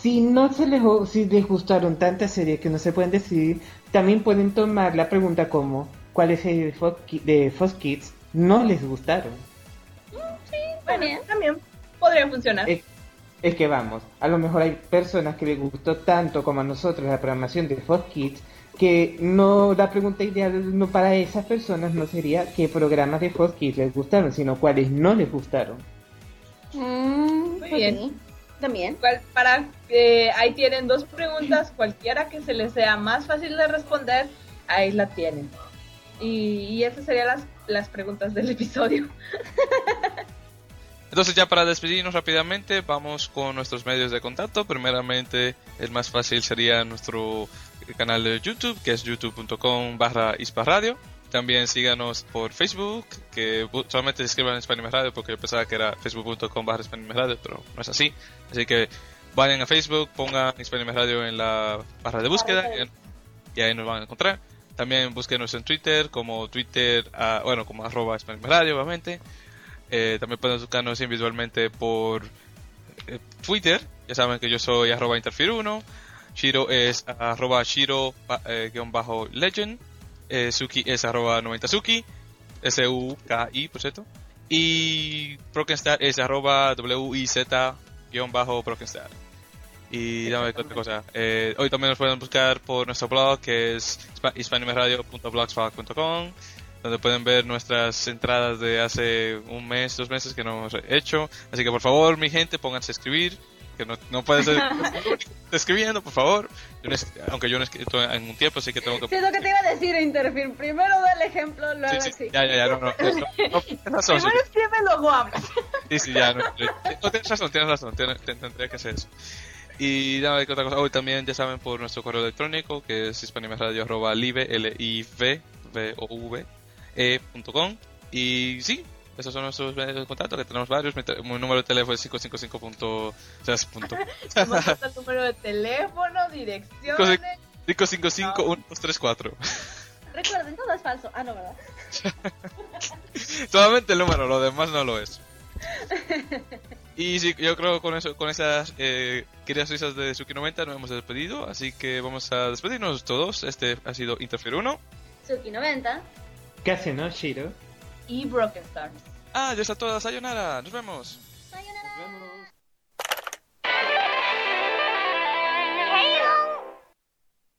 Speaker 6: Si no se les, si les gustaron tantas series que no se pueden decidir, también pueden tomar la pregunta como ¿cuáles series de Fox, Kids no les gustaron?
Speaker 2: Bueno,
Speaker 8: bien.
Speaker 2: también podría funcionar.
Speaker 6: Es, es que vamos, a lo mejor hay personas que les gustó tanto como a nosotros la programación de Fox Kids que no la pregunta ideal no para esas personas no sería qué programas de Fox Kids les gustaron, sino cuáles no les gustaron.
Speaker 8: Mm, pues
Speaker 2: bien.
Speaker 8: También.
Speaker 2: Para eh, ahí tienen dos preguntas, cualquiera que se les sea más fácil de responder, ahí la tienen. Y, y esas serían las, las preguntas del episodio.
Speaker 1: Entonces ya para despedirnos rápidamente, vamos con nuestros medios de contacto. Primeramente, el más fácil sería nuestro canal de YouTube, que es youtube.com barra Radio. También síganos por Facebook, que solamente escriban en Spanish Radio porque yo pensaba que era facebook.com barra Radio, pero no es así. Así que vayan a Facebook, pongan Spanish Radio en la barra de búsqueda y, ahí nos van a encontrar. También búsquenos en Twitter como Twitter, ah, bueno, como arroba Spanish Radio, obviamente. Eh, también pueden buscarnos individualmente por eh, Twitter. Ya saben que yo soy arroba interfir1. Shiro es arroba Shiro ba- eh. Eh, Suki es arroba 90suki. S-U-K-I, por cierto. Y Brokenstar es arroba W-I-Z guion bajo Brokenstar. Y dame otra cosa. Eh, hoy también nos pueden buscar por nuestro blog que es hispa- hispanimeradio.blogspot.com donde pueden ver nuestras entradas de hace un mes, dos meses que no hemos hecho. Así que por favor, mi gente, pónganse a escribir. Que no, no puede ser escribiendo, por favor. Yo no es- aunque yo no escrito en un tiempo, así que tengo que...
Speaker 8: Sí, es lo que te iba a decir, Interfir. Primero da el ejemplo, luego
Speaker 1: Sí,
Speaker 8: sí.
Speaker 1: sí, ya, ya, ya, no, no, eso- no, tienes razón, sí.
Speaker 2: Primero escribe, luego habla.
Speaker 1: Sí, sí, ya. No, no, tienes razón, tienes razón. tienes- ten- tendría que hacer eso. Y nada, ¿qué otra cosa. Hoy también, ya saben, por nuestro correo electrónico, que es hispanimeradio.live, L-I-V, V-O-V, e punto com. Y sí, esos son nuestros medios de contacto, que tenemos varios. Mi, número de teléfono es 555. punto- punto-
Speaker 2: el número de teléfono, direcciones.
Speaker 1: 555-1234.
Speaker 8: Recuerden, todo es falso. Ah, no, ¿verdad?
Speaker 1: Solamente el número, lo demás no lo es. Y sí, yo creo que con eso, con esas eh, queridas risas de Suki 90 nos hemos despedido, así que vamos a despedirnos todos. Este ha sido Interfere 1.
Speaker 8: Suki 90.
Speaker 6: Casi no, Shiro.
Speaker 2: Y Broken Stars.
Speaker 1: Ah, ya está toda, sayonara, nos vemos.
Speaker 8: Sayonara.
Speaker 6: Nos vemos.